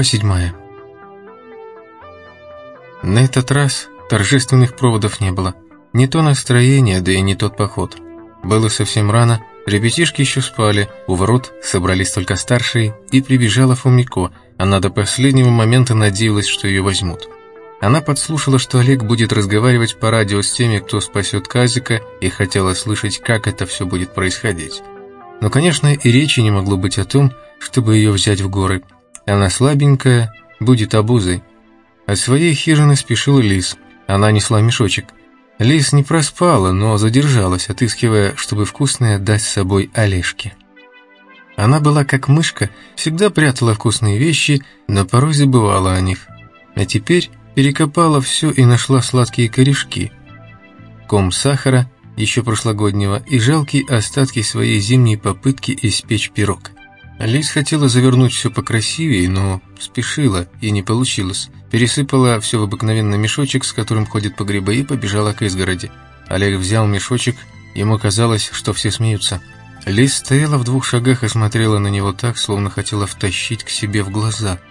Глава седьмая. На этот раз торжественных проводов не было. Не то настроение, да и не тот поход. Было совсем рано, ребятишки еще спали, у ворот собрались только старшие, и прибежала Фумико. Она до последнего момента надеялась, что ее возьмут. Она подслушала, что Олег будет разговаривать по радио с теми, кто спасет Казика, и хотела слышать, как это все будет происходить. Но, конечно, и речи не могло быть о том, чтобы ее взять в горы. Она слабенькая, будет обузой. От своей хижины спешил Лис. Она несла мешочек. Лис не проспала, но задержалась, отыскивая, чтобы вкусное дать с собой Олежке. Она была как мышка, всегда прятала вкусные вещи, но порой забывала о них. А теперь перекопала все и нашла сладкие корешки. Ком сахара, еще прошлогоднего, и жалкие остатки своей зимней попытки испечь пирог. Лиз хотела завернуть все покрасивее, но спешила, и не получилось. Пересыпала все в обыкновенный мешочек, с которым ходит по грибы, и побежала к изгороди. Олег взял мешочек, ему казалось, что все смеются. Лиз стояла в двух шагах и смотрела на него так, словно хотела втащить к себе в глаза –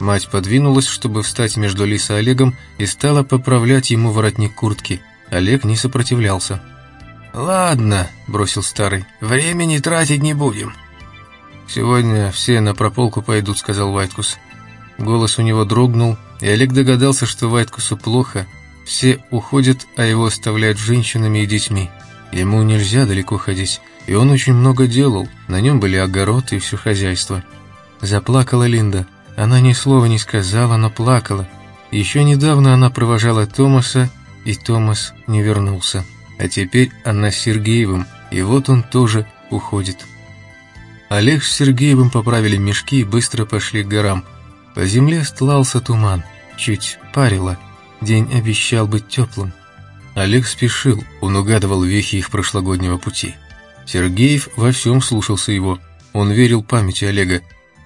Мать подвинулась, чтобы встать между Лис и Олегом, и стала поправлять ему воротник куртки. Олег не сопротивлялся. «Ладно», — бросил старый, — «времени тратить не будем». «Сегодня все на прополку пойдут», — сказал Вайткус. Голос у него дрогнул, и Олег догадался, что Вайткусу плохо. Все уходят, а его оставляют женщинами и детьми. Ему нельзя далеко ходить, и он очень много делал. На нем были огород и все хозяйство. Заплакала Линда. Она ни слова не сказала, но плакала. Еще недавно она провожала Томаса, и Томас не вернулся. А теперь она с Сергеевым, и вот он тоже уходит. Олег с Сергеевым поправили мешки и быстро пошли к горам. По земле стлался туман, чуть парило. День обещал быть теплым. Олег спешил, он угадывал вехи их прошлогоднего пути. Сергеев во всем слушался его. Он верил памяти Олега,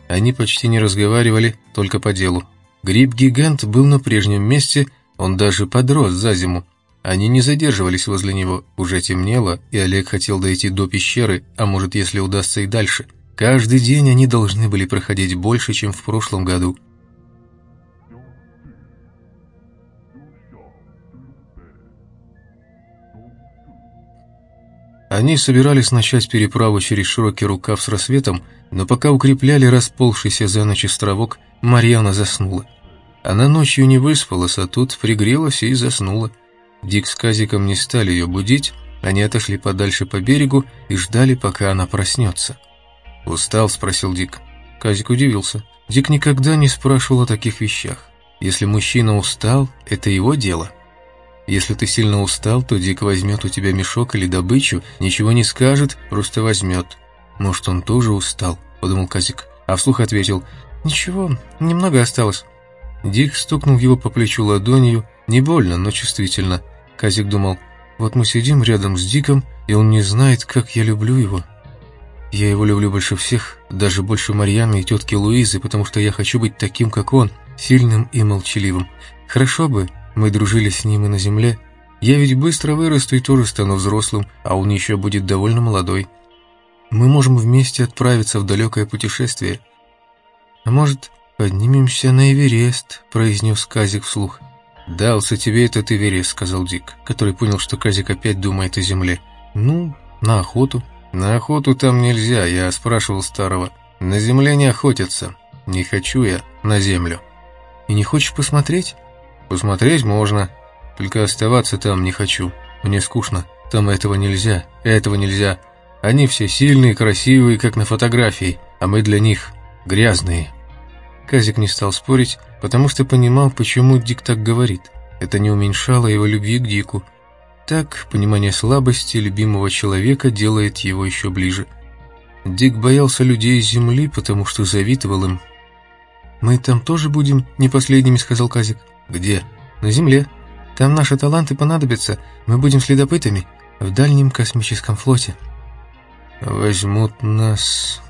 они почти не разговаривали, только по делу. Гриб-гигант был на прежнем месте, он даже подрос за зиму. Они не задерживались возле него, уже темнело, и Олег хотел дойти до пещеры, а может, если удастся и дальше. Каждый день они должны были проходить больше, чем в прошлом году. Они собирались начать переправу через широкий рукав с рассветом, но пока укрепляли расползшийся за ночь островок, Марьяна заснула. Она ночью не выспалась, а тут пригрелась и заснула. Дик с Казиком не стали ее будить, они отошли подальше по берегу и ждали, пока она проснется. «Устал?» – спросил Дик. Казик удивился. Дик никогда не спрашивал о таких вещах. Если мужчина устал, это его дело. Если ты сильно устал, то Дик возьмет у тебя мешок или добычу, ничего не скажет, просто возьмет. Может, он тоже устал, подумал Казик, а вслух ответил, ничего, немного осталось. Дик стукнул его по плечу ладонью, не больно, но чувствительно. Казик думал, вот мы сидим рядом с Диком, и он не знает, как я люблю его. Я его люблю больше всех, даже больше Марьяны и тетки Луизы, потому что я хочу быть таким, как он, сильным и молчаливым. Хорошо бы, мы дружили с ним и на земле. Я ведь быстро вырасту и тоже стану взрослым, а он еще будет довольно молодой. Мы можем вместе отправиться в далекое путешествие. А может, поднимемся на Эверест, произнес Казик вслух. «Дался тебе этот Эверест», — сказал Дик, который понял, что Казик опять думает о земле. «Ну, на охоту». «На охоту там нельзя», — я спрашивал старого. «На земле не охотятся. Не хочу я на землю». «И не хочешь посмотреть?» Посмотреть можно, только оставаться там не хочу. Мне скучно. Там этого нельзя, этого нельзя. Они все сильные, красивые, как на фотографии, а мы для них грязные. Казик не стал спорить, потому что понимал, почему Дик так говорит. Это не уменьшало его любви к Дику. Так, понимание слабости любимого человека делает его еще ближе. Дик боялся людей с земли, потому что завидовал им. «Мы там тоже будем не последними», — сказал Казик. «Где?» «На Земле. Там наши таланты понадобятся. Мы будем следопытами в дальнем космическом флоте». «Возьмут нас...»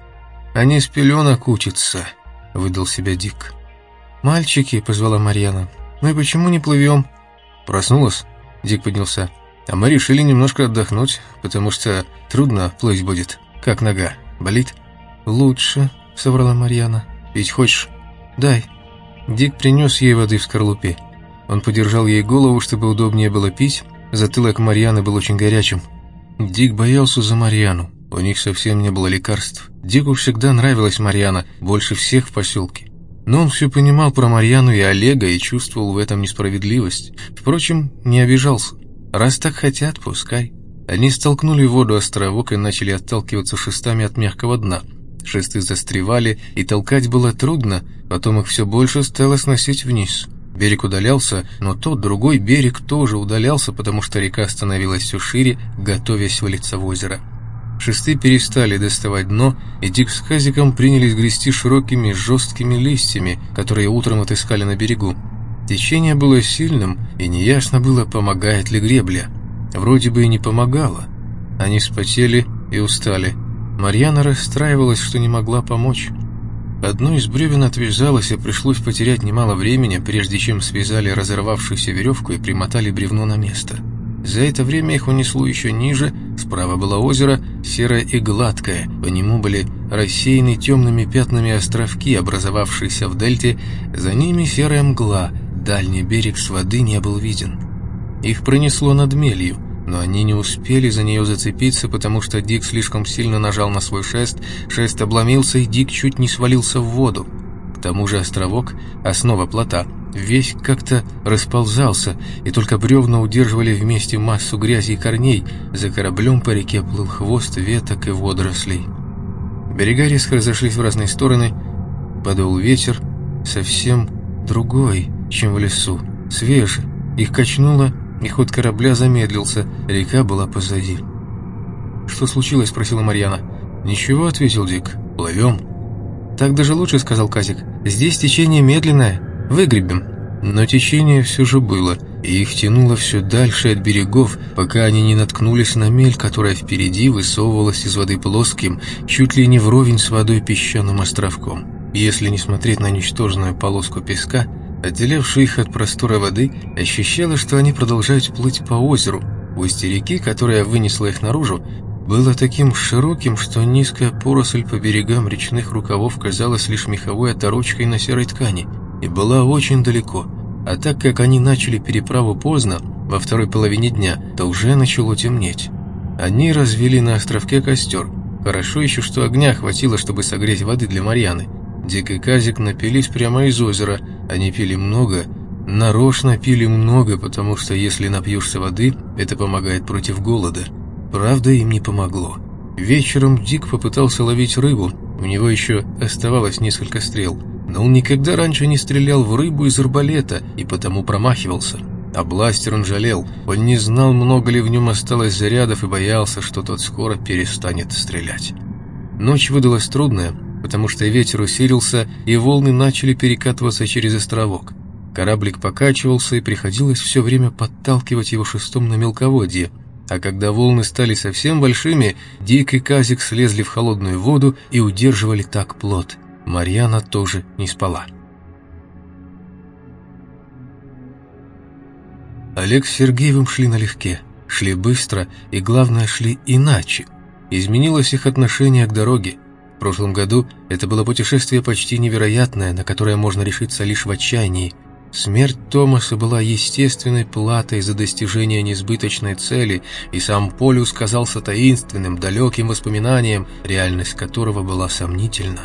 «Они с пеленок учатся», — выдал себя Дик. «Мальчики», — позвала Марьяна, — «мы почему не плывем?» «Проснулась?» — Дик поднялся. «А мы решили немножко отдохнуть, потому что трудно плыть будет. Как нога? Болит?» «Лучше», — соврала Марьяна. «Пить хочешь?» «Дай». Дик принес ей воды в скорлупе. Он подержал ей голову, чтобы удобнее было пить. Затылок Марьяны был очень горячим. Дик боялся за Марьяну. У них совсем не было лекарств. Дику всегда нравилась Марьяна, больше всех в поселке. Но он все понимал про Марьяну и Олега и чувствовал в этом несправедливость. Впрочем, не обижался. Раз так хотят, пускай. Они столкнули в воду островок и начали отталкиваться шестами от мягкого дна. Шесты застревали, и толкать было трудно, потом их все больше стало сносить вниз. Берег удалялся, но тот другой берег тоже удалялся, потому что река становилась все шире, готовясь вылиться в озеро. Шесты перестали доставать дно, и Дик с Казиком принялись грести широкими жесткими листьями, которые утром отыскали на берегу. Течение было сильным, и неясно было, помогает ли гребля. Вроде бы и не помогало. Они спотели и устали. Марьяна расстраивалась, что не могла помочь. Одно из бревен отвязалось, и пришлось потерять немало времени, прежде чем связали разорвавшуюся веревку и примотали бревно на место. За это время их унесло еще ниже, справа было озеро, серое и гладкое, по нему были рассеяны темными пятнами островки, образовавшиеся в дельте, за ними серая мгла, дальний берег с воды не был виден. Их пронесло над мелью, но они не успели за нее зацепиться, потому что Дик слишком сильно нажал на свой шест, шест обломился, и Дик чуть не свалился в воду. Тому же островок, основа плота, весь как-то расползался, и только бревна удерживали вместе массу грязи и корней, за кораблем по реке плыл хвост веток и водорослей. Берега резко разошлись в разные стороны, подул ветер, совсем другой, чем в лесу, свежий, их качнуло, и ход корабля замедлился, река была позади. «Что случилось?» – спросила Марьяна. «Ничего», – ответил Дик. «Плывем». «Так даже лучше», – сказал Казик. «Здесь течение медленное. Выгребем». Но течение все же было, и их тянуло все дальше от берегов, пока они не наткнулись на мель, которая впереди высовывалась из воды плоским, чуть ли не вровень с водой песчаным островком. Если не смотреть на ничтожную полоску песка, отделявшую их от простора воды, ощущала, что они продолжают плыть по озеру. Устье реки, которая вынесла их наружу, было таким широким, что низкая поросль по берегам речных рукавов казалась лишь меховой оторочкой на серой ткани и была очень далеко. А так как они начали переправу поздно, во второй половине дня, то уже начало темнеть. Они развели на островке костер. Хорошо еще, что огня хватило, чтобы согреть воды для Марьяны. Дик и Казик напились прямо из озера. Они пили много, нарочно пили много, потому что если напьешься воды, это помогает против голода. Правда, им не помогло. Вечером Дик попытался ловить рыбу, у него еще оставалось несколько стрел, но он никогда раньше не стрелял в рыбу из арбалета и потому промахивался. А бластер он жалел, он не знал, много ли в нем осталось зарядов и боялся, что тот скоро перестанет стрелять. Ночь выдалась трудная, потому что ветер усилился, и волны начали перекатываться через островок. Кораблик покачивался, и приходилось все время подталкивать его шестом на мелководье. А когда волны стали совсем большими, Дик и Казик слезли в холодную воду и удерживали так плот. Марьяна тоже не спала. Олег с Сергеевым шли налегке, шли быстро и, главное, шли иначе. Изменилось их отношение к дороге. В прошлом году это было путешествие почти невероятное, на которое можно решиться лишь в отчаянии. Смерть Томаса была естественной платой за достижение несбыточной цели, и сам Полюс казался таинственным, далеким воспоминанием, реальность которого была сомнительна.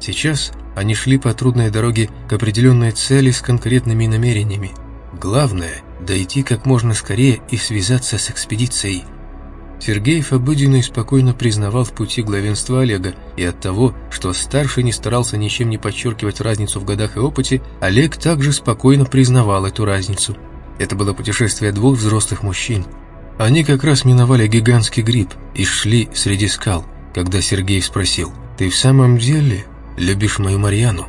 Сейчас они шли по трудной дороге к определенной цели с конкретными намерениями. Главное – дойти как можно скорее и связаться с экспедицией – Сергеев обыденно и спокойно признавал в пути главенство Олега, и от того, что старший не старался ничем не подчеркивать разницу в годах и опыте, Олег также спокойно признавал эту разницу. Это было путешествие двух взрослых мужчин. Они как раз миновали гигантский гриб и шли среди скал, когда Сергей спросил, «Ты в самом деле любишь мою Марьяну?»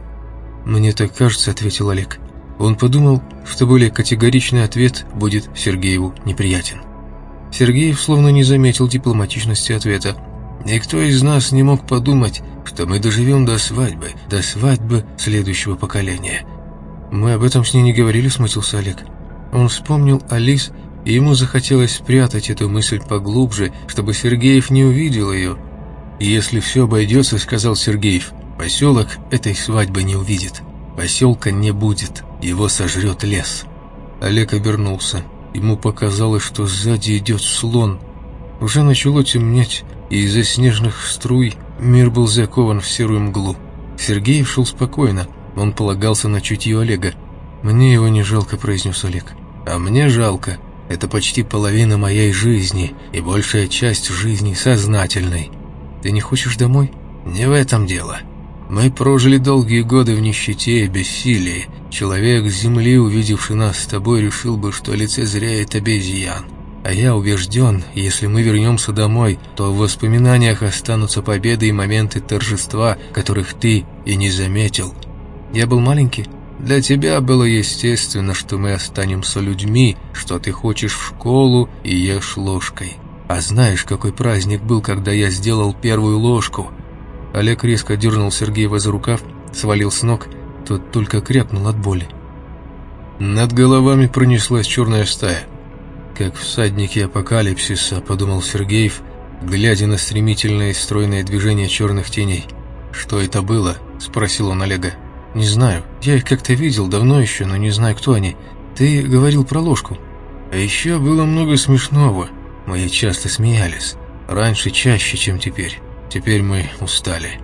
«Мне так кажется», — ответил Олег. Он подумал, что более категоричный ответ будет Сергееву неприятен. Сергеев словно не заметил дипломатичности ответа. «Никто из нас не мог подумать, что мы доживем до свадьбы, до свадьбы следующего поколения». «Мы об этом с ней не говорили», — смутился Олег. Он вспомнил Алис, и ему захотелось спрятать эту мысль поглубже, чтобы Сергеев не увидел ее. «Если все обойдется», — сказал Сергеев, — «поселок этой свадьбы не увидит». Поселка не будет, его сожрет лес. Олег обернулся. Ему показалось, что сзади идет слон. Уже начало темнеть, и из-за снежных струй мир был закован в серую мглу. Сергей шел спокойно, он полагался на чутье Олега. «Мне его не жалко», — произнес Олег. «А мне жалко. Это почти половина моей жизни, и большая часть жизни сознательной. Ты не хочешь домой?» «Не в этом дело. Мы прожили долгие годы в нищете и бессилии. Человек с земли, увидевший нас с тобой, решил бы, что лицезреет обезьян. А я убежден, если мы вернемся домой, то в воспоминаниях останутся победы и моменты торжества, которых ты и не заметил. Я был маленький. Для тебя было естественно, что мы останемся людьми, что ты хочешь в школу и ешь ложкой. А знаешь, какой праздник был, когда я сделал первую ложку?» Олег резко дернул Сергеева за рукав, свалил с ног, тот только крякнул от боли. Над головами пронеслась черная стая. «Как всадники апокалипсиса», — подумал Сергеев, глядя на стремительное и стройное движение черных теней. «Что это было?» — спросил он Олега. «Не знаю. Я их как-то видел давно еще, но не знаю, кто они. Ты говорил про ложку». «А еще было много смешного. Мы часто смеялись. Раньше чаще, чем теперь. Теперь мы устали».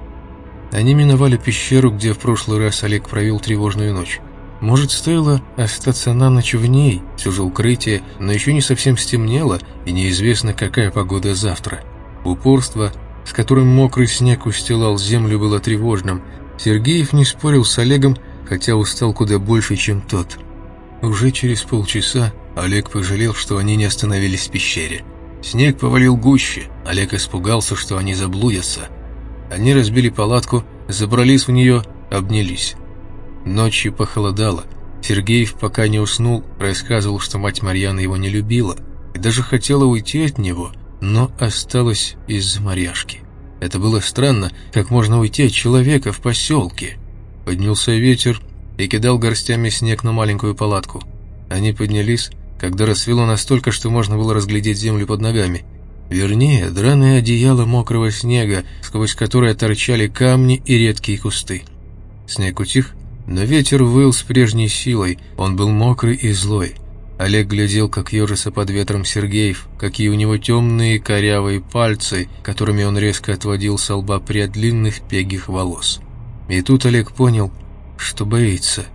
Они миновали пещеру, где в прошлый раз Олег провел тревожную ночь. Может, стоило остаться на ночь в ней, все же укрытие, но еще не совсем стемнело, и неизвестно, какая погода завтра. Упорство, с которым мокрый снег устилал землю, было тревожным. Сергеев не спорил с Олегом, хотя устал куда больше, чем тот. Уже через полчаса Олег пожалел, что они не остановились в пещере. Снег повалил гуще, Олег испугался, что они заблудятся. Они разбили палатку, забрались в нее, обнялись. Ночью похолодало. Сергеев, пока не уснул, рассказывал, что мать Марьяна его не любила и даже хотела уйти от него, но осталась из-за Марьяшки. Это было странно, как можно уйти от человека в поселке. Поднялся ветер и кидал горстями снег на маленькую палатку. Они поднялись, когда рассвело настолько, что можно было разглядеть землю под ногами. Вернее, драное одеяло мокрого снега, сквозь которое торчали камни и редкие кусты. Снег утих, но ветер выл с прежней силой, он был мокрый и злой. Олег глядел, как ежится под ветром Сергеев, какие у него темные корявые пальцы, которыми он резко отводил со лба длинных пегих волос. И тут Олег понял, что боится.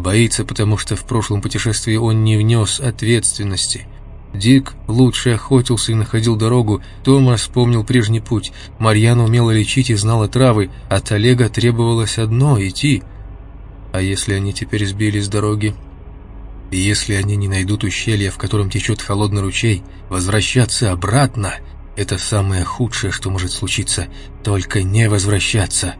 Боится, потому что в прошлом путешествии он не внес ответственности. Дик лучше охотился и находил дорогу, Тома вспомнил прежний путь, Марьяна умела лечить и знала травы, от Олега требовалось одно — идти — а если они теперь сбились с дороги? Если они не найдут ущелья, в котором течет холодный ручей, возвращаться обратно — это самое худшее, что может случиться. Только не возвращаться.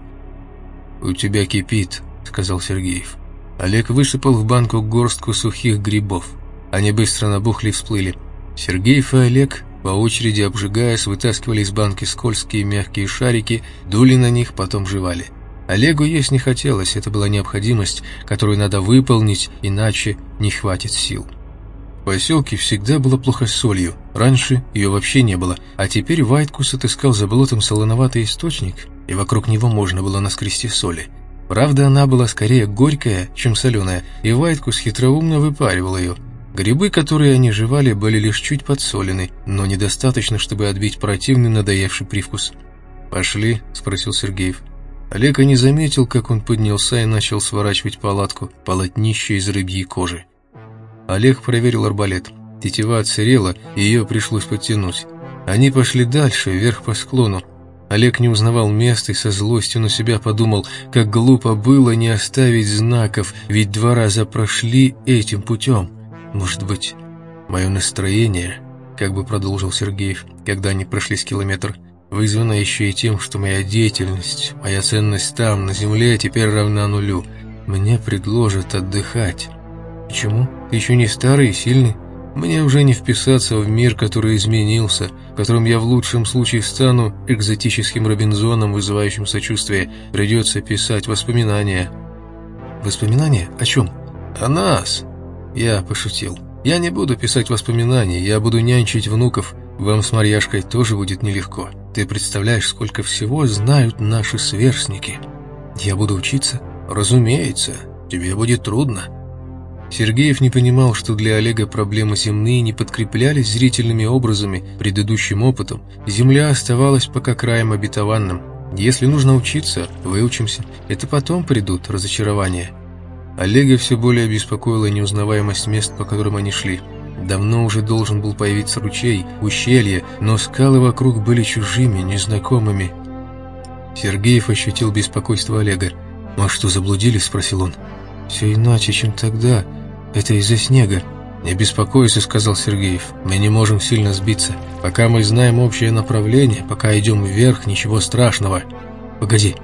«У тебя кипит», — сказал Сергеев. Олег высыпал в банку горстку сухих грибов. Они быстро набухли и всплыли. Сергеев и Олег, по очереди обжигаясь, вытаскивали из банки скользкие мягкие шарики, дули на них, потом жевали. Олегу есть не хотелось, это была необходимость, которую надо выполнить, иначе не хватит сил. В поселке всегда было плохо с солью, раньше ее вообще не было, а теперь Вайткус отыскал за болотом солоноватый источник, и вокруг него можно было наскрести соли. Правда, она была скорее горькая, чем соленая, и Вайткус хитроумно выпаривал ее. Грибы, которые они жевали, были лишь чуть подсолены, но недостаточно, чтобы отбить противный надоевший привкус. «Пошли?» – спросил Сергеев. Олег не заметил, как он поднялся и начал сворачивать палатку, полотнище из рыбьей кожи. Олег проверил арбалет. Тетива отсырела, и ее пришлось подтянуть. Они пошли дальше, вверх по склону. Олег не узнавал места и со злостью на себя подумал, как глупо было не оставить знаков, ведь два раза прошли этим путем. Может быть, мое настроение, как бы продолжил Сергеев, когда они прошли с километр, — вызвано еще и тем, что моя деятельность, моя ценность там, на земле, теперь равна нулю. Мне предложат отдыхать. Почему? Ты еще не старый и сильный. Мне уже не вписаться в мир, который изменился, в котором я в лучшем случае стану экзотическим Робинзоном, вызывающим сочувствие. Придется писать воспоминания. Воспоминания? О чем? О нас. Я пошутил. Я не буду писать воспоминания, я буду нянчить внуков. Вам с Марьяшкой тоже будет нелегко. Ты представляешь, сколько всего знают наши сверстники. Я буду учиться? Разумеется. Тебе будет трудно». Сергеев не понимал, что для Олега проблемы земные не подкреплялись зрительными образами, предыдущим опытом. Земля оставалась пока краем обетованным. Если нужно учиться, выучимся. Это потом придут разочарования. Олега все более беспокоила неузнаваемость мест, по которым они шли. Давно уже должен был появиться ручей, ущелье, но скалы вокруг были чужими, незнакомыми. Сергеев ощутил беспокойство Олега. «Мы что, заблудились?» – спросил он. «Все иначе, чем тогда. Это из-за снега». «Не беспокойся», — сказал Сергеев. «Мы не можем сильно сбиться. Пока мы знаем общее направление, пока идем вверх, ничего страшного». «Погоди».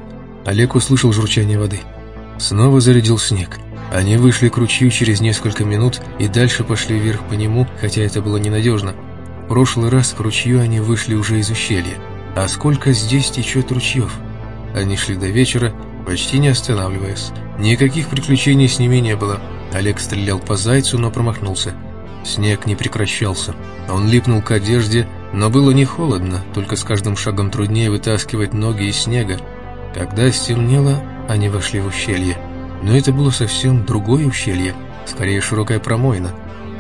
Олег услышал журчание воды. Снова зарядил снег. Они вышли к ручью через несколько минут и дальше пошли вверх по нему, хотя это было ненадежно. В прошлый раз к ручью они вышли уже из ущелья. А сколько здесь течет ручьев? Они шли до вечера, почти не останавливаясь. Никаких приключений с ними не было. Олег стрелял по зайцу, но промахнулся. Снег не прекращался. Он липнул к одежде, но было не холодно, только с каждым шагом труднее вытаскивать ноги из снега. Когда стемнело, они вошли в ущелье. Но это было совсем другое ущелье, скорее широкая промоина.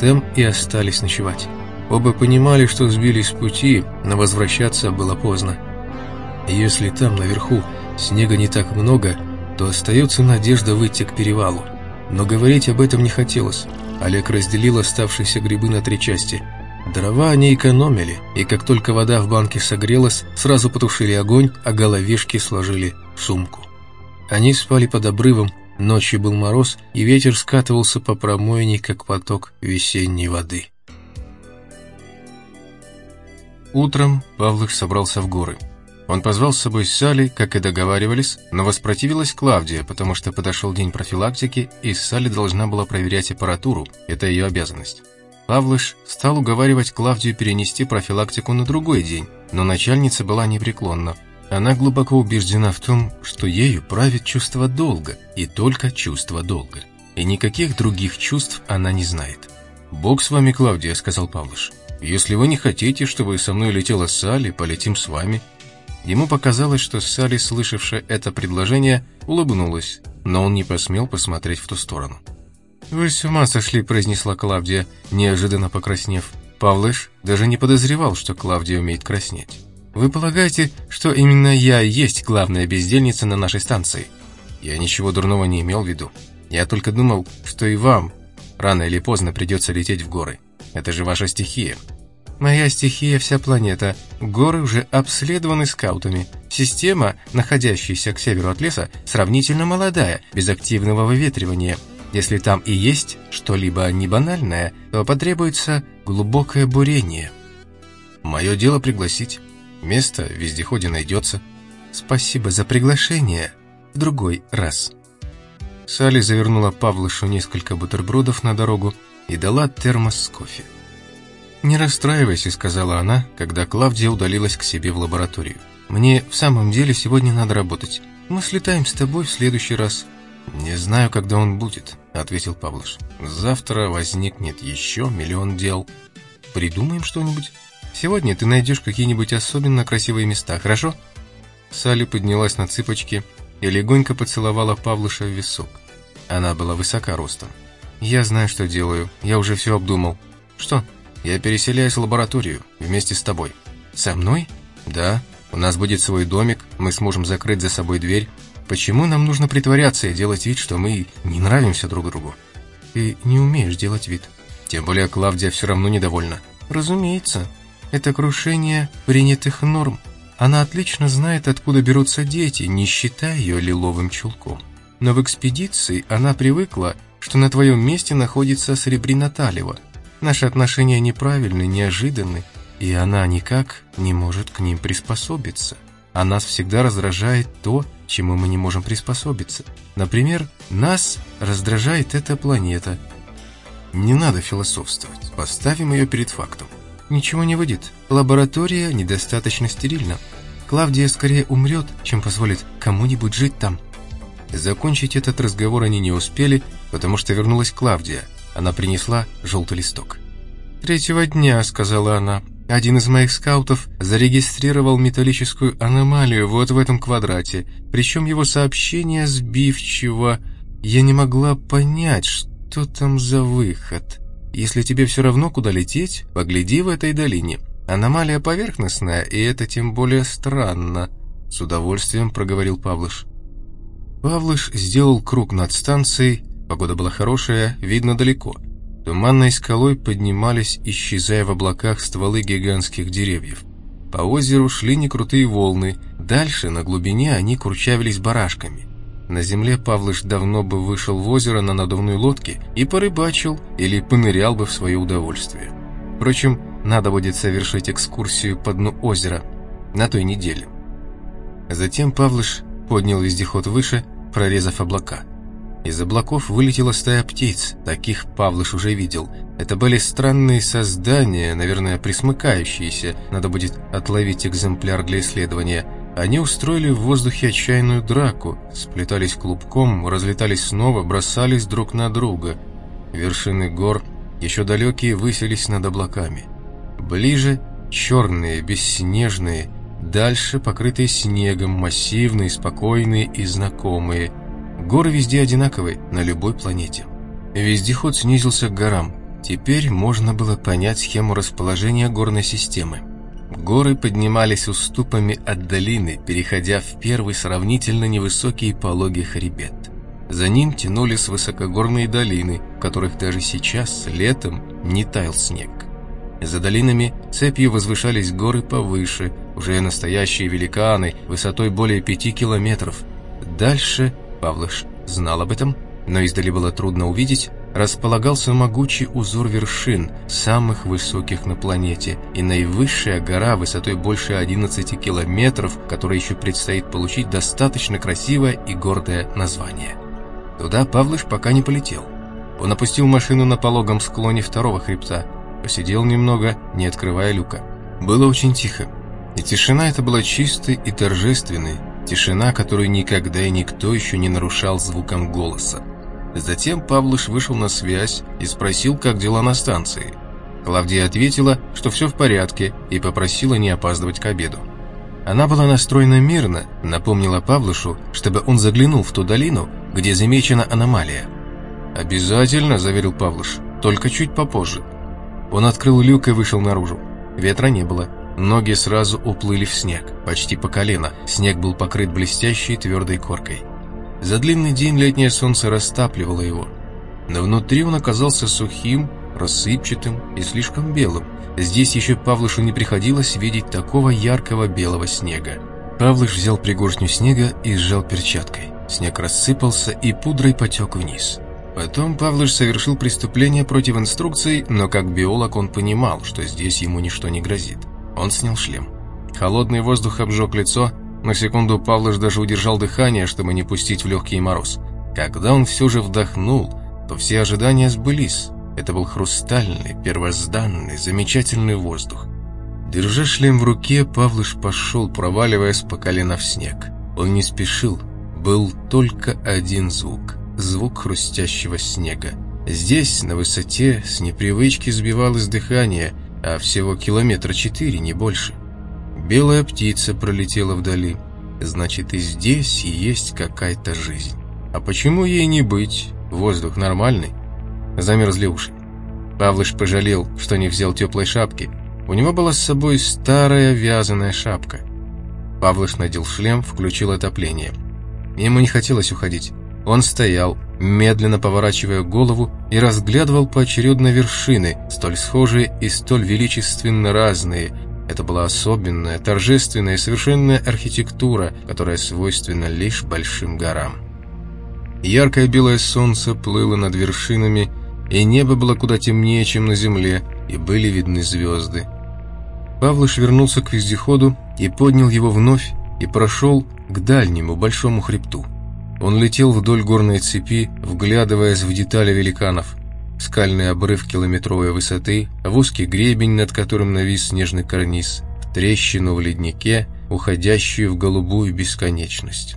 Там и остались ночевать. Оба понимали, что сбились с пути, но возвращаться было поздно. Если там, наверху, снега не так много, то остается надежда выйти к перевалу. Но говорить об этом не хотелось. Олег разделил оставшиеся грибы на три части. Дрова они экономили, и как только вода в банке согрелась, сразу потушили огонь, а головешки сложили в сумку. Они спали под обрывом, ночью был мороз, и ветер скатывался по промойне, как поток весенней воды. Утром Павлыш собрался в горы. Он позвал с собой Салли, как и договаривались, но воспротивилась Клавдия, потому что подошел день профилактики, и Салли должна была проверять аппаратуру, это ее обязанность. Павлыш стал уговаривать Клавдию перенести профилактику на другой день, но начальница была непреклонна. Она глубоко убеждена в том, что ею правит чувство долга, и только чувство долга. И никаких других чувств она не знает. «Бог с вами, Клавдия», — сказал Павлыш. «Если вы не хотите, чтобы со мной летела Салли, полетим с вами. Ему показалось, что Салли, слышавшая это предложение, улыбнулась, но он не посмел посмотреть в ту сторону. «Вы с ума сошли», — произнесла Клавдия, неожиданно покраснев. Павлыш даже не подозревал, что Клавдия умеет краснеть. «Вы полагаете, что именно я есть главная бездельница на нашей станции?» «Я ничего дурного не имел в виду. Я только думал, что и вам рано или поздно придется лететь в горы. Это же ваша стихия. Моя стихия – вся планета. Горы уже обследованы скаутами. Система, находящаяся к северу от леса, сравнительно молодая, без активного выветривания. Если там и есть что-либо не банальное, то потребуется глубокое бурение. Мое дело пригласить. Место в вездеходе найдется. Спасибо за приглашение. В другой раз. Салли завернула Павлышу несколько бутербродов на дорогу и дала термос с кофе. «Не расстраивайся», — сказала она, когда Клавдия удалилась к себе в лабораторию. «Мне в самом деле сегодня надо работать. Мы слетаем с тобой в следующий раз». «Не знаю, когда он будет», — ответил Павлыш. «Завтра возникнет еще миллион дел. Придумаем что-нибудь. Сегодня ты найдешь какие-нибудь особенно красивые места, хорошо?» Салли поднялась на цыпочки и легонько поцеловала Павлыша в висок. Она была высока ростом. «Я знаю, что делаю. Я уже все обдумал». «Что?» Я переселяюсь в лабораторию вместе с тобой. Со мной? Да. У нас будет свой домик, мы сможем закрыть за собой дверь. Почему нам нужно притворяться и делать вид, что мы не нравимся друг другу? Ты не умеешь делать вид. Тем более Клавдия все равно недовольна. Разумеется. Это крушение принятых норм. Она отлично знает, откуда берутся дети, не считая ее лиловым чулком. Но в экспедиции она привыкла, что на твоем месте находится Сребрина Талева, Наши отношения неправильны, неожиданны, и она никак не может к ним приспособиться. А нас всегда раздражает то, чему мы не можем приспособиться. Например, нас раздражает эта планета. Не надо философствовать, поставим ее перед фактом. Ничего не выйдет, лаборатория недостаточно стерильна. Клавдия скорее умрет, чем позволит кому-нибудь жить там. Закончить этот разговор они не успели, потому что вернулась Клавдия – она принесла желтый листок. «Третьего дня», — сказала она, — «один из моих скаутов зарегистрировал металлическую аномалию вот в этом квадрате, причем его сообщение сбивчиво, я не могла понять, что там за выход. Если тебе все равно, куда лететь, погляди в этой долине. Аномалия поверхностная, и это тем более странно», — с удовольствием проговорил Павлыш. Павлыш сделал круг над станцией, погода была хорошая, видно далеко. Туманной скалой поднимались, исчезая в облаках стволы гигантских деревьев. По озеру шли некрутые волны, дальше, на глубине, они курчавились барашками. На земле Павлыш давно бы вышел в озеро на надувной лодке и порыбачил или понырял бы в свое удовольствие. Впрочем, надо будет совершить экскурсию по дну озера на той неделе. Затем Павлыш поднял вездеход выше, прорезав облака. Из облаков вылетела стая птиц, таких Павлыш уже видел. Это были странные создания, наверное, присмыкающиеся, надо будет отловить экземпляр для исследования. Они устроили в воздухе отчаянную драку, сплетались клубком, разлетались снова, бросались друг на друга. Вершины гор, еще далекие, высились над облаками. Ближе — черные, бесснежные, Дальше покрытые снегом, массивные, спокойные и знакомые. Горы везде одинаковые, на любой планете. Вездеход снизился к горам. Теперь можно было понять схему расположения горной системы. Горы поднимались уступами от долины, переходя в первый сравнительно невысокий пологий хребет. За ним тянулись высокогорные долины, в которых даже сейчас, летом, не таял снег. За долинами цепью возвышались горы повыше, уже настоящие великаны, высотой более пяти километров. Дальше, Павлыш знал об этом, но издали было трудно увидеть, располагался могучий узор вершин, самых высоких на планете, и наивысшая гора высотой больше 11 километров, которой еще предстоит получить достаточно красивое и гордое название. Туда Павлыш пока не полетел. Он опустил машину на пологом склоне второго хребта, посидел немного, не открывая люка. Было очень тихо. И тишина эта была чистой и торжественной, тишина, которую никогда и никто еще не нарушал звуком голоса. Затем Павлыш вышел на связь и спросил, как дела на станции. Клавдия ответила, что все в порядке, и попросила не опаздывать к обеду. Она была настроена мирно, напомнила Павлышу, чтобы он заглянул в ту долину, где замечена аномалия. «Обязательно», — заверил Павлыш, — «только чуть попозже». Он открыл люк и вышел наружу. Ветра не было. Ноги сразу уплыли в снег, почти по колено. Снег был покрыт блестящей твердой коркой. За длинный день летнее солнце растапливало его. Но внутри он оказался сухим, рассыпчатым и слишком белым. Здесь еще Павлышу не приходилось видеть такого яркого белого снега. Павлыш взял пригоршню снега и сжал перчаткой. Снег рассыпался и пудрой потек вниз. Потом Павлыш совершил преступление против инструкций, но как биолог он понимал, что здесь ему ничто не грозит. Он снял шлем. Холодный воздух обжег лицо, на секунду Павлыш даже удержал дыхание, чтобы не пустить в легкий мороз. Когда он все же вдохнул, то все ожидания сбылись. Это был хрустальный, первозданный, замечательный воздух. Держа шлем в руке, Павлыш пошел, проваливаясь по колено в снег. Он не спешил, был только один звук — звук хрустящего снега. Здесь, на высоте, с непривычки сбивалось дыхание, а всего километра четыре, не больше. Белая птица пролетела вдали. Значит, и здесь есть какая-то жизнь. А почему ей не быть? Воздух нормальный. Замерзли уши. Павлыш пожалел, что не взял теплой шапки. У него была с собой старая вязаная шапка. Павлыш надел шлем, включил отопление. Ему не хотелось уходить. Он стоял, медленно поворачивая голову и разглядывал поочередно вершины, столь схожие и столь величественно разные. Это была особенная, торжественная, совершенная архитектура, которая свойственна лишь большим горам. Яркое белое солнце плыло над вершинами, и небо было куда темнее, чем на земле, и были видны звезды. Павлыш вернулся к вездеходу и поднял его вновь, и прошел к дальнему большому хребту. Он летел вдоль горной цепи, вглядываясь в детали великанов. Скальный обрыв километровой высоты, в узкий гребень, над которым навис снежный карниз, в трещину в леднике, уходящую в голубую бесконечность.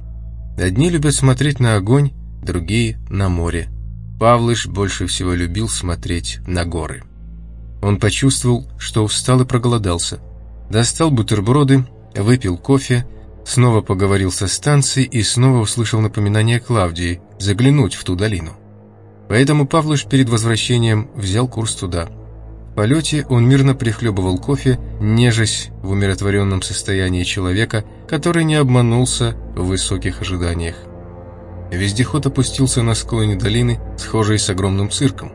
Одни любят смотреть на огонь, другие — на море. Павлыш больше всего любил смотреть на горы. Он почувствовал, что устал и проголодался. Достал бутерброды, выпил кофе, снова поговорил со станцией и снова услышал напоминание Клавдии заглянуть в ту долину. Поэтому Павлыш перед возвращением взял курс туда. В полете он мирно прихлебывал кофе, нежась в умиротворенном состоянии человека, который не обманулся в высоких ожиданиях. Вездеход опустился на склоне долины, схожей с огромным цирком.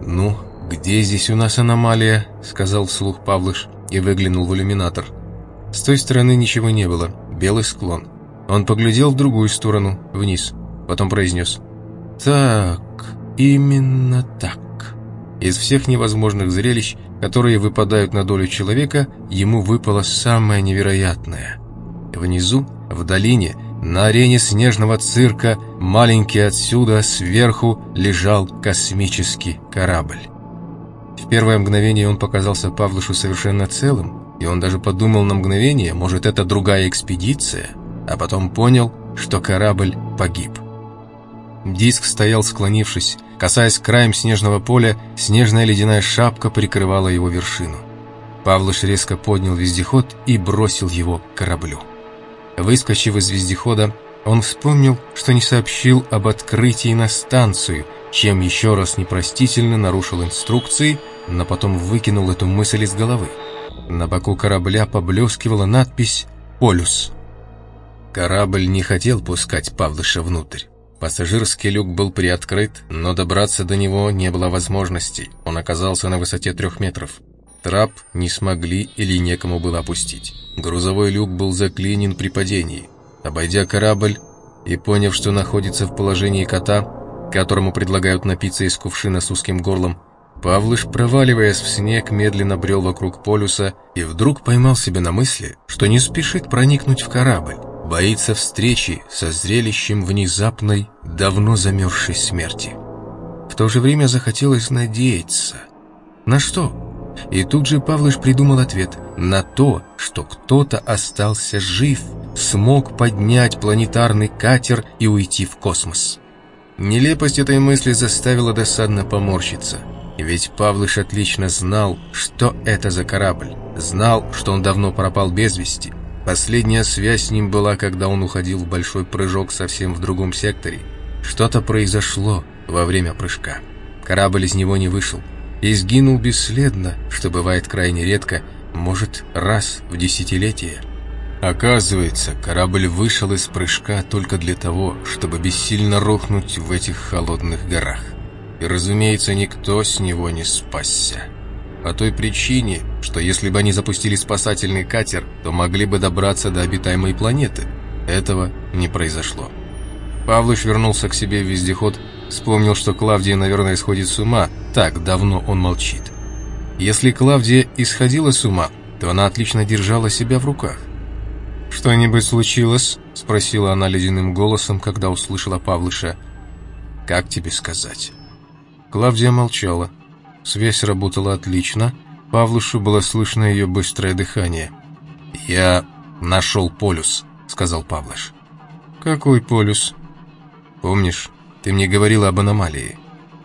«Ну, где здесь у нас аномалия?» — сказал вслух Павлыш и выглянул в иллюминатор. С той стороны ничего не было, белый склон. Он поглядел в другую сторону, вниз, потом произнес «Так, именно так». Из всех невозможных зрелищ, которые выпадают на долю человека, ему выпало самое невероятное. Внизу, в долине, на арене снежного цирка, маленький отсюда, сверху, лежал космический корабль. В первое мгновение он показался Павлышу совершенно целым, и он даже подумал на мгновение, может, это другая экспедиция, а потом понял, что корабль погиб. Диск стоял склонившись, касаясь краем снежного поля, снежная ледяная шапка прикрывала его вершину. Павлыш резко поднял вездеход и бросил его к кораблю. Выскочив из вездехода, он вспомнил, что не сообщил об открытии на станцию, чем еще раз непростительно нарушил инструкции, но потом выкинул эту мысль из головы. На боку корабля поблескивала надпись «Полюс». Корабль не хотел пускать Павлыша внутрь. Пассажирский люк был приоткрыт, но добраться до него не было возможности. Он оказался на высоте трех метров. Трап не смогли или некому было опустить. Грузовой люк был заклинен при падении. Обойдя корабль и поняв, что находится в положении кота, которому предлагают напиться из кувшина с узким горлом, Павлыш, проваливаясь в снег, медленно брел вокруг полюса и вдруг поймал себя на мысли, что не спешит проникнуть в корабль, боится встречи со зрелищем внезапной, давно замерзшей смерти. В то же время захотелось надеяться. На что? И тут же Павлыш придумал ответ на то, что кто-то остался жив, смог поднять планетарный катер и уйти в космос. Нелепость этой мысли заставила досадно поморщиться. Ведь Павлыш отлично знал, что это за корабль. Знал, что он давно пропал без вести. Последняя связь с ним была, когда он уходил в большой прыжок совсем в другом секторе. Что-то произошло во время прыжка. Корабль из него не вышел и сгинул бесследно, что бывает крайне редко, может, раз в десятилетие. Оказывается, корабль вышел из прыжка только для того, чтобы бессильно рухнуть в этих холодных горах. И, разумеется, никто с него не спасся. По той причине, что если бы они запустили спасательный катер, то могли бы добраться до обитаемой планеты. Этого не произошло. Павлыш вернулся к себе в вездеход Вспомнил, что Клавдия, наверное, сходит с ума. Так давно он молчит. Если Клавдия исходила с ума, то она отлично держала себя в руках. «Что-нибудь случилось?» – спросила она ледяным голосом, когда услышала Павлыша. «Как тебе сказать?» Клавдия молчала. Связь работала отлично. Павлышу было слышно ее быстрое дыхание. «Я нашел полюс», — сказал Павлыш. «Какой полюс?» «Помнишь, ты мне говорила об аномалии.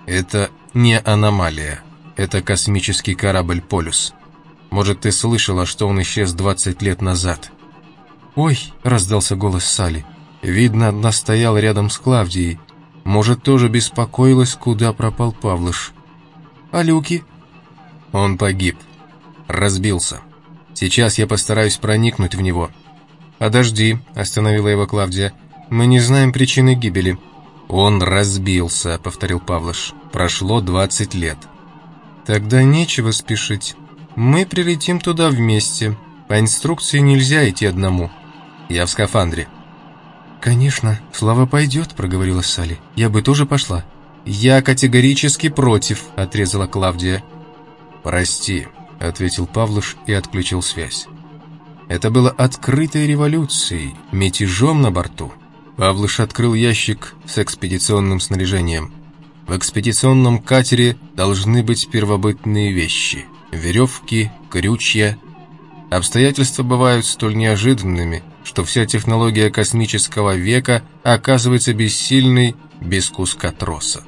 Это не аномалия. Это космический корабль «Полюс». Может, ты слышала, что он исчез 20 лет назад?» «Ой!» — раздался голос Сали. Видно, одна стояла рядом с Клавдией. Может, тоже беспокоилась, куда пропал Павлыш. «А Люки?» «Он погиб. Разбился. Сейчас я постараюсь проникнуть в него». «Подожди», — остановила его Клавдия. «Мы не знаем причины гибели». «Он разбился», — повторил Павлыш. «Прошло 20 лет». «Тогда нечего спешить. Мы прилетим туда вместе. По инструкции нельзя идти одному. Я в скафандре». «Конечно, Слава пойдет», — проговорила Салли. «Я бы тоже пошла». «Я категорически против», — отрезала Клавдия. «Прости», — ответил Павлуш и отключил связь. Это было открытой революцией, мятежом на борту. Павлыш открыл ящик с экспедиционным снаряжением. В экспедиционном катере должны быть первобытные вещи. Веревки, крючья. Обстоятельства бывают столь неожиданными, что вся технология космического века оказывается бессильной без куска троса.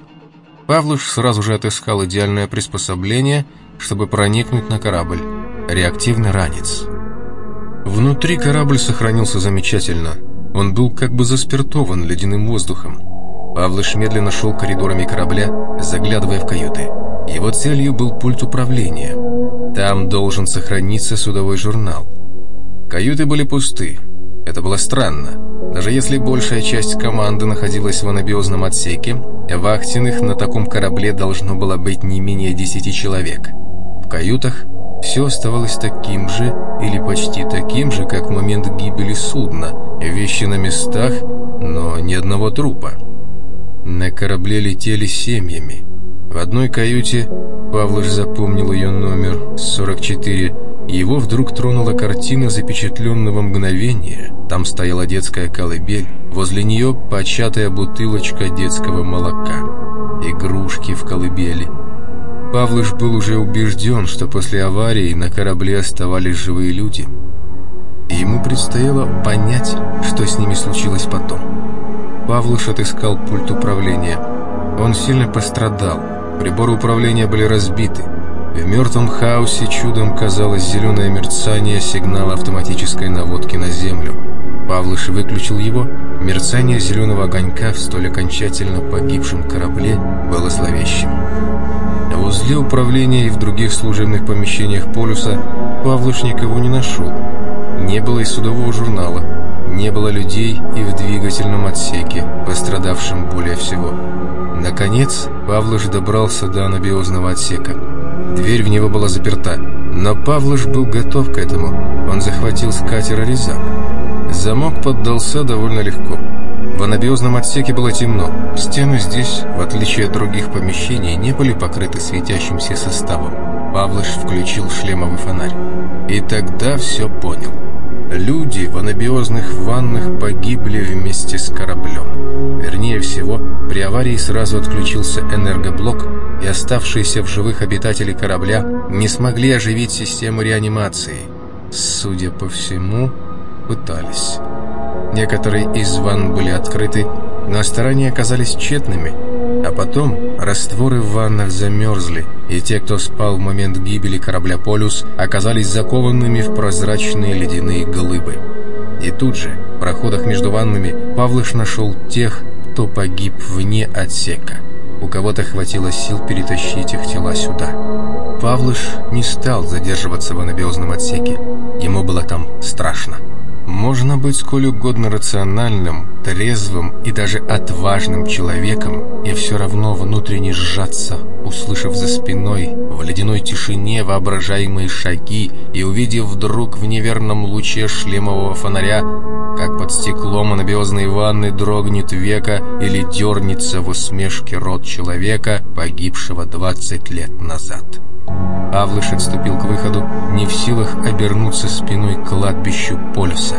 Павлыш сразу же отыскал идеальное приспособление, чтобы проникнуть на корабль. Реактивный ранец. Внутри корабль сохранился замечательно. Он был как бы заспиртован ледяным воздухом. Павлыш медленно шел коридорами корабля, заглядывая в каюты. Его целью был пульт управления. Там должен сохраниться судовой журнал. Каюты были пусты. Это было странно. Даже если большая часть команды находилась в анабиозном отсеке, вахтенных на таком корабле должно было быть не менее десяти человек. В каютах все оставалось таким же или почти таким же, как в момент гибели судна. Вещи на местах, но ни одного трупа. На корабле летели семьями. В одной каюте Павлыш запомнил ее номер 44. Его вдруг тронула картина запечатленного мгновения. Там стояла детская колыбель. Возле нее початая бутылочка детского молока. Игрушки в колыбели. Павлыш был уже убежден, что после аварии на корабле оставались живые люди. И ему предстояло понять, что с ними случилось потом. Павлыш отыскал пульт управления. Он сильно пострадал. Приборы управления были разбиты. В мертвом хаосе чудом казалось зеленое мерцание сигнала автоматической наводки на землю. Павлыш выключил его. Мерцание зеленого огонька в столь окончательно погибшем корабле было зловещим. В узле управления и в других служебных помещениях полюса Павлыш никого не нашел. Не было и судового журнала, не было людей и в двигательном отсеке, пострадавшем более всего. Наконец, Павлыш добрался до анабиозного отсека. Дверь в него была заперта, но Павлыш был готов к этому. Он захватил с катера резак. Замок поддался довольно легко. В анабиозном отсеке было темно. Стены здесь, в отличие от других помещений, не были покрыты светящимся составом. Павлыш включил шлемовый фонарь. И тогда все понял. Люди в анабиозных ваннах погибли вместе с кораблем. Вернее всего, при аварии сразу отключился энергоблок, и оставшиеся в живых обитатели корабля не смогли оживить систему реанимации. Судя по всему, пытались. Некоторые из ванн были открыты, но старания оказались тщетными, а потом растворы в ваннах замерзли, и те, кто спал в момент гибели корабля «Полюс», оказались закованными в прозрачные ледяные глыбы. И тут же, в проходах между ваннами, Павлыш нашел тех, кто погиб вне отсека. У кого-то хватило сил перетащить их тела сюда. Павлыш не стал задерживаться в анабиозном отсеке. Ему было там страшно. Можно быть сколь угодно рациональным, трезвым и даже отважным человеком и все равно внутренне сжаться, услышав за спиной в ледяной тишине воображаемые шаги и увидев вдруг в неверном луче шлемового фонаря, как под стеклом анабиозной ванны дрогнет века или дернется в усмешке рот человека, погибшего 20 лет назад. Павлыш отступил к выходу, не в силах обернуться спиной к кладбищу полюса.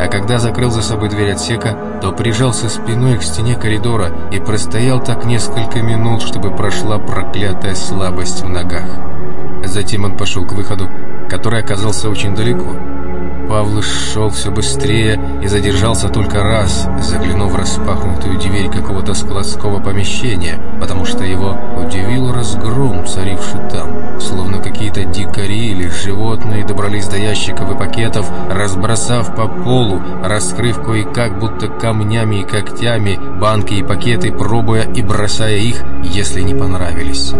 А когда закрыл за собой дверь отсека, то прижался спиной к стене коридора и простоял так несколько минут, чтобы прошла проклятая слабость в ногах. Затем он пошел к выходу, который оказался очень далеко. Павлыш шел все быстрее и задержался только раз, заглянув в распахнутую дверь какого-то складского помещения, потому что его удивил разгром, царивший там, словно какие-то дикари или животные добрались до ящиков и пакетов, разбросав по полу, раскрыв кое-как будто камнями и когтями банки и пакеты, пробуя и бросая их, если не понравились.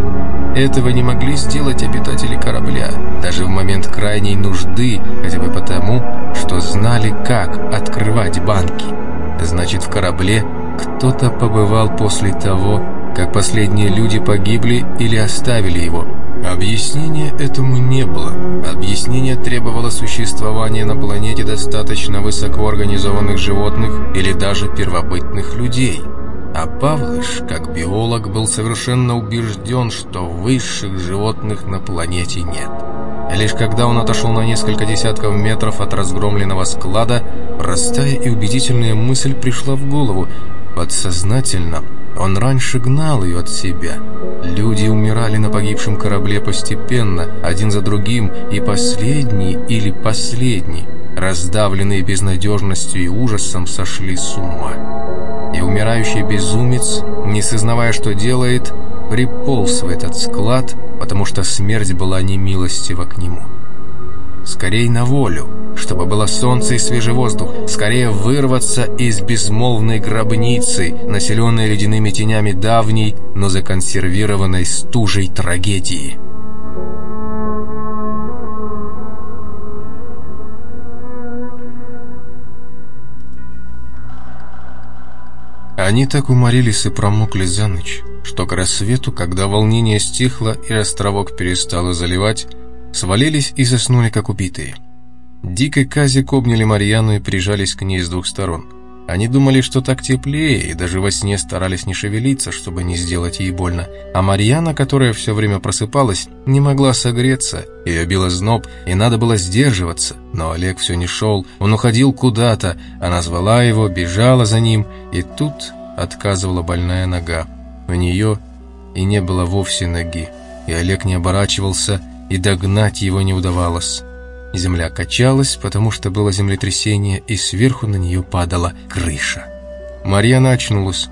Этого не могли сделать обитатели корабля, даже в момент крайней нужды, хотя бы потому, что знали, как открывать банки. Значит, в корабле кто-то побывал после того, как последние люди погибли или оставили его. Объяснения этому не было. Объяснение требовало существования на планете достаточно высокоорганизованных животных или даже первобытных людей – а Павлыш, как биолог, был совершенно убежден, что высших животных на планете нет. Лишь когда он отошел на несколько десятков метров от разгромленного склада, простая и убедительная мысль пришла в голову. Подсознательно он раньше гнал ее от себя. Люди умирали на погибшем корабле постепенно, один за другим, и последний или последний, раздавленные безнадежностью и ужасом, сошли с ума и умирающий безумец, не сознавая, что делает, приполз в этот склад, потому что смерть была немилостива к нему. скорее на волю, чтобы было солнце и свежий воздух, скорее вырваться из безмолвной гробницы, населенной ледяными тенями давней, но законсервированной стужей трагедии. Они так уморились и промокли за ночь, что к рассвету, когда волнение стихло и островок перестало заливать, свалились и заснули как убитые. Дик и Казик обняли Марьяну и прижались к ней с двух сторон. Они думали, что так теплее, и даже во сне старались не шевелиться, чтобы не сделать ей больно. А Марьяна, которая все время просыпалась, не могла согреться, ее било зноб, и надо было сдерживаться. Но Олег все не шел, он уходил куда-то, она звала его, бежала за ним, и тут отказывала больная нога. У нее и не было вовсе ноги, и Олег не оборачивался, и догнать его не удавалось. Земля качалась, потому что было землетрясение, и сверху на нее падала крыша. Марьяна очнулась.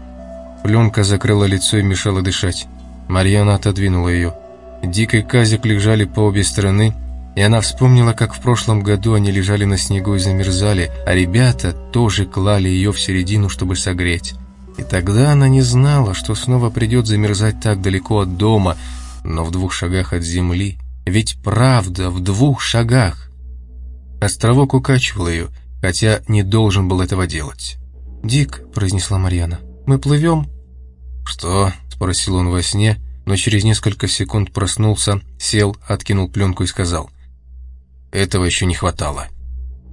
Пленка закрыла лицо и мешала дышать. Марьяна отодвинула ее. Дик и Казик лежали по обе стороны, и она вспомнила, как в прошлом году они лежали на снегу и замерзали, а ребята тоже клали ее в середину, чтобы согреть. И тогда она не знала, что снова придет замерзать так далеко от дома, но в двух шагах от земли. Ведь правда в двух шагах. Островок укачивал ее, хотя не должен был этого делать. «Дик», — произнесла Марьяна, — «мы плывем?» «Что?» — спросил он во сне, но через несколько секунд проснулся, сел, откинул пленку и сказал. «Этого еще не хватало».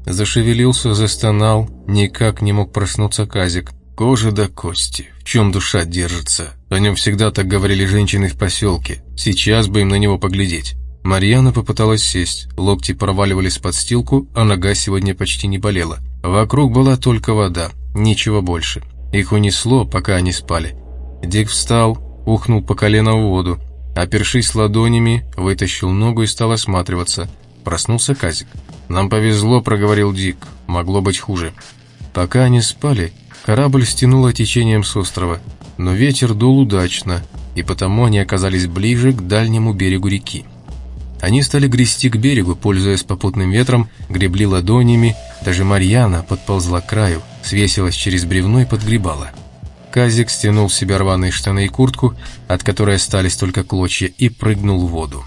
Зашевелился, застонал, никак не мог проснуться Казик. Кожа до кости, в чем душа держится. О нем всегда так говорили женщины в поселке. Сейчас бы им на него поглядеть. Марьяна попыталась сесть, локти проваливались под стилку, а нога сегодня почти не болела. Вокруг была только вода, ничего больше. Их унесло, пока они спали. Дик встал, ухнул по колено в воду, опершись ладонями, вытащил ногу и стал осматриваться. Проснулся Казик. «Нам повезло», — проговорил Дик, — «могло быть хуже». Пока они спали, Корабль стянуло течением с острова, но ветер дул удачно, и потому они оказались ближе к дальнему берегу реки. Они стали грести к берегу, пользуясь попутным ветром, гребли ладонями, даже Марьяна подползла к краю, свесилась через бревно и подгребала. Казик стянул с себя рваные штаны и куртку, от которой остались только клочья, и прыгнул в воду.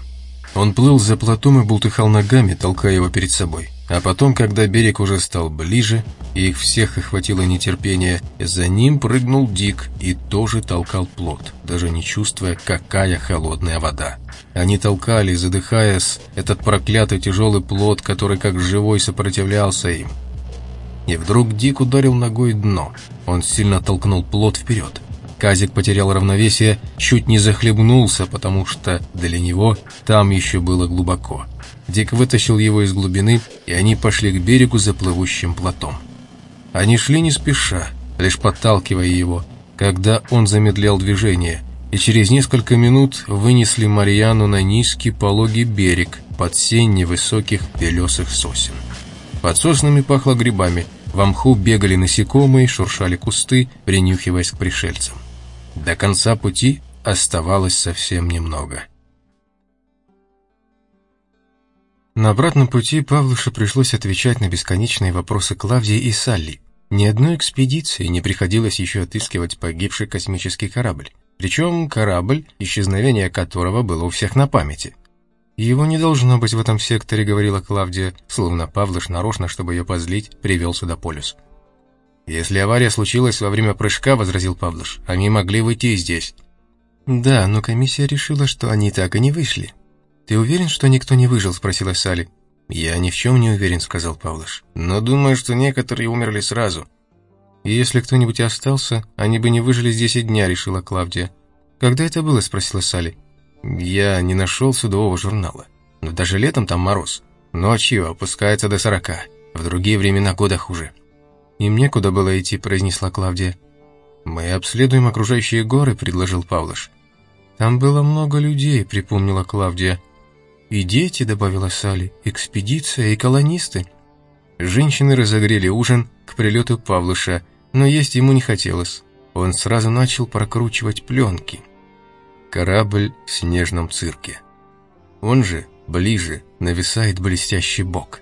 Он плыл за плотом и бултыхал ногами, толкая его перед собой. А потом, когда берег уже стал ближе, и их всех охватило нетерпение, за ним прыгнул Дик и тоже толкал плот, даже не чувствуя, какая холодная вода. Они толкали, задыхаясь, этот проклятый тяжелый плот, который как живой сопротивлялся им. И вдруг Дик ударил ногой дно. Он сильно толкнул плот вперед. Казик потерял равновесие, чуть не захлебнулся, потому что для него там еще было глубоко. Дик вытащил его из глубины, и они пошли к берегу за плывущим плотом. Они шли не спеша, лишь подталкивая его, когда он замедлял движение, и через несколько минут вынесли Марьяну на низкий пологий берег под сень невысоких белесых сосен. Под соснами пахло грибами, в мху бегали насекомые, шуршали кусты, принюхиваясь к пришельцам. До конца пути оставалось совсем немного. На обратном пути Павлуше пришлось отвечать на бесконечные вопросы Клавдии и Салли. Ни одной экспедиции не приходилось еще отыскивать погибший космический корабль. Причем корабль, исчезновение которого было у всех на памяти. «Его не должно быть в этом секторе», — говорила Клавдия, словно Павлыш нарочно, чтобы ее позлить, привел сюда полюс. «Если авария случилась во время прыжка», — возразил Павлыш, — «они могли выйти и здесь». «Да, но комиссия решила, что они так и не вышли. «Ты уверен, что никто не выжил?» – спросила Салли. «Я ни в чем не уверен», – сказал Павлыш. «Но думаю, что некоторые умерли сразу». «И если кто-нибудь остался, они бы не выжили здесь и дня», – решила Клавдия. «Когда это было?» – спросила Салли. «Я не нашел судового журнала. Но даже летом там мороз. Ночью опускается до сорока. В другие времена года хуже». «Им некуда было идти», – произнесла Клавдия. «Мы обследуем окружающие горы», – предложил Павлыш. «Там было много людей», – припомнила Клавдия. «И дети», — добавила Салли, — «экспедиция и колонисты». Женщины разогрели ужин к прилету Павлыша, но есть ему не хотелось. Он сразу начал прокручивать пленки. Корабль в снежном цирке. Он же Ближе нависает блестящий бок.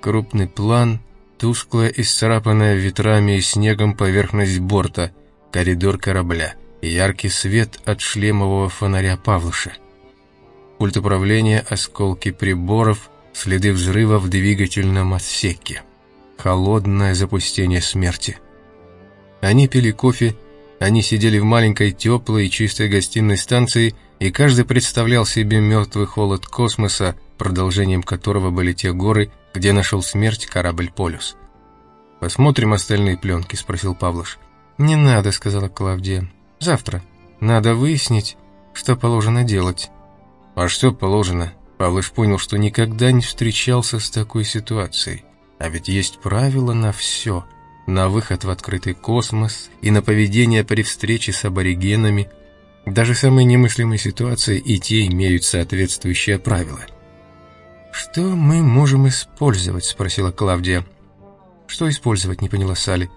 Крупный план, тусклая, исцарапанная ветрами и снегом поверхность борта, коридор корабля, яркий свет от шлемового фонаря Павлыша. Пульт управления, осколки приборов, следы взрыва в двигательном отсеке. Холодное запустение смерти. Они пили кофе, они сидели в маленькой теплой и чистой гостиной станции, и каждый представлял себе мертвый холод космоса, продолжением которого были те горы, где нашел смерть корабль «Полюс». «Посмотрим остальные пленки?» – спросил Павлош. «Не надо», – сказала Клавдия. «Завтра. Надо выяснить, что положено делать». «А что положено?» Павлыш понял, что никогда не встречался с такой ситуацией. А ведь есть правила на все. На выход в открытый космос и на поведение при встрече с аборигенами. Даже самые немыслимые ситуации и те имеют соответствующие правила. «Что мы можем использовать?» – спросила Клавдия. «Что использовать?» – не поняла Салли.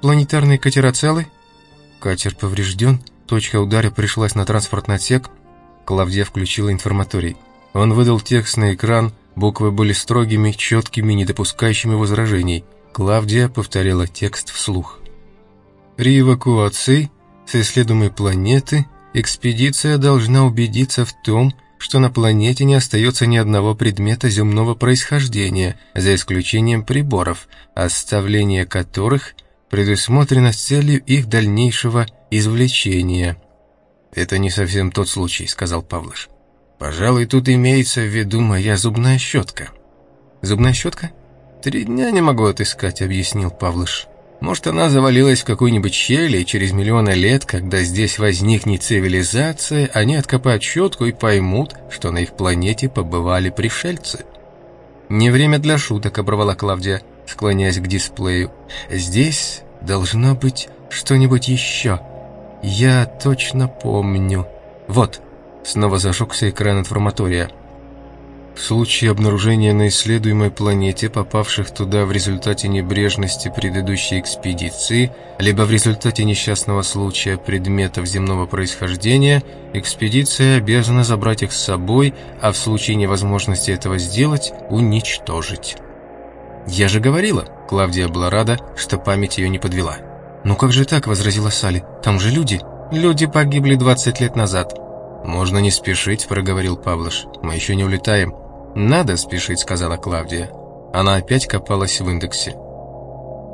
«Планетарные катера целы?» Катер поврежден, точка удара пришлась на транспортный отсек. Клавдия включила информаторий. Он выдал текст на экран, буквы были строгими, четкими, не допускающими возражений. Клавдия повторяла текст вслух. При эвакуации с исследуемой планеты экспедиция должна убедиться в том, что на планете не остается ни одного предмета земного происхождения, за исключением приборов, оставление которых предусмотрено с целью их дальнейшего извлечения. «Это не совсем тот случай», — сказал Павлыш. «Пожалуй, тут имеется в виду моя зубная щетка». «Зубная щетка?» «Три дня не могу отыскать», — объяснил Павлыш. «Может, она завалилась в какую-нибудь щель, и через миллионы лет, когда здесь возникнет цивилизация, они откопают щетку и поймут, что на их планете побывали пришельцы». «Не время для шуток», — оборвала Клавдия, склоняясь к дисплею. «Здесь должно быть что-нибудь еще. Я точно помню. Вот». Снова зажегся экран информатория. В случае обнаружения на исследуемой планете, попавших туда в результате небрежности предыдущей экспедиции, либо в результате несчастного случая предметов земного происхождения, экспедиция обязана забрать их с собой, а в случае невозможности этого сделать – уничтожить. «Я же говорила!» – Клавдия была рада, что память ее не подвела. «Ну как же так?» – возразила Салли. «Там же люди!» «Люди погибли 20 лет назад», «Можно не спешить», — проговорил Павлыш. «Мы еще не улетаем». «Надо спешить», — сказала Клавдия. Она опять копалась в индексе.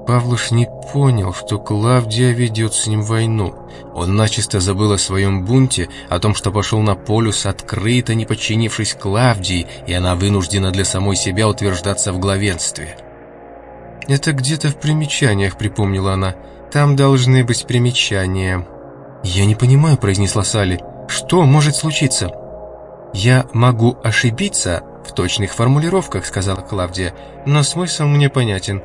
Павлуш не понял, что Клавдия ведет с ним войну. Он начисто забыл о своем бунте, о том, что пошел на полюс, открыто не подчинившись Клавдии, и она вынуждена для самой себя утверждаться в главенстве. «Это где-то в примечаниях», — припомнила она. «Там должны быть примечания». «Я не понимаю», — произнесла Салли. Что может случиться? Я могу ошибиться в точных формулировках, сказала Клавдия, но смысл мне понятен.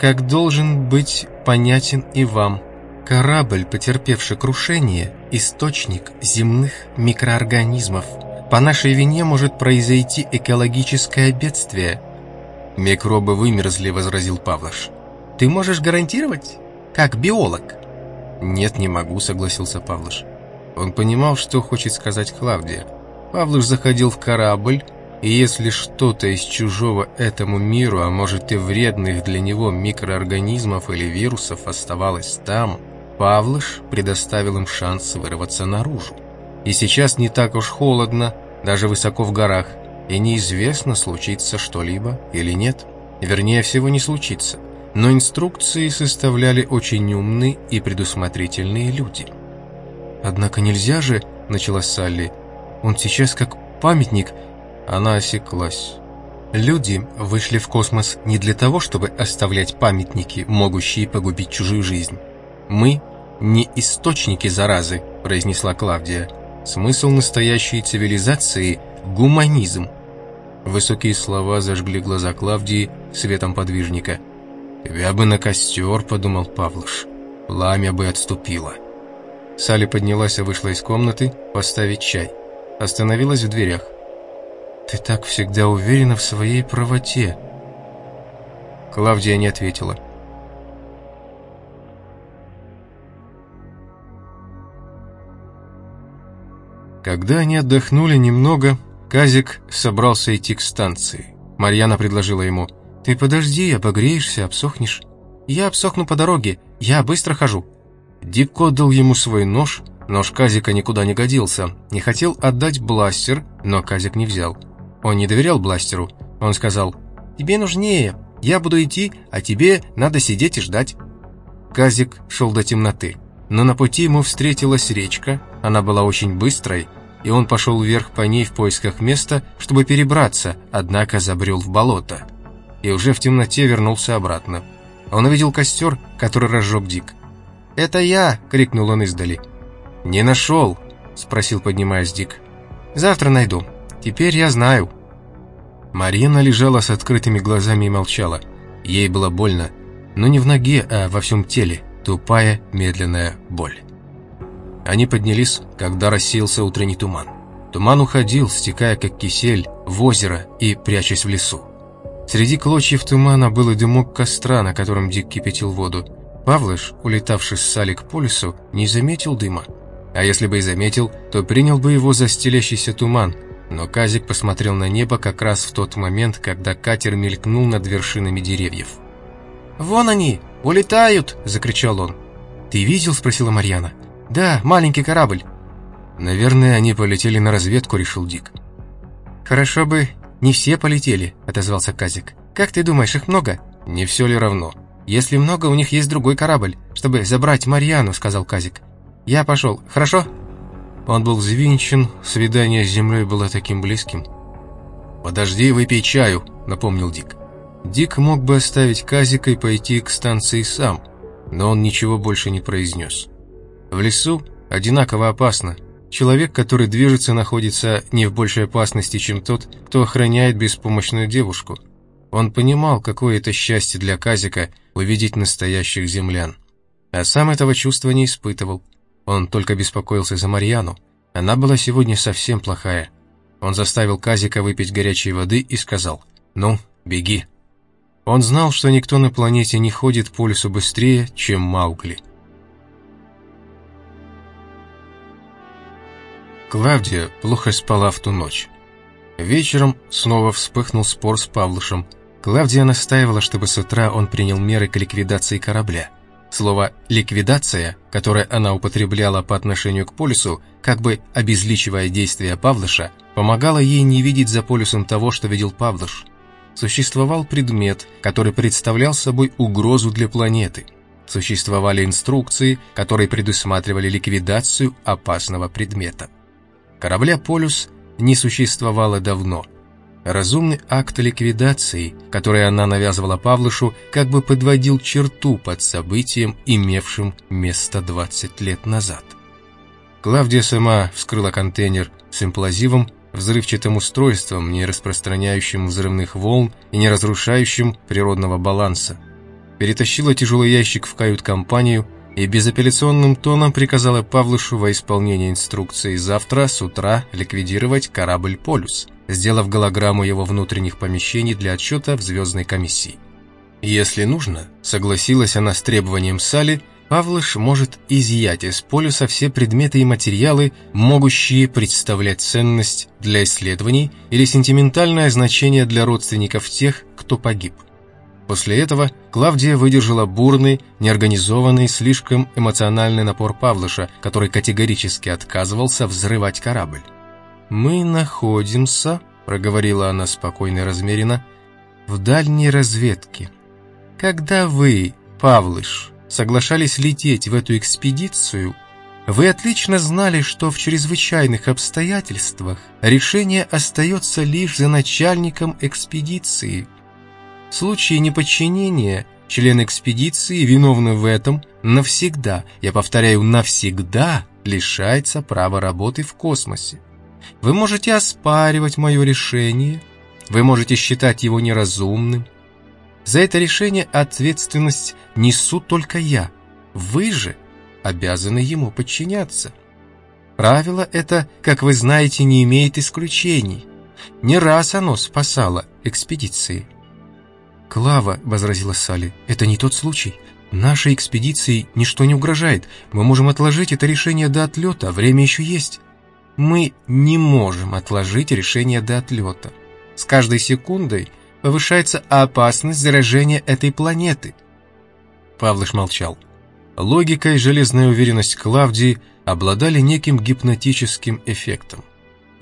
Как должен быть понятен и вам. Корабль, потерпевший крушение, источник земных микроорганизмов. По нашей вине может произойти экологическое бедствие. Микробы вымерзли, возразил Павлош. Ты можешь гарантировать? Как биолог? Нет, не могу, согласился Павлош. Он понимал, что хочет сказать Клавдия. Павлуш заходил в корабль, и если что-то из чужого этому миру, а может и вредных для него микроорганизмов или вирусов оставалось там, Павлыш предоставил им шанс вырваться наружу. И сейчас не так уж холодно, даже высоко в горах, и неизвестно, случится что-либо или нет. Вернее всего, не случится. Но инструкции составляли очень умные и предусмотрительные люди – «Однако нельзя же», — начала Салли. «Он сейчас как памятник». Она осеклась. Люди вышли в космос не для того, чтобы оставлять памятники, могущие погубить чужую жизнь. «Мы не источники заразы», — произнесла Клавдия. «Смысл настоящей цивилизации — гуманизм». Высокие слова зажгли глаза Клавдии светом подвижника. «Тебя бы на костер», — подумал Павлуш. «Пламя бы отступило». Салли поднялась и вышла из комнаты поставить чай. Остановилась в дверях. «Ты так всегда уверена в своей правоте». Клавдия не ответила. Когда они отдохнули немного, Казик собрался идти к станции. Марьяна предложила ему. «Ты подожди, обогреешься, обсохнешь». «Я обсохну по дороге, я быстро хожу». Дик отдал ему свой нож, нож Казика никуда не годился. Не хотел отдать бластер, но Казик не взял. Он не доверял бластеру. Он сказал, «Тебе нужнее, я буду идти, а тебе надо сидеть и ждать». Казик шел до темноты, но на пути ему встретилась речка, она была очень быстрой, и он пошел вверх по ней в поисках места, чтобы перебраться, однако забрел в болото. И уже в темноте вернулся обратно. Он увидел костер, который разжег Дик. «Это я!» — крикнул он издали. «Не нашел?» — спросил, поднимаясь Дик. «Завтра найду. Теперь я знаю». Марина лежала с открытыми глазами и молчала. Ей было больно, но не в ноге, а во всем теле. Тупая, медленная боль. Они поднялись, когда рассеялся утренний туман. Туман уходил, стекая как кисель, в озеро и прячась в лесу. Среди клочьев тумана был и дымок костра, на котором Дик кипятил воду. Павлыш, улетавший с Сали к полюсу, не заметил дыма. А если бы и заметил, то принял бы его за стелящийся туман. Но Казик посмотрел на небо как раз в тот момент, когда катер мелькнул над вершинами деревьев. «Вон они! Улетают!» – закричал он. «Ты видел?» – спросила Марьяна. «Да, маленький корабль». «Наверное, они полетели на разведку», – решил Дик. «Хорошо бы не все полетели», – отозвался Казик. «Как ты думаешь, их много?» «Не все ли равно?» «Если много, у них есть другой корабль, чтобы забрать Марьяну», — сказал Казик. «Я пошел, хорошо?» Он был взвинчен, свидание с землей было таким близким. «Подожди, выпей чаю», — напомнил Дик. Дик мог бы оставить Казика и пойти к станции сам, но он ничего больше не произнес. В лесу одинаково опасно. Человек, который движется, находится не в большей опасности, чем тот, кто охраняет беспомощную девушку. Он понимал, какое это счастье для Казика увидеть настоящих землян. А сам этого чувства не испытывал. Он только беспокоился за Марьяну. Она была сегодня совсем плохая. Он заставил Казика выпить горячей воды и сказал «Ну, беги». Он знал, что никто на планете не ходит по лесу быстрее, чем Маугли. Клавдия плохо спала в ту ночь. Вечером снова вспыхнул спор с Павлышем. Клавдия настаивала, чтобы с утра он принял меры к ликвидации корабля. Слово «ликвидация», которое она употребляла по отношению к полюсу, как бы обезличивая действия Павлыша, помогало ей не видеть за полюсом того, что видел Павлыш существовал предмет, который представлял собой угрозу для планеты. Существовали инструкции, которые предусматривали ликвидацию опасного предмета. Корабля «Полюс» не существовало давно. Разумный акт ликвидации, который она навязывала Павлышу, как бы подводил черту под событием, имевшим место 20 лет назад. Клавдия сама вскрыла контейнер с имплазивом взрывчатым устройством, не распространяющим взрывных волн и не разрушающим природного баланса. Перетащила тяжелый ящик в кают-компанию и безапелляционным тоном приказала Павлышу во исполнение инструкции завтра с утра ликвидировать корабль «Полюс», сделав голограмму его внутренних помещений для отчета в звездной комиссии. Если нужно, согласилась она с требованием Сали Павлыш может изъять из полюса все предметы и материалы, могущие представлять ценность для исследований или сентиментальное значение для родственников тех, кто погиб. После этого Клавдия выдержала бурный, неорганизованный, слишком эмоциональный напор Павлыша, который категорически отказывался взрывать корабль. «Мы находимся», — проговорила она спокойно и размеренно, — «в дальней разведке. Когда вы, Павлыш, соглашались лететь в эту экспедицию, вы отлично знали, что в чрезвычайных обстоятельствах решение остается лишь за начальником экспедиции. В случае неподчинения член экспедиции, виновный в этом, навсегда, я повторяю, навсегда лишается права работы в космосе. Вы можете оспаривать мое решение, вы можете считать его неразумным, за это решение ответственность несу только я. Вы же обязаны ему подчиняться. Правило это, как вы знаете, не имеет исключений. Не раз оно спасало экспедиции. «Клава», — возразила Салли, — «это не тот случай. Нашей экспедиции ничто не угрожает. Мы можем отложить это решение до отлета, время еще есть». Мы не можем отложить решение до отлета. С каждой секундой повышается опасность заражения этой планеты. Павлыш молчал. Логика и железная уверенность Клавдии обладали неким гипнотическим эффектом.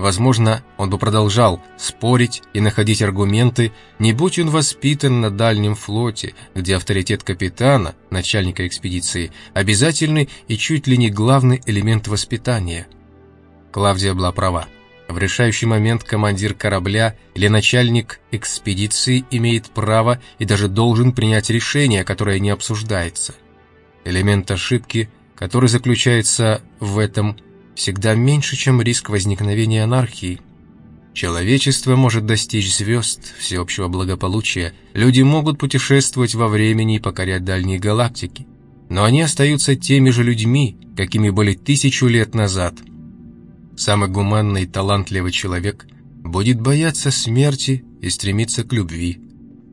Возможно, он бы продолжал спорить и находить аргументы, не будь он воспитан на дальнем флоте, где авторитет капитана, начальника экспедиции, обязательный и чуть ли не главный элемент воспитания. Клавдия была права. В решающий момент командир корабля или начальник экспедиции имеет право и даже должен принять решение, которое не обсуждается. Элемент ошибки, который заключается в этом – всегда меньше, чем риск возникновения анархии. Человечество может достичь звезд, всеобщего благополучия, люди могут путешествовать во времени и покорять дальние галактики, но они остаются теми же людьми, какими были тысячу лет назад. Самый гуманный и талантливый человек будет бояться смерти и стремиться к любви.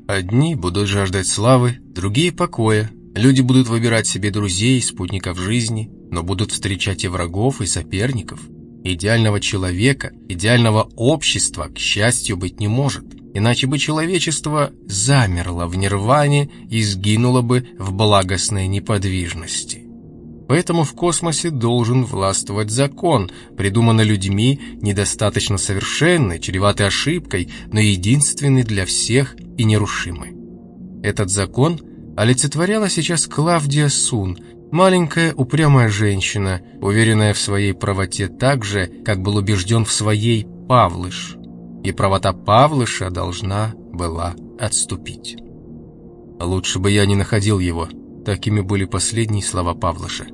Одни будут жаждать славы, другие – покоя, люди будут выбирать себе друзей, спутников жизни – но будут встречать и врагов, и соперников. Идеального человека, идеального общества, к счастью, быть не может, иначе бы человечество замерло в нирване и сгинуло бы в благостной неподвижности. Поэтому в космосе должен властвовать закон, придуманный людьми, недостаточно совершенный, чреватый ошибкой, но единственный для всех и нерушимый. Этот закон олицетворяла сейчас Клавдия Сун, Маленькая упрямая женщина, уверенная в своей правоте так же, как был убежден в своей Павлыш. И правота Павлыша должна была отступить. «Лучше бы я не находил его», — такими были последние слова Павлыша.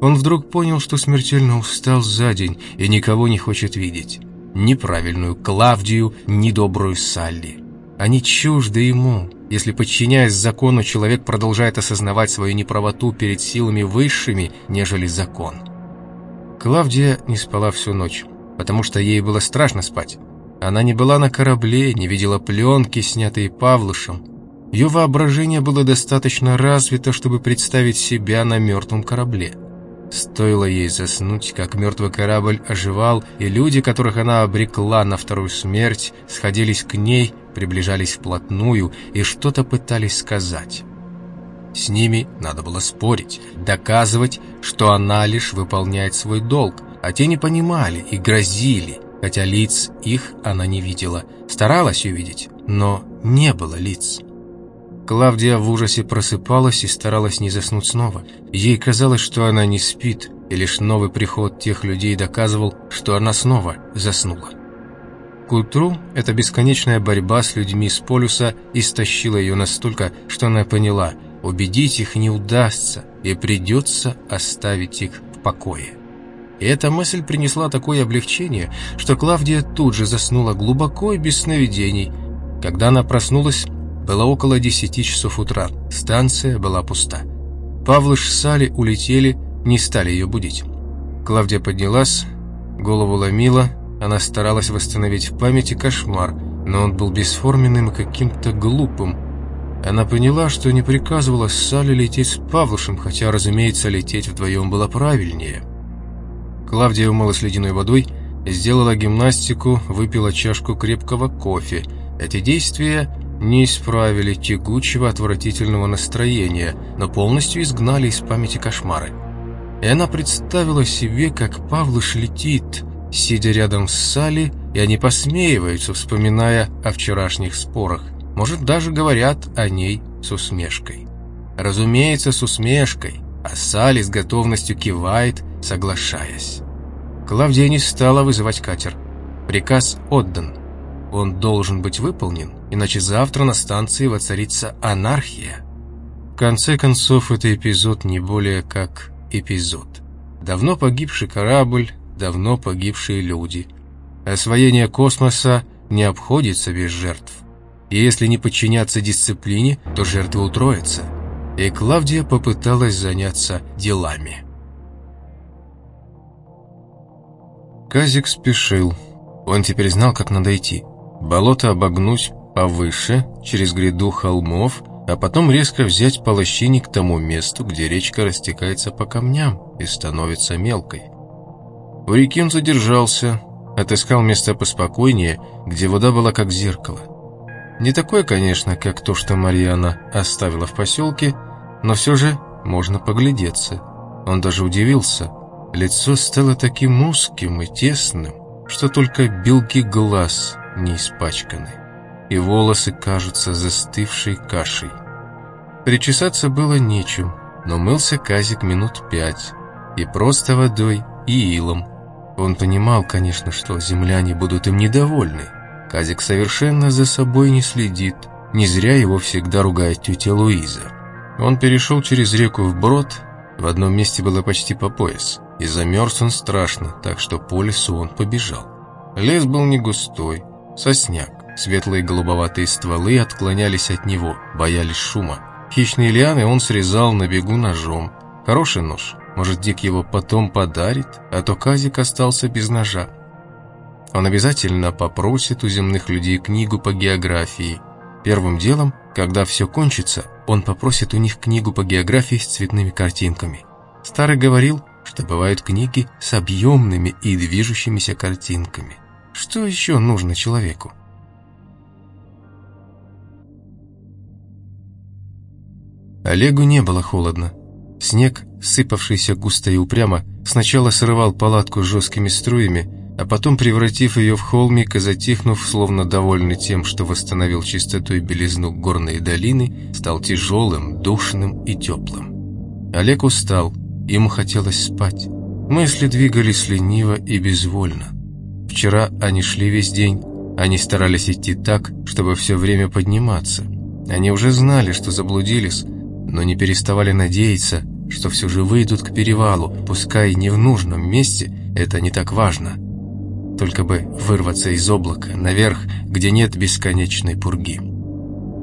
Он вдруг понял, что смертельно устал за день и никого не хочет видеть. Ни правильную Клавдию, ни добрую Салли. Они чужды ему, если, подчиняясь закону, человек продолжает осознавать свою неправоту перед силами высшими, нежели закон. Клавдия не спала всю ночь, потому что ей было страшно спать. Она не была на корабле, не видела пленки, снятые Павлушем. Ее воображение было достаточно развито, чтобы представить себя на мертвом корабле. Стоило ей заснуть, как мертвый корабль оживал, и люди, которых она обрекла на вторую смерть, сходились к ней, приближались вплотную и что-то пытались сказать. С ними надо было спорить, доказывать, что она лишь выполняет свой долг, а те не понимали и грозили, хотя лиц их она не видела, старалась увидеть, но не было лиц. Клавдия в ужасе просыпалась и старалась не заснуть снова. Ей казалось, что она не спит, и лишь новый приход тех людей доказывал, что она снова заснула. К утру эта бесконечная борьба с людьми с полюса истощила ее настолько, что она поняла, убедить их не удастся, и придется оставить их в покое. И эта мысль принесла такое облегчение, что Клавдия тут же заснула глубоко и без сновидений. Когда она проснулась, было около десяти часов утра, станция была пуста. Павлыш с Сали улетели, не стали ее будить. Клавдия поднялась, голову ломила, она старалась восстановить в памяти кошмар, но он был бесформенным и каким-то глупым. Она поняла, что не приказывала Сале лететь с Павлушем, хотя, разумеется, лететь вдвоем было правильнее. Клавдия умылась ледяной водой, сделала гимнастику, выпила чашку крепкого кофе. Эти действия не исправили тягучего отвратительного настроения, но полностью изгнали из памяти кошмары. И она представила себе, как Павлыш летит, сидя рядом с Салли, и они посмеиваются, вспоминая о вчерашних спорах. Может, даже говорят о ней с усмешкой. Разумеется, с усмешкой, а Салли с готовностью кивает, соглашаясь. Клавдия не стала вызывать катер. Приказ отдан. Он должен быть выполнен, иначе завтра на станции воцарится анархия. В конце концов, это эпизод не более как эпизод. Давно погибший корабль, давно погибшие люди. Освоение космоса не обходится без жертв. И если не подчиняться дисциплине, то жертвы утроятся. И Клавдия попыталась заняться делами. Казик спешил. Он теперь знал, как надо идти болото обогнуть повыше, через гряду холмов, а потом резко взять по к тому месту, где речка растекается по камням и становится мелкой. У реки он задержался, отыскал место поспокойнее, где вода была как зеркало. Не такое, конечно, как то, что Марьяна оставила в поселке, но все же можно поглядеться. Он даже удивился. Лицо стало таким узким и тесным, что только белки глаз не испачканы, и волосы кажутся застывшей кашей. Причесаться было нечем, но мылся Казик минут пять, и просто водой, и илом. Он понимал, конечно, что земляне будут им недовольны. Казик совершенно за собой не следит, не зря его всегда ругает тетя Луиза. Он перешел через реку вброд, в одном месте было почти по пояс, и замерз он страшно, так что по лесу он побежал. Лес был не густой, сосняк, светлые голубоватые стволы отклонялись от него, боялись шума. Хищные лианы он срезал на бегу ножом. Хороший нож, может, Дик его потом подарит, а то Казик остался без ножа. Он обязательно попросит у земных людей книгу по географии. Первым делом, когда все кончится, он попросит у них книгу по географии с цветными картинками. Старый говорил, что бывают книги с объемными и движущимися картинками. Что еще нужно человеку? Олегу не было холодно. Снег, сыпавшийся густо и упрямо, сначала срывал палатку жесткими струями, а потом, превратив ее в холмик и затихнув, словно довольный тем, что восстановил чистоту и белизну горной долины, стал тяжелым, душным и теплым. Олег устал, ему хотелось спать. Мысли двигались лениво и безвольно. Вчера они шли весь день, они старались идти так, чтобы все время подниматься. Они уже знали, что заблудились, но не переставали надеяться, что все же выйдут к перевалу, пускай не в нужном месте, это не так важно. Только бы вырваться из облака, наверх, где нет бесконечной пурги.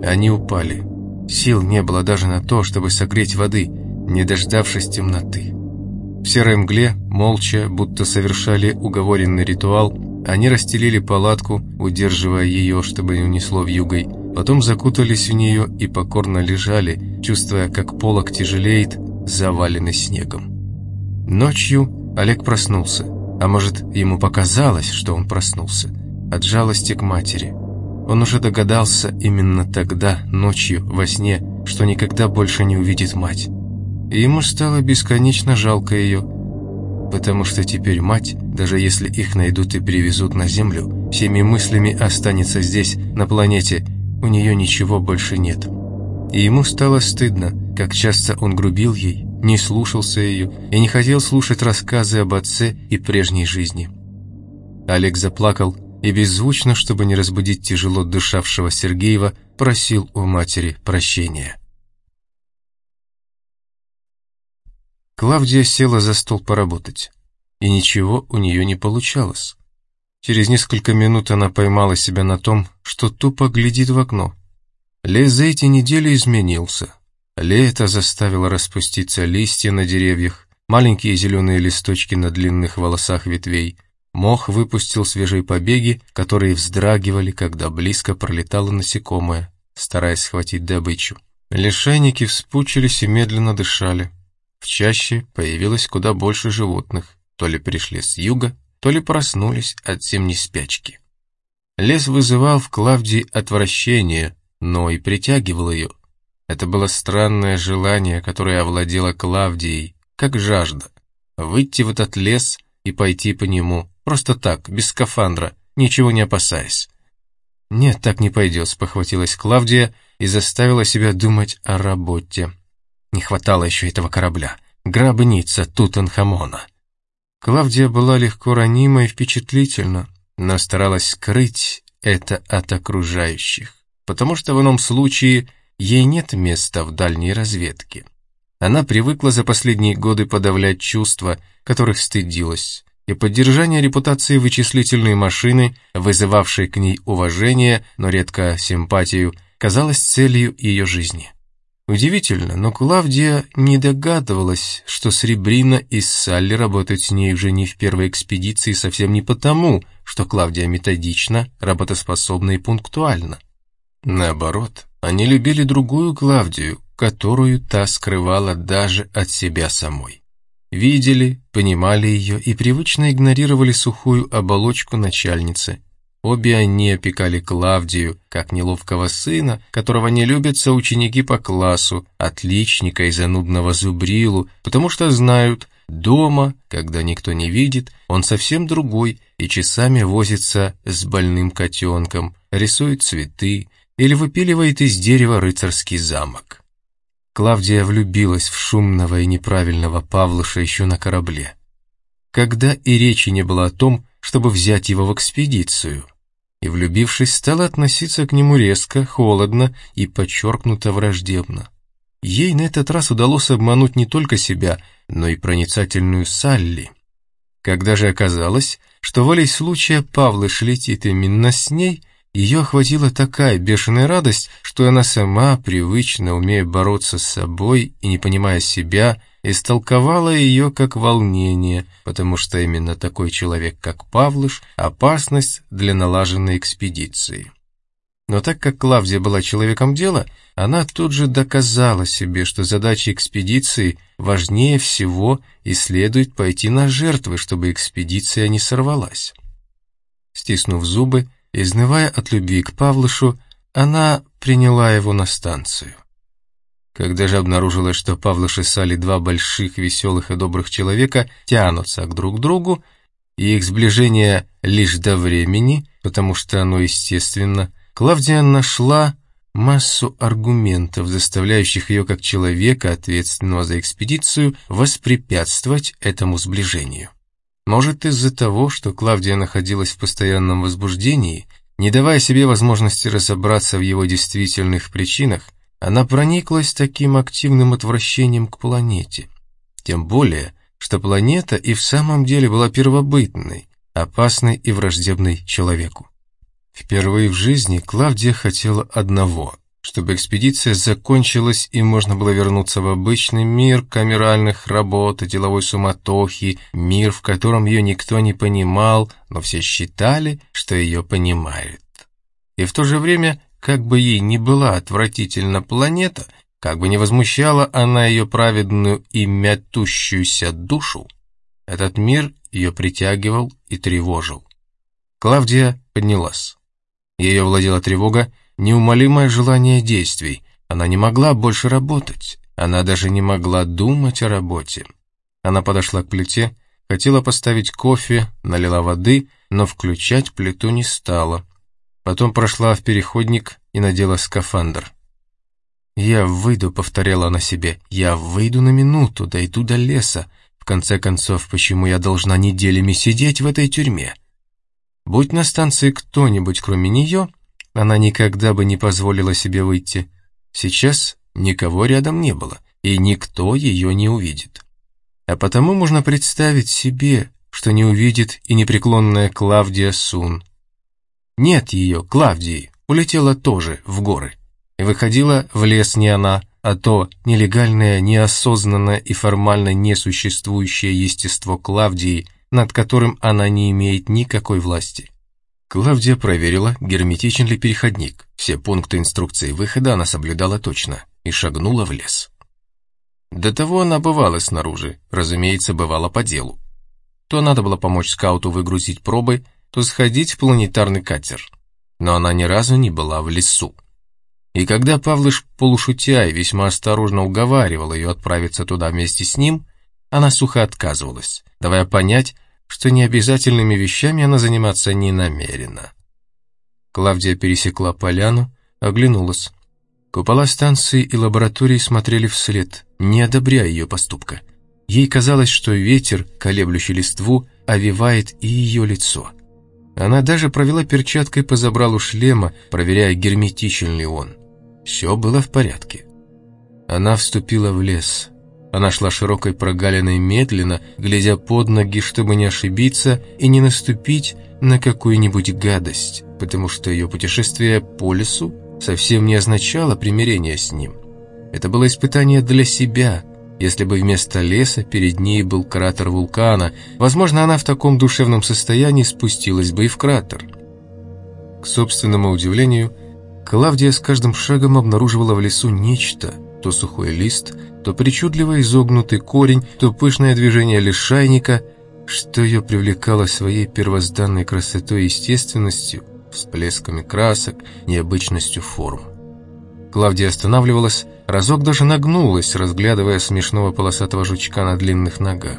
Они упали. Сил не было даже на то, чтобы согреть воды, не дождавшись темноты. В серой мгле, молча, будто совершали уговоренный ритуал, они расстелили палатку, удерживая ее, чтобы не унесло вьюгой, потом закутались в нее и покорно лежали, чувствуя, как полог тяжелеет, заваленный снегом. Ночью Олег проснулся, а может, ему показалось, что он проснулся, от жалости к матери. Он уже догадался именно тогда, ночью, во сне, что никогда больше не увидит мать. И ему стало бесконечно жалко ее, потому что теперь мать, даже если их найдут и привезут на землю, всеми мыслями останется здесь, на планете, у нее ничего больше нет. И ему стало стыдно, как часто он грубил ей, не слушался ее и не хотел слушать рассказы об отце и прежней жизни. Олег заплакал и беззвучно, чтобы не разбудить тяжело дышавшего Сергеева, просил у матери прощения. Клавдия села за стол поработать, и ничего у нее не получалось. Через несколько минут она поймала себя на том, что тупо глядит в окно. Лес за эти недели изменился. Лето заставило распуститься листья на деревьях, маленькие зеленые листочки на длинных волосах ветвей. Мох выпустил свежие побеги, которые вздрагивали, когда близко пролетало насекомое, стараясь схватить добычу. Лишайники вспучились и медленно дышали. В чаще появилось куда больше животных, то ли пришли с юга, то ли проснулись от зимней спячки. Лес вызывал в Клавдии отвращение, но и притягивал ее. Это было странное желание, которое овладело Клавдией, как жажда. Выйти в этот лес и пойти по нему, просто так, без скафандра, ничего не опасаясь. «Нет, так не пойдет», — спохватилась Клавдия и заставила себя думать о работе. Не хватало еще этого корабля. Гробница Тутанхамона. Клавдия была легко ранима и впечатлительна, но старалась скрыть это от окружающих, потому что в ином случае ей нет места в дальней разведке. Она привыкла за последние годы подавлять чувства, которых стыдилась, и поддержание репутации вычислительной машины, вызывавшей к ней уважение, но редко симпатию, казалось целью ее жизни. Удивительно, но Клавдия не догадывалась, что Сребрина и Салли работают с ней уже не в первой экспедиции совсем не потому, что Клавдия методична, работоспособна и пунктуальна. Наоборот, они любили другую Клавдию, которую та скрывала даже от себя самой. видели, понимали ее и привычно игнорировали сухую оболочку начальницы. Обе они опекали Клавдию, как неловкого сына, которого не любят соученики по классу, отличника и занудного зубрилу, потому что знают, дома, когда никто не видит, он совсем другой и часами возится с больным котенком, рисует цветы или выпиливает из дерева рыцарский замок. Клавдия влюбилась в шумного и неправильного Павлыша еще на корабле. Когда и речи не было о том, чтобы взять его в экспедицию. И, влюбившись, стала относиться к нему резко, холодно и подчеркнуто враждебно. Ей на этот раз удалось обмануть не только себя, но и проницательную Салли. Когда же оказалось, что волей случая Павлыш летит именно с ней, ее охватила такая бешеная радость, что она сама, привычно умея бороться с собой и не понимая себя, истолковала ее как волнение, потому что именно такой человек, как Павлыш, опасность для налаженной экспедиции. Но так как Клавдия была человеком дела, она тут же доказала себе, что задача экспедиции важнее всего и следует пойти на жертвы, чтобы экспедиция не сорвалась. Стиснув зубы, изнывая от любви к Павлышу, она приняла его на станцию. Когда же обнаружилось, что Павлыш и Сали, два больших, веселых и добрых человека, тянутся к друг другу, и их сближение лишь до времени, потому что оно естественно, Клавдия нашла массу аргументов, заставляющих ее как человека, ответственного за экспедицию, воспрепятствовать этому сближению. Может, из-за того, что Клавдия находилась в постоянном возбуждении, не давая себе возможности разобраться в его действительных причинах, она прониклась таким активным отвращением к планете. Тем более, что планета и в самом деле была первобытной, опасной и враждебной человеку. Впервые в жизни Клавдия хотела одного — чтобы экспедиция закончилась и можно было вернуться в обычный мир камеральных работ и деловой суматохи, мир, в котором ее никто не понимал, но все считали, что ее понимают. И в то же время как бы ей ни была отвратительна планета, как бы не возмущала она ее праведную и мятущуюся душу, этот мир ее притягивал и тревожил. Клавдия поднялась. Ее владела тревога, неумолимое желание действий. Она не могла больше работать, она даже не могла думать о работе. Она подошла к плите, хотела поставить кофе, налила воды, но включать плиту не стала. Потом прошла в переходник и надела скафандр. «Я выйду», — повторяла она себе, — «я выйду на минуту, дойду до леса. В конце концов, почему я должна неделями сидеть в этой тюрьме?» Будь на станции кто-нибудь, кроме нее, она никогда бы не позволила себе выйти. Сейчас никого рядом не было, и никто ее не увидит. А потому можно представить себе, что не увидит и непреклонная Клавдия Сун. Нет ее, Клавдии, улетела тоже в горы. И выходила в лес не она, а то нелегальное, неосознанное и формально несуществующее естество Клавдии, над которым она не имеет никакой власти. Клавдия проверила, герметичен ли переходник. Все пункты инструкции выхода она соблюдала точно и шагнула в лес. До того она бывала снаружи, разумеется, бывала по делу. То надо было помочь скауту выгрузить пробы, то сходить в планетарный катер. Но она ни разу не была в лесу. И когда Павлыш полушутя и весьма осторожно уговаривал ее отправиться туда вместе с ним, она сухо отказывалась, давая понять, что необязательными вещами она заниматься не намерена. Клавдия пересекла поляну, оглянулась. Купола станции и лаборатории смотрели вслед, не одобряя ее поступка. Ей казалось, что ветер, колеблющий листву, овивает и ее лицо. Она даже провела перчаткой по забралу шлема, проверяя, герметичен ли он. Все было в порядке. Она вступила в лес. Она шла широкой прогалиной медленно, глядя под ноги, чтобы не ошибиться и не наступить на какую-нибудь гадость, потому что ее путешествие по лесу совсем не означало примирение с ним. Это было испытание для себя, если бы вместо леса перед ней был кратер вулкана, возможно, она в таком душевном состоянии спустилась бы и в кратер. К собственному удивлению, Клавдия с каждым шагом обнаруживала в лесу нечто, То сухой лист, то причудливо изогнутый корень, то пышное движение лишайника, что ее привлекало своей первозданной красотой и естественностью, всплесками красок, необычностью форм. Клавдия останавливалась, разок даже нагнулась, разглядывая смешного полосатого жучка на длинных ногах.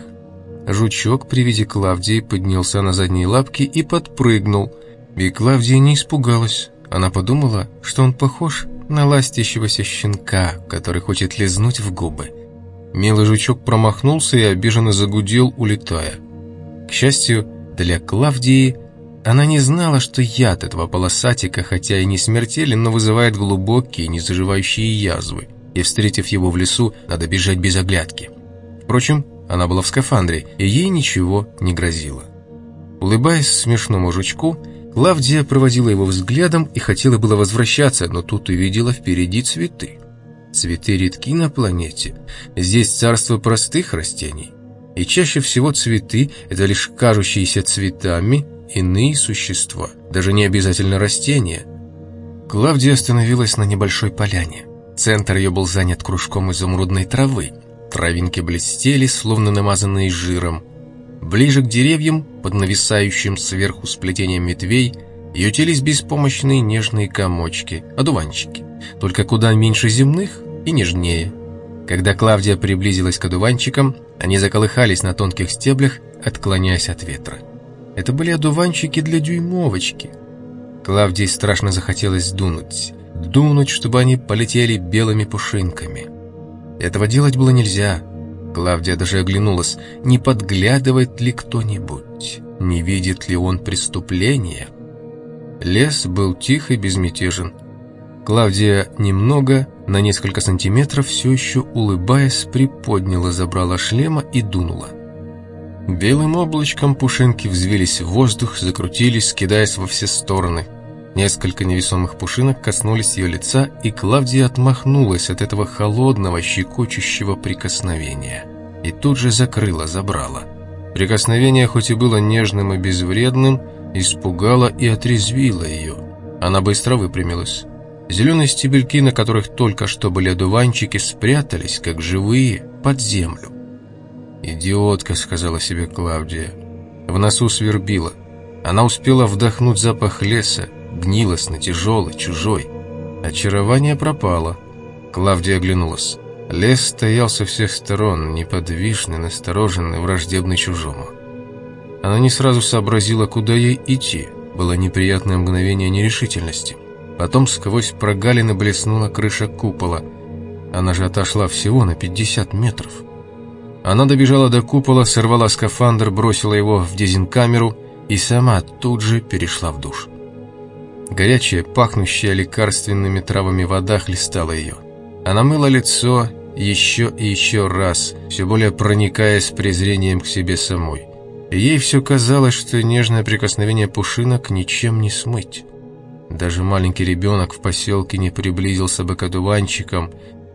Жучок при виде Клавдии поднялся на задние лапки и подпрыгнул. И Клавдия не испугалась. Она подумала, что он похож на ластящегося щенка, который хочет лизнуть в губы. Милый жучок промахнулся и обиженно загудел, улетая. К счастью, для Клавдии она не знала, что яд этого полосатика, хотя и не смертелен, но вызывает глубокие, незаживающие язвы, и, встретив его в лесу, надо бежать без оглядки. Впрочем, она была в скафандре, и ей ничего не грозило. Улыбаясь смешному жучку, Клавдия проводила его взглядом и хотела было возвращаться, но тут увидела впереди цветы. Цветы редки на планете. Здесь царство простых растений. И чаще всего цветы – это лишь кажущиеся цветами иные существа, даже не обязательно растения. Клавдия остановилась на небольшой поляне. Центр ее был занят кружком изумрудной травы. Травинки блестели, словно намазанные жиром. Ближе к деревьям, под нависающим сверху сплетением ветвей, ютились беспомощные нежные комочки, одуванчики, только куда меньше земных и нежнее. Когда Клавдия приблизилась к одуванчикам, они заколыхались на тонких стеблях, отклоняясь от ветра. Это были одуванчики для дюймовочки. Клавдии страшно захотелось дунуть. Дунуть, чтобы они полетели белыми пушинками. Этого делать было нельзя. Клавдия даже оглянулась, не подглядывает ли кто-нибудь, не видит ли он преступления. Лес был тих и безмятежен. Клавдия немного, на несколько сантиметров, все еще улыбаясь, приподняла забрала шлема и дунула. Белым облачком пушинки взвились в воздух, закрутились, скидаясь во все стороны. Несколько невесомых пушинок коснулись ее лица, и Клавдия отмахнулась от этого холодного, щекочущего прикосновения. И тут же закрыла, забрала. Прикосновение, хоть и было нежным и безвредным, испугало и отрезвило ее. Она быстро выпрямилась. Зеленые стебельки, на которых только что были одуванчики, спрятались, как живые, под землю. «Идиотка», — сказала себе Клавдия. В носу свербила. Она успела вдохнуть запах леса, гнилостный, тяжелый, чужой. Очарование пропало. Клавдия оглянулась. Лес стоял со всех сторон, неподвижный, настороженный, враждебный чужому. Она не сразу сообразила, куда ей идти. Было неприятное мгновение нерешительности. Потом сквозь прогалины блеснула крыша купола. Она же отошла всего на 50 метров. Она добежала до купола, сорвала скафандр, бросила его в дезинкамеру и сама тут же перешла в душ. Горячая, пахнущая лекарственными травами вода хлестала ее. Она мыла лицо еще и еще раз, все более проникаясь презрением к себе самой. ей все казалось, что нежное прикосновение пушинок ничем не смыть. Даже маленький ребенок в поселке не приблизился бы к одуванчикам,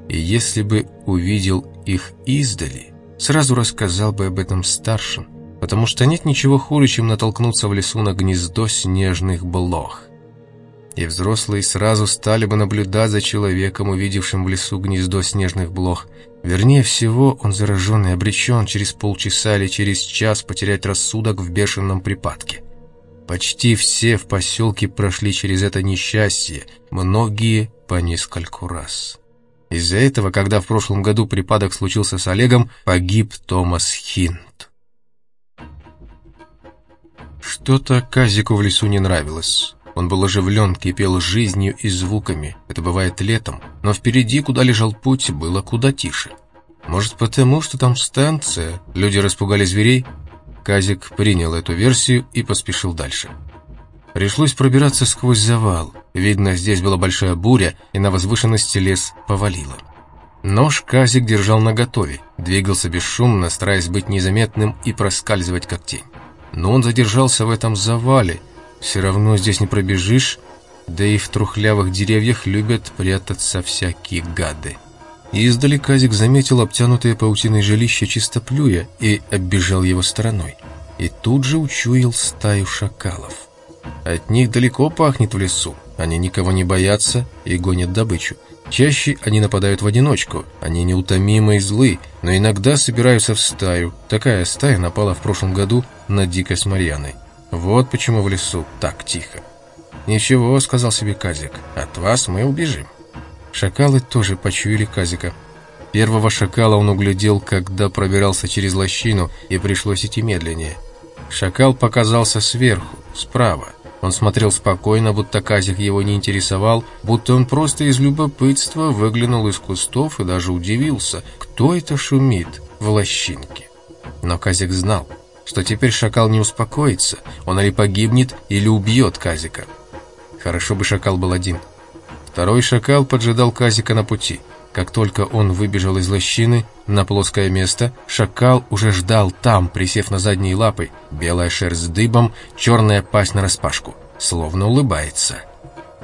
и если бы увидел их издали, сразу рассказал бы об этом старшим, потому что нет ничего хуже, чем натолкнуться в лесу на гнездо снежных блох. И взрослые сразу стали бы наблюдать за человеком, увидевшим в лесу гнездо снежных блох. Вернее всего, он заражен и обречен через полчаса или через час потерять рассудок в бешеном припадке. Почти все в поселке прошли через это несчастье, многие по нескольку раз. Из-за этого, когда в прошлом году припадок случился с Олегом, погиб Томас Хинт. Что-то Казику в лесу не нравилось. Он был оживлен, кипел жизнью и звуками. Это бывает летом. Но впереди, куда лежал путь, было куда тише. Может, потому, что там станция? Люди распугали зверей? Казик принял эту версию и поспешил дальше. Пришлось пробираться сквозь завал. Видно, здесь была большая буря, и на возвышенности лес повалило. Нож Казик держал наготове, двигался бесшумно, стараясь быть незаметным и проскальзывать как тень. Но он задержался в этом завале. Все равно здесь не пробежишь, да и в трухлявых деревьях любят прятаться всякие гады. И издали Казик заметил обтянутое паутиной жилище чистоплюя и оббежал его стороной. И тут же учуял стаю шакалов. От них далеко пахнет в лесу. Они никого не боятся и гонят добычу. Чаще они нападают в одиночку, они неутомимы и злы, но иногда собираются в стаю. Такая стая напала в прошлом году на Дика с Марьяной. Вот почему в лесу так тихо. «Ничего», — сказал себе Казик, — «от вас мы убежим». Шакалы тоже почуяли Казика. Первого шакала он углядел, когда пробирался через лощину, и пришлось идти медленнее. Шакал показался сверху, справа. Он смотрел спокойно, будто Казик его не интересовал, будто он просто из любопытства выглянул из кустов и даже удивился, кто это шумит в лощинке. Но Казик знал, что теперь шакал не успокоится, он или погибнет, или убьет Казика. Хорошо бы шакал был один. Второй шакал поджидал Казика на пути. Как только он выбежал из лощины на плоское место, шакал уже ждал там, присев на задние лапы, белая шерсть дыбом, черная пасть нараспашку, словно улыбается.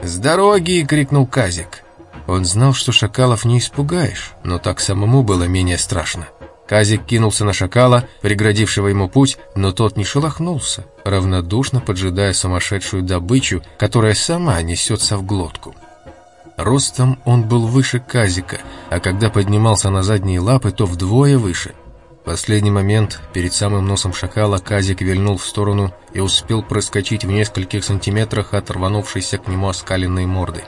«С дороги!» — крикнул Казик. Он знал, что шакалов не испугаешь, но так самому было менее страшно. Казик кинулся на шакала, преградившего ему путь, но тот не шелохнулся, равнодушно поджидая сумасшедшую добычу, которая сама несется в глотку. Ростом он был выше Казика, а когда поднимался на задние лапы, то вдвое выше. В последний момент, перед самым носом шакала, Казик вильнул в сторону и успел проскочить в нескольких сантиметрах от рванувшейся к нему оскаленной морды.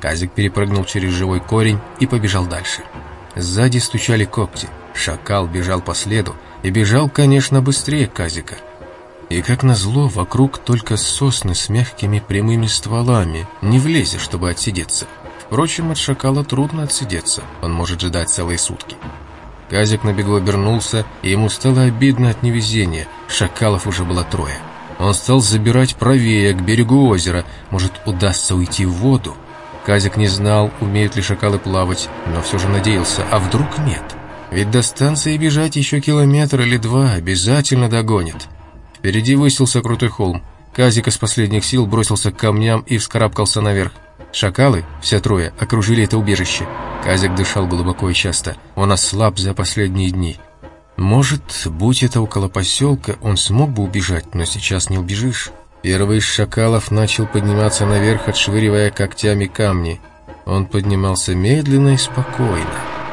Казик перепрыгнул через живой корень и побежал дальше. Сзади стучали когти. Шакал бежал по следу и бежал, конечно, быстрее Казика. И как назло, вокруг только сосны с мягкими прямыми стволами. Не влезешь, чтобы отсидеться. Впрочем, от шакала трудно отсидеться. Он может ждать целые сутки. Казик на бегу обернулся, и ему стало обидно от невезения. Шакалов уже было трое. Он стал забирать правее, к берегу озера. Может, удастся уйти в воду? Казик не знал, умеют ли шакалы плавать, но все же надеялся, а вдруг нет? Ведь до станции бежать еще километр или два обязательно догонит. Впереди высился крутой холм. Казик из последних сил бросился к камням и вскарабкался наверх. Шакалы, все трое, окружили это убежище. Казик дышал глубоко и часто. Он ослаб за последние дни. Может, будь это около поселка, он смог бы убежать, но сейчас не убежишь. Первый из шакалов начал подниматься наверх, отшвыривая когтями камни. Он поднимался медленно и спокойно.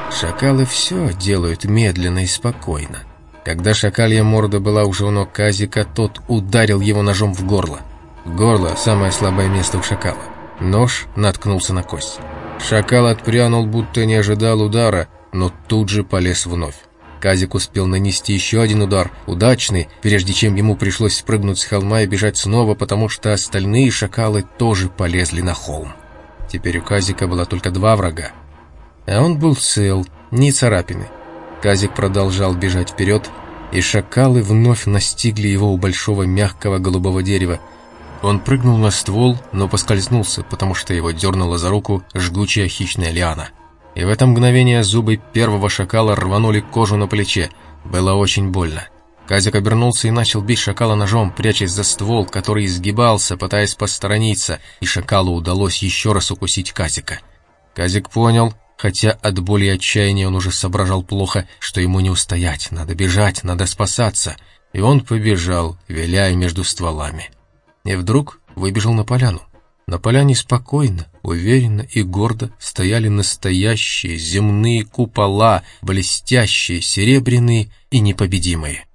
Шакалы все делают медленно и спокойно. Когда шакалья морда была уже у ног Казика, тот ударил его ножом в горло. Горло – самое слабое место у шакала. Нож наткнулся на кость. Шакал отпрянул, будто не ожидал удара, но тут же полез вновь. Казик успел нанести еще один удар, удачный, прежде чем ему пришлось спрыгнуть с холма и бежать снова, потому что остальные шакалы тоже полезли на холм. Теперь у Казика было только два врага. А он был цел, ни царапины. Казик продолжал бежать вперед, и шакалы вновь настигли его у большого мягкого голубого дерева. Он прыгнул на ствол, но поскользнулся, потому что его дернула за руку жгучая хищная лиана. И в это мгновение зубы первого шакала рванули кожу на плече. Было очень больно. Казик обернулся и начал бить шакала ножом, прячась за ствол, который изгибался, пытаясь посторониться, и шакалу удалось еще раз укусить Казика. Казик понял, хотя от боли и отчаяния он уже соображал плохо, что ему не устоять, надо бежать, надо спасаться, и он побежал, виляя между стволами. И вдруг выбежал на поляну. На поляне спокойно, уверенно и гордо стояли настоящие земные купола, блестящие, серебряные и непобедимые.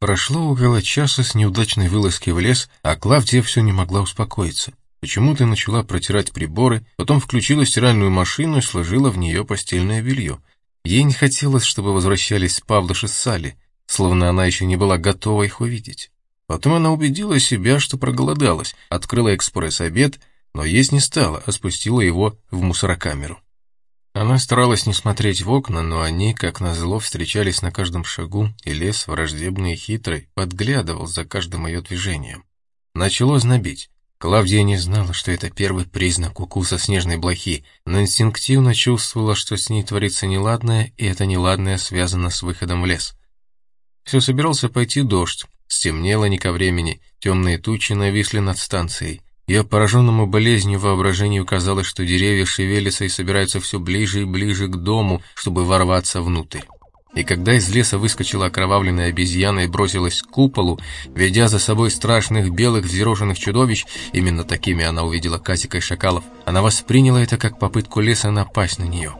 Прошло около часа с неудачной вылазки в лес, а Клавдия все не могла успокоиться. Почему-то начала протирать приборы, потом включила стиральную машину и сложила в нее постельное белье. Ей не хотелось, чтобы возвращались Павлыш и Салли, словно она еще не была готова их увидеть. Потом она убедила себя, что проголодалась, открыла экспресс-обед, но есть не стала, а спустила его в мусорокамеру. Она старалась не смотреть в окна, но они, как назло, встречались на каждом шагу, и лес, враждебный и хитрый, подглядывал за каждым ее движением. Начало знобить. Клавдия не знала, что это первый признак укуса снежной блохи, но инстинктивно чувствовала, что с ней творится неладное, и это неладное связано с выходом в лес. Все собирался пойти дождь, стемнело не ко времени, темные тучи нависли над станцией. Ее пораженному болезнью воображению казалось, что деревья шевелятся и собираются все ближе и ближе к дому, чтобы ворваться внутрь. И когда из леса выскочила окровавленная обезьяна и бросилась к куполу, ведя за собой страшных белых взъерошенных чудовищ, именно такими она увидела Казика и шакалов, она восприняла это как попытку леса напасть на нее.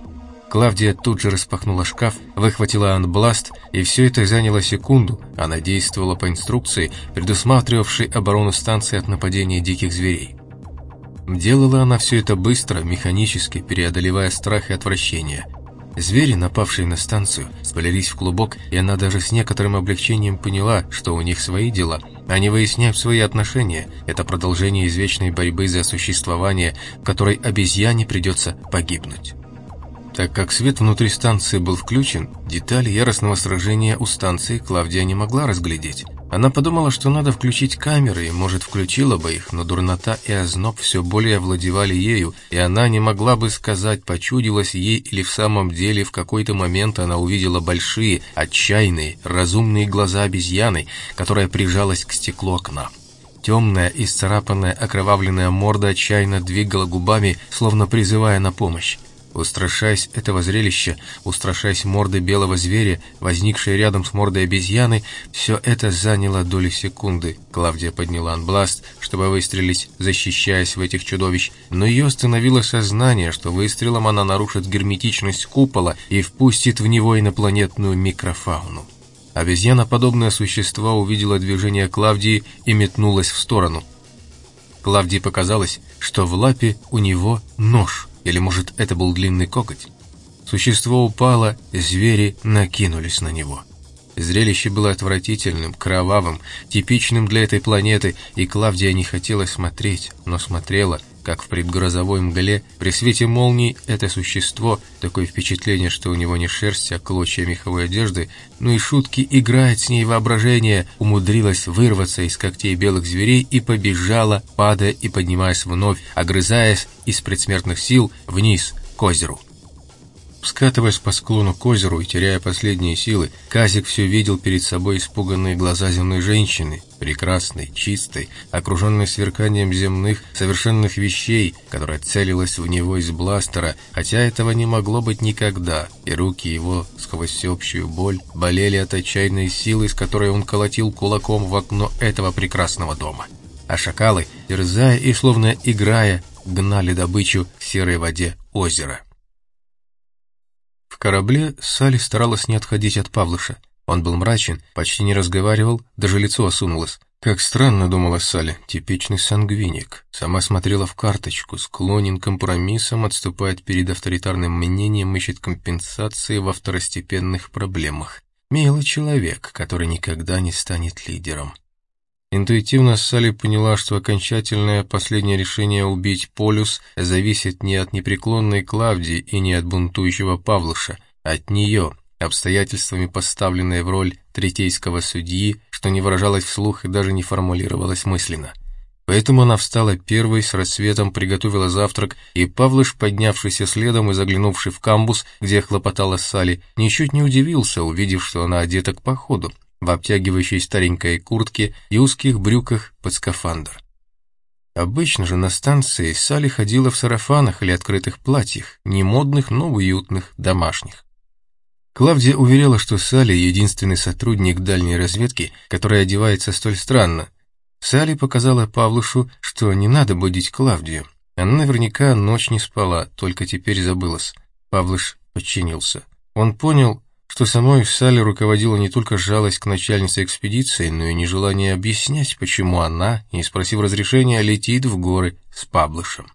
Клавдия тут же распахнула шкаф, выхватила анбласт, и все это заняло секунду. Она действовала по инструкции, предусматривавшей оборону станции от нападения диких зверей. Делала она все это быстро, механически, преодолевая страх и отвращение – Звери, напавшие на станцию, спалились в клубок, и она даже с некоторым облегчением поняла, что у них свои дела. Они выясняют свои отношения. Это продолжение извечной борьбы за существование, в которой обезьяне придется погибнуть. Так как свет внутри станции был включен, детали яростного сражения у станции Клавдия не могла разглядеть. Она подумала, что надо включить камеры, и, может, включила бы их, но дурнота и озноб все более овладевали ею, и она не могла бы сказать, почудилась ей или в самом деле в какой-то момент она увидела большие, отчаянные, разумные глаза обезьяны, которая прижалась к стеклу окна. Темная, исцарапанная, окровавленная морда отчаянно двигала губами, словно призывая на помощь. Устрашаясь этого зрелища, устрашаясь морды белого зверя, возникшей рядом с мордой обезьяны, все это заняло доли секунды. Клавдия подняла анбласт, чтобы выстрелить, защищаясь в этих чудовищ, но ее остановило сознание, что выстрелом она нарушит герметичность купола и впустит в него инопланетную микрофауну. Обезьяноподобное существо увидело движение Клавдии и метнулось в сторону. Клавдии показалось, что в лапе у него нож – или, может, это был длинный коготь? Существо упало, звери накинулись на него. Зрелище было отвратительным, кровавым, типичным для этой планеты, и Клавдия не хотела смотреть, но смотрела, как в предгрозовой мгле, при свете молний, это существо, такое впечатление, что у него не шерсть, а клочья меховой одежды, ну и шутки играет с ней воображение, умудрилась вырваться из когтей белых зверей и побежала, падая и поднимаясь вновь, огрызаясь из предсмертных сил вниз к озеру. Скатываясь по склону к озеру и теряя последние силы, Казик все видел перед собой испуганные глаза земной женщины, прекрасной, чистой, окруженной сверканием земных, совершенных вещей, которая целилась в него из бластера, хотя этого не могло быть никогда, и руки его, сквозь всеобщую боль, болели от отчаянной силы, с которой он колотил кулаком в окно этого прекрасного дома. А шакалы, терзая и словно играя, гнали добычу в серой воде озера корабле Салли старалась не отходить от Павлыша. Он был мрачен, почти не разговаривал, даже лицо осунулось. Как странно, думала Салли, типичный сангвиник. Сама смотрела в карточку, склонен к компромиссам, отступает перед авторитарным мнением, ищет компенсации во второстепенных проблемах. Милый человек, который никогда не станет лидером. Интуитивно Салли поняла, что окончательное последнее решение убить Полюс зависит не от непреклонной Клавдии и не от бунтующего Павлыша, а от нее, обстоятельствами поставленной в роль третейского судьи, что не выражалось вслух и даже не формулировалось мысленно. Поэтому она встала первой, с рассветом приготовила завтрак, и Павлыш, поднявшийся следом и заглянувший в камбус, где хлопотала Салли, ничуть не удивился, увидев, что она одета к походу, в обтягивающей старенькой куртке и узких брюках под скафандр. Обычно же на станции Салли ходила в сарафанах или открытых платьях, не модных, но уютных, домашних. Клавдия уверяла, что Салли — единственный сотрудник дальней разведки, который одевается столь странно. Салли показала Павлушу, что не надо будить Клавдию. Она наверняка ночь не спала, только теперь забылась. Павлуш подчинился. Он понял, что самой Салли руководила не только жалость к начальнице экспедиции, но и нежелание объяснять, почему она, не спросив разрешения, летит в горы с Павлышем.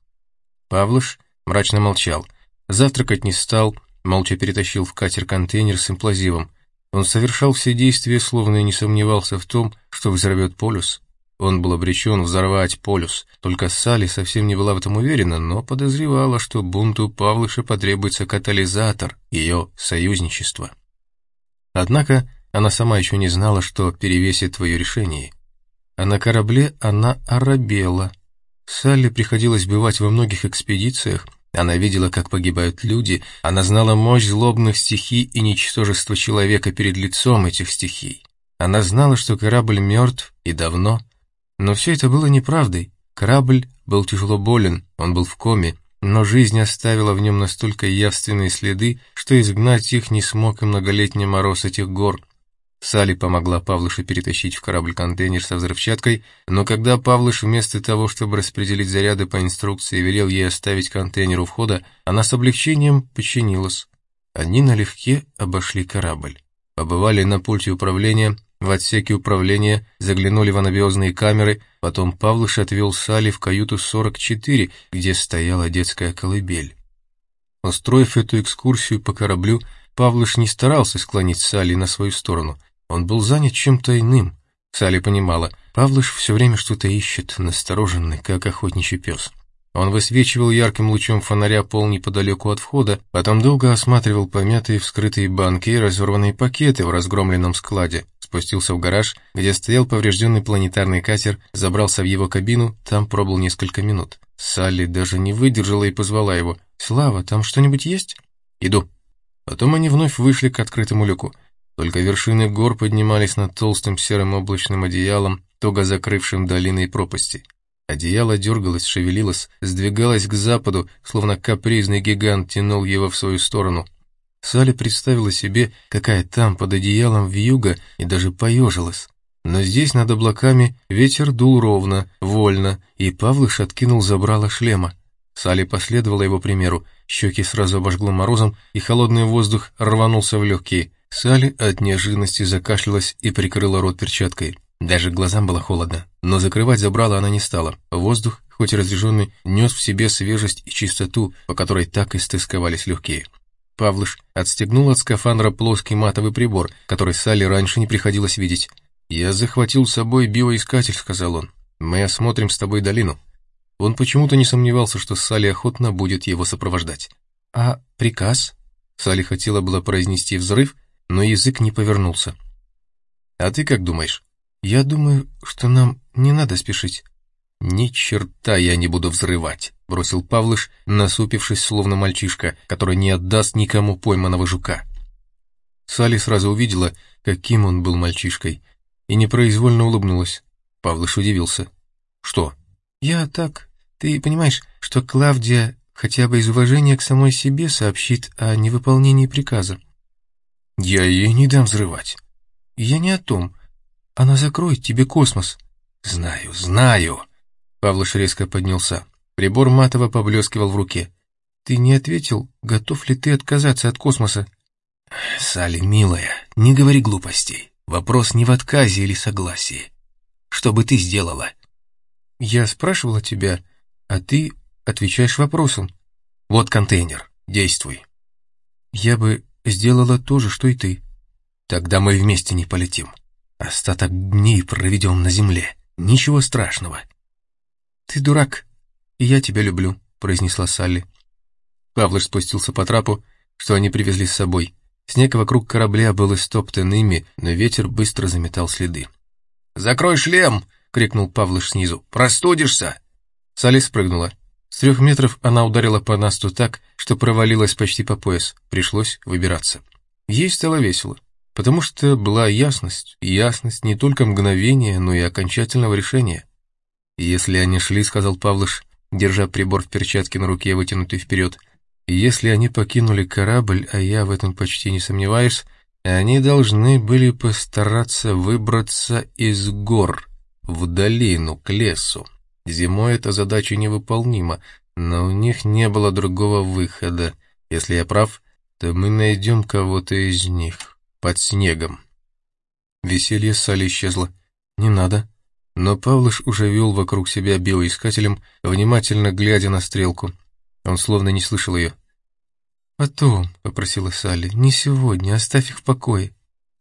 Павлыш мрачно молчал, завтракать не стал, молча перетащил в катер контейнер с имплазивом. Он совершал все действия, словно и не сомневался в том, что взорвет полюс. Он был обречен взорвать полюс, только Салли совсем не была в этом уверена, но подозревала, что бунту Павлыша потребуется катализатор ее союзничества. Однако она сама еще не знала, что перевесит твое решение. А на корабле она оробела. Салли приходилось бывать во многих экспедициях, она видела, как погибают люди, она знала мощь злобных стихий и ничтожество человека перед лицом этих стихий. Она знала, что корабль мертв и давно. Но все это было неправдой. Корабль был тяжело болен, он был в коме, но жизнь оставила в нем настолько явственные следы, что изгнать их не смог и многолетний мороз этих гор. Салли помогла Павлышу перетащить в корабль контейнер со взрывчаткой, но когда Павлыш вместо того, чтобы распределить заряды по инструкции, велел ей оставить контейнер у входа, она с облегчением подчинилась. Они налегке обошли корабль. Побывали на пульте управления, в отсеке управления, заглянули в анабиозные камеры, потом Павлыш отвел Салли в каюту 44, где стояла детская колыбель. Устроив эту экскурсию по кораблю, Павлыш не старался склонить Салли на свою сторону. Он был занят чем-то иным. Салли понимала, Павлыш все время что-то ищет, настороженный, как охотничий пес. Он высвечивал ярким лучом фонаря пол неподалеку от входа, потом долго осматривал помятые вскрытые банки и разорванные пакеты в разгромленном складе, спустился в гараж, где стоял поврежденный планетарный катер, забрался в его кабину, там пробыл несколько минут. Салли даже не выдержала и позвала его. «Слава, там что-нибудь есть?» «Иду». Потом они вновь вышли к открытому люку. Только вершины гор поднимались над толстым серым облачным одеялом, туго закрывшим долины и пропасти. Одеяло дергалось, шевелилось, сдвигалось к западу, словно капризный гигант тянул его в свою сторону. Салли представила себе, какая там под одеялом вьюга, и даже поежилась. Но здесь, над облаками, ветер дул ровно, вольно, и Павлыш откинул забрало шлема. Салли последовала его примеру, щеки сразу обожгло морозом, и холодный воздух рванулся в легкие. Салли от неожиданности закашлялась и прикрыла рот перчаткой. Даже глазам было холодно, но закрывать забрала она не стала. Воздух, хоть и разряженный, нес в себе свежесть и чистоту, по которой так и стысковались легкие. Павлыш отстегнул от скафандра плоский матовый прибор, который Салли раньше не приходилось видеть. «Я захватил с собой биоискатель», — сказал он. «Мы осмотрим с тобой долину». Он почему-то не сомневался, что Салли охотно будет его сопровождать. «А приказ?» Салли хотела было произнести взрыв, но язык не повернулся. «А ты как думаешь?» «Я думаю, что нам не надо спешить». «Ни черта я не буду взрывать», — бросил Павлыш, насупившись, словно мальчишка, который не отдаст никому пойманного жука. Салли сразу увидела, каким он был мальчишкой, и непроизвольно улыбнулась. Павлыш удивился. «Что?» «Я так. Ты понимаешь, что Клавдия хотя бы из уважения к самой себе сообщит о невыполнении приказа?» «Я ей не дам взрывать». «Я не о том. Она закроет тебе космос». «Знаю, знаю». Павлыш резко поднялся. Прибор матово поблескивал в руке. «Ты не ответил, готов ли ты отказаться от космоса?» «Салли, милая, не говори глупостей. Вопрос не в отказе или согласии. Что бы ты сделала?» «Я спрашивала тебя, а ты отвечаешь вопросом. Вот контейнер, действуй». «Я бы сделала то же, что и ты». «Тогда мы вместе не полетим. Остаток дней проведем на земле. Ничего страшного». «Ты дурак, и я тебя люблю», — произнесла Салли. Павлыш спустился по трапу, что они привезли с собой. Снег вокруг корабля был истоптан ими, но ветер быстро заметал следы. «Закрой шлем!» — крикнул Павлыш снизу. «Простудишься!» Салли спрыгнула. С трех метров она ударила по насту так, что провалилась почти по пояс. Пришлось выбираться. Ей стало весело, потому что была ясность, ясность не только мгновения, но и окончательного решения. «Если они шли», — сказал Павлыш, держа прибор в перчатке на руке, вытянутый вперед, «если они покинули корабль, а я в этом почти не сомневаюсь, они должны были постараться выбраться из гор в долину, к лесу. Зимой эта задача невыполнима, но у них не было другого выхода. Если я прав, то мы найдем кого-то из них под снегом». Веселье Сали исчезло. «Не надо», но Павлыш уже вел вокруг себя биоискателем, внимательно глядя на стрелку. Он словно не слышал ее. «Потом», — попросила Салли, — «не сегодня, оставь их в покое».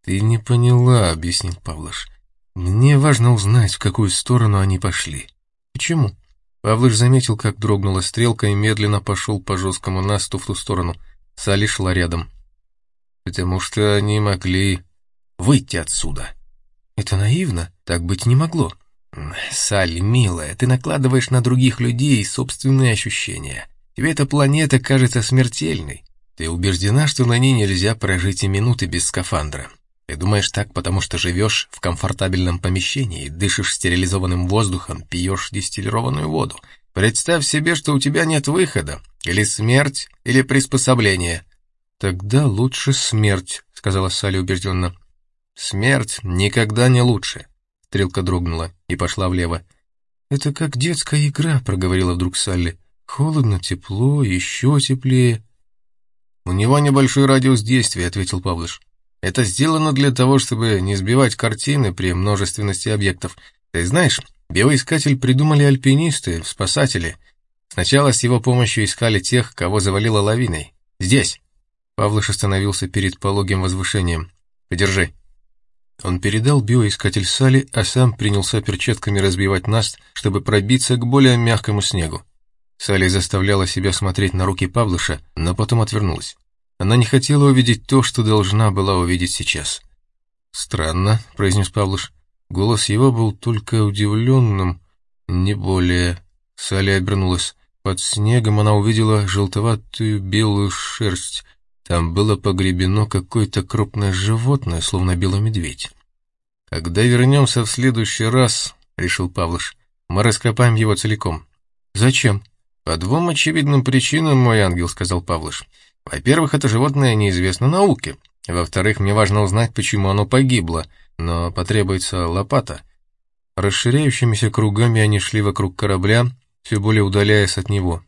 «Ты не поняла», — объяснил Павлыш. «Мне важно узнать, в какую сторону они пошли». «Почему?» Павлыш заметил, как дрогнула стрелка и медленно пошел по жесткому насту в ту сторону. Салли шла рядом. «Потому что они могли выйти отсюда». «Это наивно, так быть не могло». «Салли, милая, ты накладываешь на других людей собственные ощущения. Тебе эта планета кажется смертельной. Ты убеждена, что на ней нельзя прожить и минуты без скафандра. Ты думаешь так, потому что живешь в комфортабельном помещении, дышишь стерилизованным воздухом, пьешь дистиллированную воду. Представь себе, что у тебя нет выхода. Или смерть, или приспособление. Тогда лучше смерть, сказала Салли убежденно. Смерть никогда не лучше. Стрелка дрогнула и пошла влево. «Это как детская игра», — проговорила вдруг Салли. «Холодно, тепло, еще теплее». «У него небольшой радиус действия», — ответил Павлыш. «Это сделано для того, чтобы не сбивать картины при множественности объектов. Ты знаешь, биоискатель придумали альпинисты, спасатели. Сначала с его помощью искали тех, кого завалило лавиной. Здесь». Павлыш остановился перед пологим возвышением. «Подержи». Он передал биоискатель Сали, а сам принялся перчатками разбивать наст, чтобы пробиться к более мягкому снегу. Салли заставляла себя смотреть на руки Павлыша, но потом отвернулась. Она не хотела увидеть то, что должна была увидеть сейчас. «Странно», — произнес Павлыш. Голос его был только удивленным, не более. Салли обернулась. Под снегом она увидела желтоватую белую шерсть. Там было погребено какое-то крупное животное, словно белый медведь. «Когда вернемся в следующий раз», — решил Павлыш, — «мы раскопаем его целиком». «Зачем?» «По двум очевидным причинам, мой ангел», — сказал Павлыш. «Во-первых, это животное неизвестно науке. Во-вторых, мне важно узнать, почему оно погибло, но потребуется лопата». Расширяющимися кругами они шли вокруг корабля, все более удаляясь от него.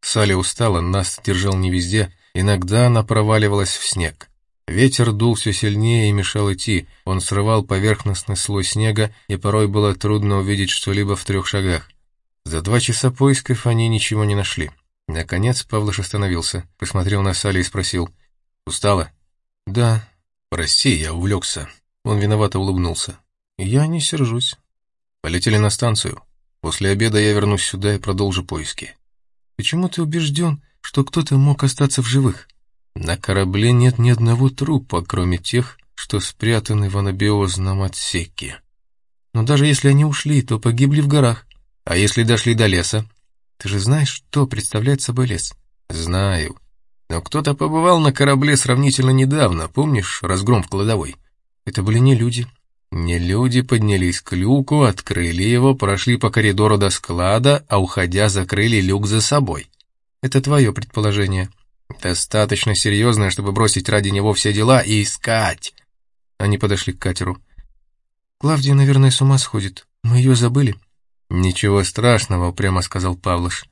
Саля устала, нас держал не везде — Иногда она проваливалась в снег. Ветер дул все сильнее и мешал идти, он срывал поверхностный слой снега, и порой было трудно увидеть что-либо в трех шагах. За два часа поисков они ничего не нашли. Наконец Павлыш остановился, посмотрел на Салли и спросил. «Устала?» «Да». «Прости, я увлекся». Он виновато улыбнулся. «Я не сержусь». «Полетели на станцию. После обеда я вернусь сюда и продолжу поиски». «Почему ты убежден, что кто-то мог остаться в живых. На корабле нет ни одного трупа, кроме тех, что спрятаны в анабиозном отсеке. Но даже если они ушли, то погибли в горах. А если дошли до леса? Ты же знаешь, что представляет собой лес? Знаю. Но кто-то побывал на корабле сравнительно недавно, помнишь разгром в кладовой? Это были не люди. Не люди поднялись к люку, открыли его, прошли по коридору до склада, а уходя закрыли люк за собой. Это твое предположение. Достаточно серьезное, чтобы бросить ради него все дела и искать. Они подошли к катеру. Клавдия, наверное, с ума сходит. Мы ее забыли. Ничего страшного, прямо сказал Павлыш.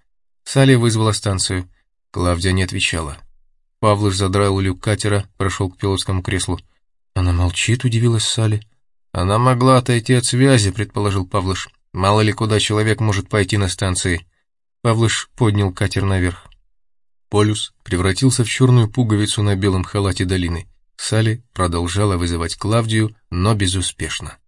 Салли вызвала станцию. Клавдия не отвечала. Павлыш задрал люк катера, прошел к пилотскому креслу. Она молчит, удивилась Салли. Она могла отойти от связи, предположил Павлыш. Мало ли куда человек может пойти на станции. Павлыш поднял катер наверх. Полюс превратился в черную пуговицу на белом халате долины. Салли продолжала вызывать Клавдию, но безуспешно.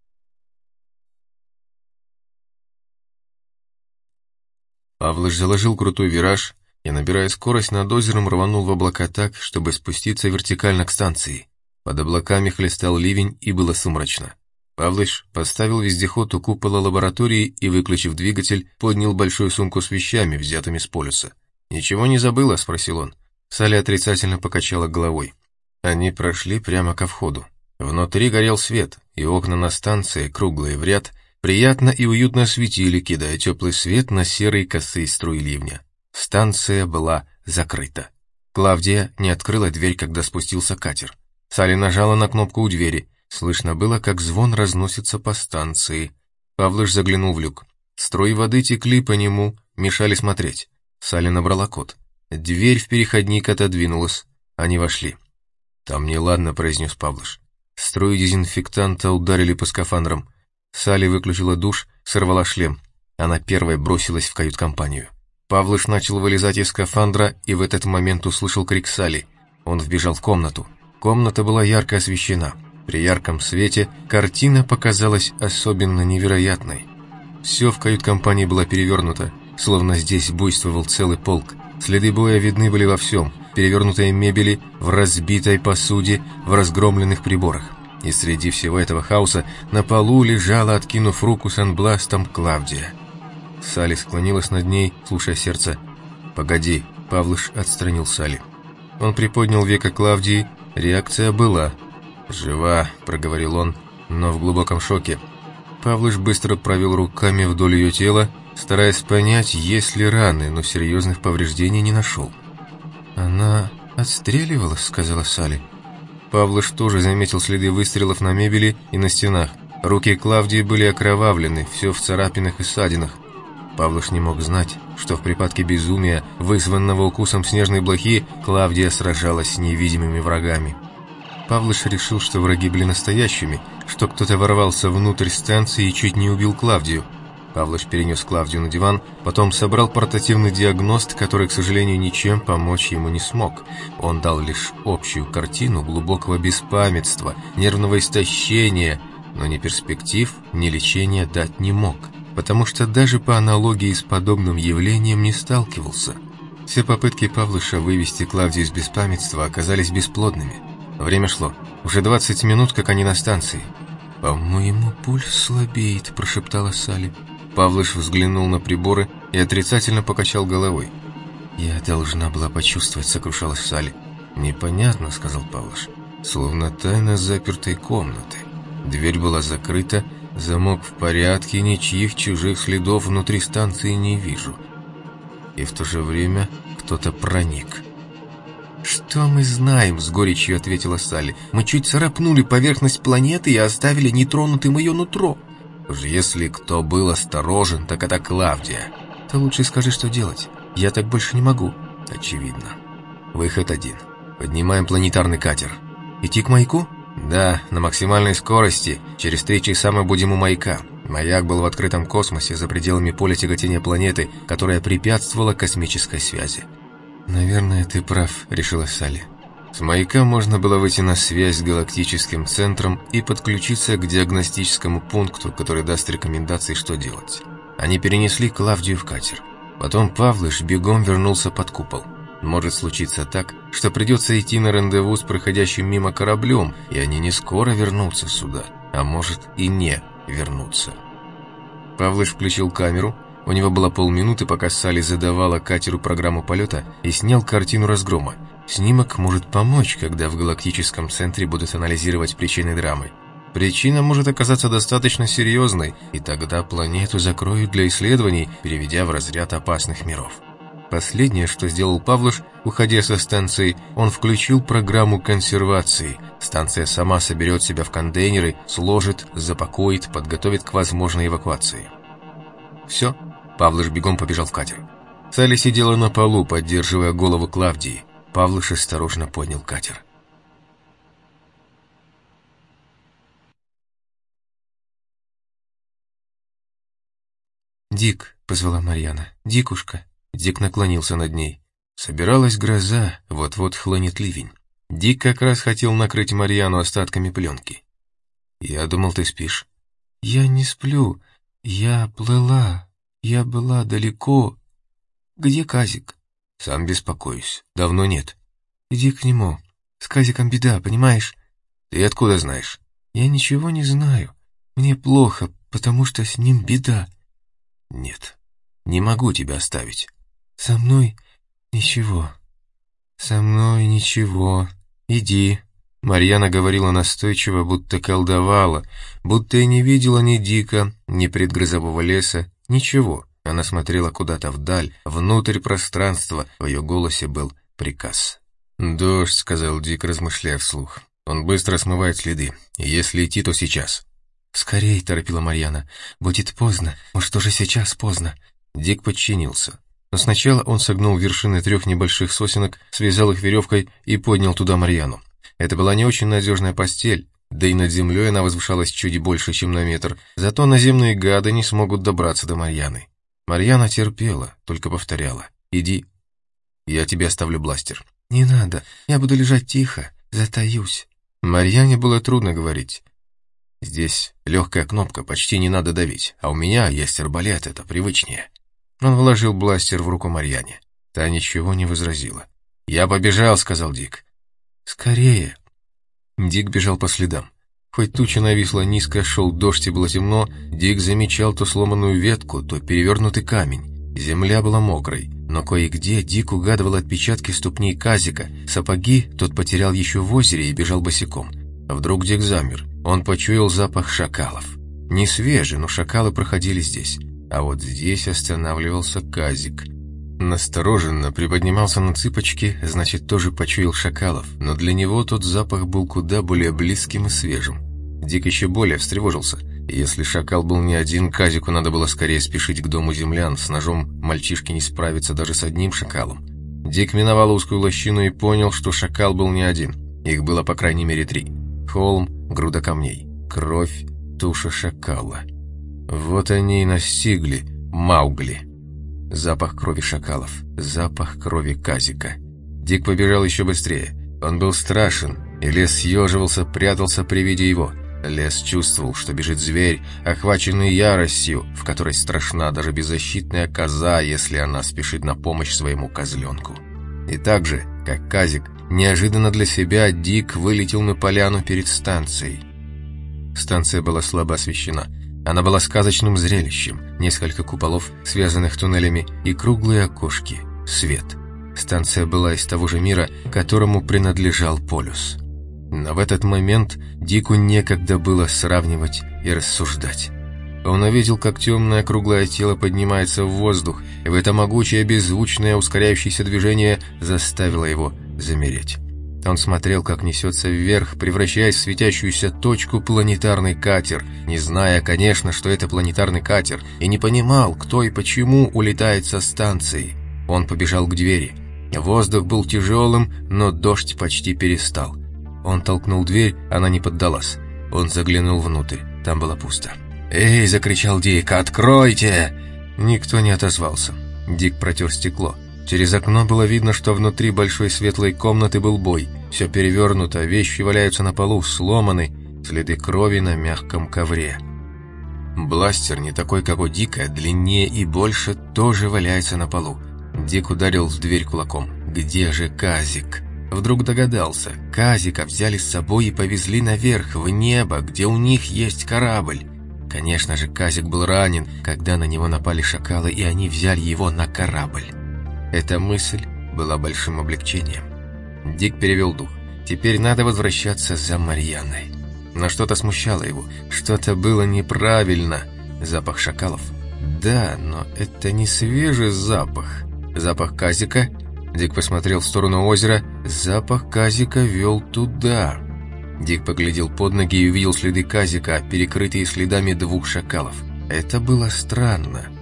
Павлыш заложил крутой вираж и, набирая скорость над озером, рванул в облака так, чтобы спуститься вертикально к станции. Под облаками хлестал ливень и было сумрачно. Павлыш поставил вездеход у купола лаборатории и, выключив двигатель, поднял большую сумку с вещами, взятыми с полюса. «Ничего не забыла?» — спросил он. Салли отрицательно покачала головой. Они прошли прямо ко входу. Внутри горел свет, и окна на станции, круглые в ряд, приятно и уютно светили, кидая теплый свет на серые косые струи ливня. Станция была закрыта. Клавдия не открыла дверь, когда спустился катер. Салли нажала на кнопку у двери — Слышно было, как звон разносится по станции. Павлыш заглянул в люк. Струи воды текли по нему, мешали смотреть. Салли набрала код. Дверь в переходник отодвинулась. Они вошли. «Там неладно», — произнес Павлыш. Струи дезинфектанта ударили по скафандрам. Салли выключила душ, сорвала шлем. Она первая бросилась в кают-компанию. Павлыш начал вылезать из скафандра и в этот момент услышал крик Салли. Он вбежал в комнату. Комната была ярко освещена. При ярком свете картина показалась особенно невероятной. Все в кают-компании было перевернуто, словно здесь буйствовал целый полк. Следы боя видны были во всем, перевернутой мебели, в разбитой посуде, в разгромленных приборах. И среди всего этого хаоса на полу лежала, откинув руку с анбластом, Клавдия. Салли склонилась над ней, слушая сердце. «Погоди», — Павлыш отстранил Салли. Он приподнял века Клавдии, реакция была — «Жива», — проговорил он, но в глубоком шоке. Павлыш быстро провел руками вдоль ее тела, стараясь понять, есть ли раны, но серьезных повреждений не нашел. «Она отстреливалась», — сказала Салли. Павлыш тоже заметил следы выстрелов на мебели и на стенах. Руки Клавдии были окровавлены, все в царапинах и ссадинах. Павлыш не мог знать, что в припадке безумия, вызванного укусом снежной блохи, Клавдия сражалась с невидимыми врагами. Павлыш решил, что враги были настоящими, что кто-то ворвался внутрь станции и чуть не убил Клавдию. Павлыш перенес Клавдию на диван, потом собрал портативный диагност, который, к сожалению, ничем помочь ему не смог. Он дал лишь общую картину глубокого беспамятства, нервного истощения, но ни перспектив, ни лечения дать не мог, потому что даже по аналогии с подобным явлением не сталкивался. Все попытки Павлыша вывести Клавдию из беспамятства оказались бесплодными. Время шло. Уже 20 минут, как они на станции. «По-моему, пульс слабеет», – прошептала Салли. Павлыш взглянул на приборы и отрицательно покачал головой. «Я должна была почувствовать», — сокрушалась Салли. «Непонятно», — сказал Павлыш. «Словно тайна запертой комнаты. Дверь была закрыта, замок в порядке, ничьих чужих следов внутри станции не вижу. И в то же время кто-то проник». «Что мы знаем?» — с горечью ответила Салли. «Мы чуть царапнули поверхность планеты и оставили нетронутым ее нутро». Если кто был осторожен, так это Клавдия. Ты лучше скажи, что делать. Я так больше не могу. Очевидно. Выход один. Поднимаем планетарный катер. Идти к маяку? Да, на максимальной скорости. Через три часа мы будем у маяка. Маяк был в открытом космосе, за пределами поля тяготения планеты, которая препятствовала космической связи. «Наверное, ты прав», — решила Салли. С маяка можно было выйти на связь с галактическим центром и подключиться к диагностическому пункту, который даст рекомендации, что делать. Они перенесли Клавдию в катер. Потом Павлыш бегом вернулся под купол. Может случиться так, что придется идти на рандеву с проходящим мимо кораблем, и они не скоро вернутся сюда, а может и не вернутся. Павлыш включил камеру, у него было полминуты, пока Салли задавала катеру программу полета и снял картину разгрома, Снимок может помочь, когда в галактическом центре будут анализировать причины драмы. Причина может оказаться достаточно серьезной, и тогда планету закроют для исследований, переведя в разряд опасных миров. Последнее, что сделал Павлуш, уходя со станции, он включил программу консервации. Станция сама соберет себя в контейнеры, сложит, запакует, подготовит к возможной эвакуации. Все, Павлуш бегом побежал в катер. Салли сидела на полу, поддерживая голову Клавдии. Павлыш осторожно поднял катер. «Дик», — позвала Марьяна, — «Дикушка». Дик наклонился над ней. Собиралась гроза, вот-вот хлынет ливень. Дик как раз хотел накрыть Марьяну остатками пленки. «Я думал, ты спишь». «Я не сплю. Я плыла. Я была далеко. Где Казик?» «Сам беспокоюсь. Давно нет». «Иди к нему. С Казиком беда, понимаешь?» «Ты откуда знаешь?» «Я ничего не знаю. Мне плохо, потому что с ним беда». «Нет, не могу тебя оставить». «Со мной ничего. Со мной ничего. Иди». Марьяна говорила настойчиво, будто колдовала, будто и не видела ни Дика, ни предгрозового леса, ничего. Она смотрела куда-то вдаль, внутрь пространства, в ее голосе был приказ. «Дождь», — сказал Дик, размышляя вслух. «Он быстро смывает следы, если идти, то сейчас». «Скорей», — торопила Марьяна. «Будет поздно. Может, уже сейчас поздно». Дик подчинился. Но сначала он согнул вершины трех небольших сосенок, связал их веревкой и поднял туда Марьяну. Это была не очень надежная постель, да и над землей она возвышалась чуть больше, чем на метр, зато наземные гады не смогут добраться до Марьяны. Марьяна терпела, только повторяла. «Иди, я тебе оставлю бластер». «Не надо, я буду лежать тихо, затаюсь». Марьяне было трудно говорить. «Здесь легкая кнопка, почти не надо давить, а у меня есть арбалет, это привычнее». Он вложил бластер в руку Марьяне. Та ничего не возразила. «Я побежал», — сказал Дик. «Скорее». Дик бежал по следам. Хоть туча нависла низко, шел дождь и было темно, Дик замечал то сломанную ветку, то перевернутый камень. Земля была мокрой, но кое-где Дик угадывал отпечатки ступней Казика, сапоги тот потерял еще в озере и бежал босиком. Вдруг Дик замер, он почуял запах шакалов. Не свежий, но шакалы проходили здесь. а вот здесь останавливался Казик. Настороженно приподнимался на цыпочки, значит, тоже почуял шакалов, но для него тот запах был куда более близким и свежим. Дик еще более встревожился. Если шакал был не один, Казику надо было скорее спешить к дому землян. С ножом мальчишки не справятся даже с одним шакалом. Дик миновал узкую лощину и понял, что шакал был не один. Их было по крайней мере три. Холм, груда камней, кровь, туша шакала. Вот они и настигли Маугли. Запах крови шакалов, запах крови Казика. Дик побежал еще быстрее. Он был страшен, и лес съеживался, прятался при виде его – Лес чувствовал, что бежит зверь, охваченный яростью, в которой страшна даже беззащитная коза, если она спешит на помощь своему козленку. И так же, как Казик, неожиданно для себя Дик вылетел на поляну перед станцией. Станция была слабо освещена. Она была сказочным зрелищем. Несколько куполов, связанных туннелями, и круглые окошки. Свет. Станция была из того же мира, которому принадлежал полюс. Но в этот момент Дику некогда было сравнивать и рассуждать. Он увидел, как темное круглое тело поднимается в воздух, и в это могучее, беззвучное, ускоряющееся движение заставило его замереть. Он смотрел, как несется вверх, превращаясь в светящуюся точку планетарный катер, не зная, конечно, что это планетарный катер, и не понимал, кто и почему улетает со станции. Он побежал к двери. Воздух был тяжелым, но дождь почти перестал. Он толкнул дверь, она не поддалась. Он заглянул внутрь, там было пусто. «Эй!» – закричал Дик, «откройте!» Никто не отозвался. Дик протер стекло. Через окно было видно, что внутри большой светлой комнаты был бой. Все перевернуто, вещи валяются на полу, сломаны, следы крови на мягком ковре. Бластер, не такой, как у Дика, длиннее и больше, тоже валяется на полу. Дик ударил в дверь кулаком. «Где же Казик?» Вдруг догадался, Казика взяли с собой и повезли наверх, в небо, где у них есть корабль. Конечно же, Казик был ранен, когда на него напали шакалы, и они взяли его на корабль. Эта мысль была большим облегчением. Дик перевел дух. Теперь надо возвращаться за Марьяной. Но что-то смущало его, что-то было неправильно. Запах шакалов? Да, но это не свежий запах. Запах Казика Дик посмотрел в сторону озера. Запах казика вел туда. Дик поглядел под ноги и увидел следы казика, перекрытые следами двух шакалов. Это было странно.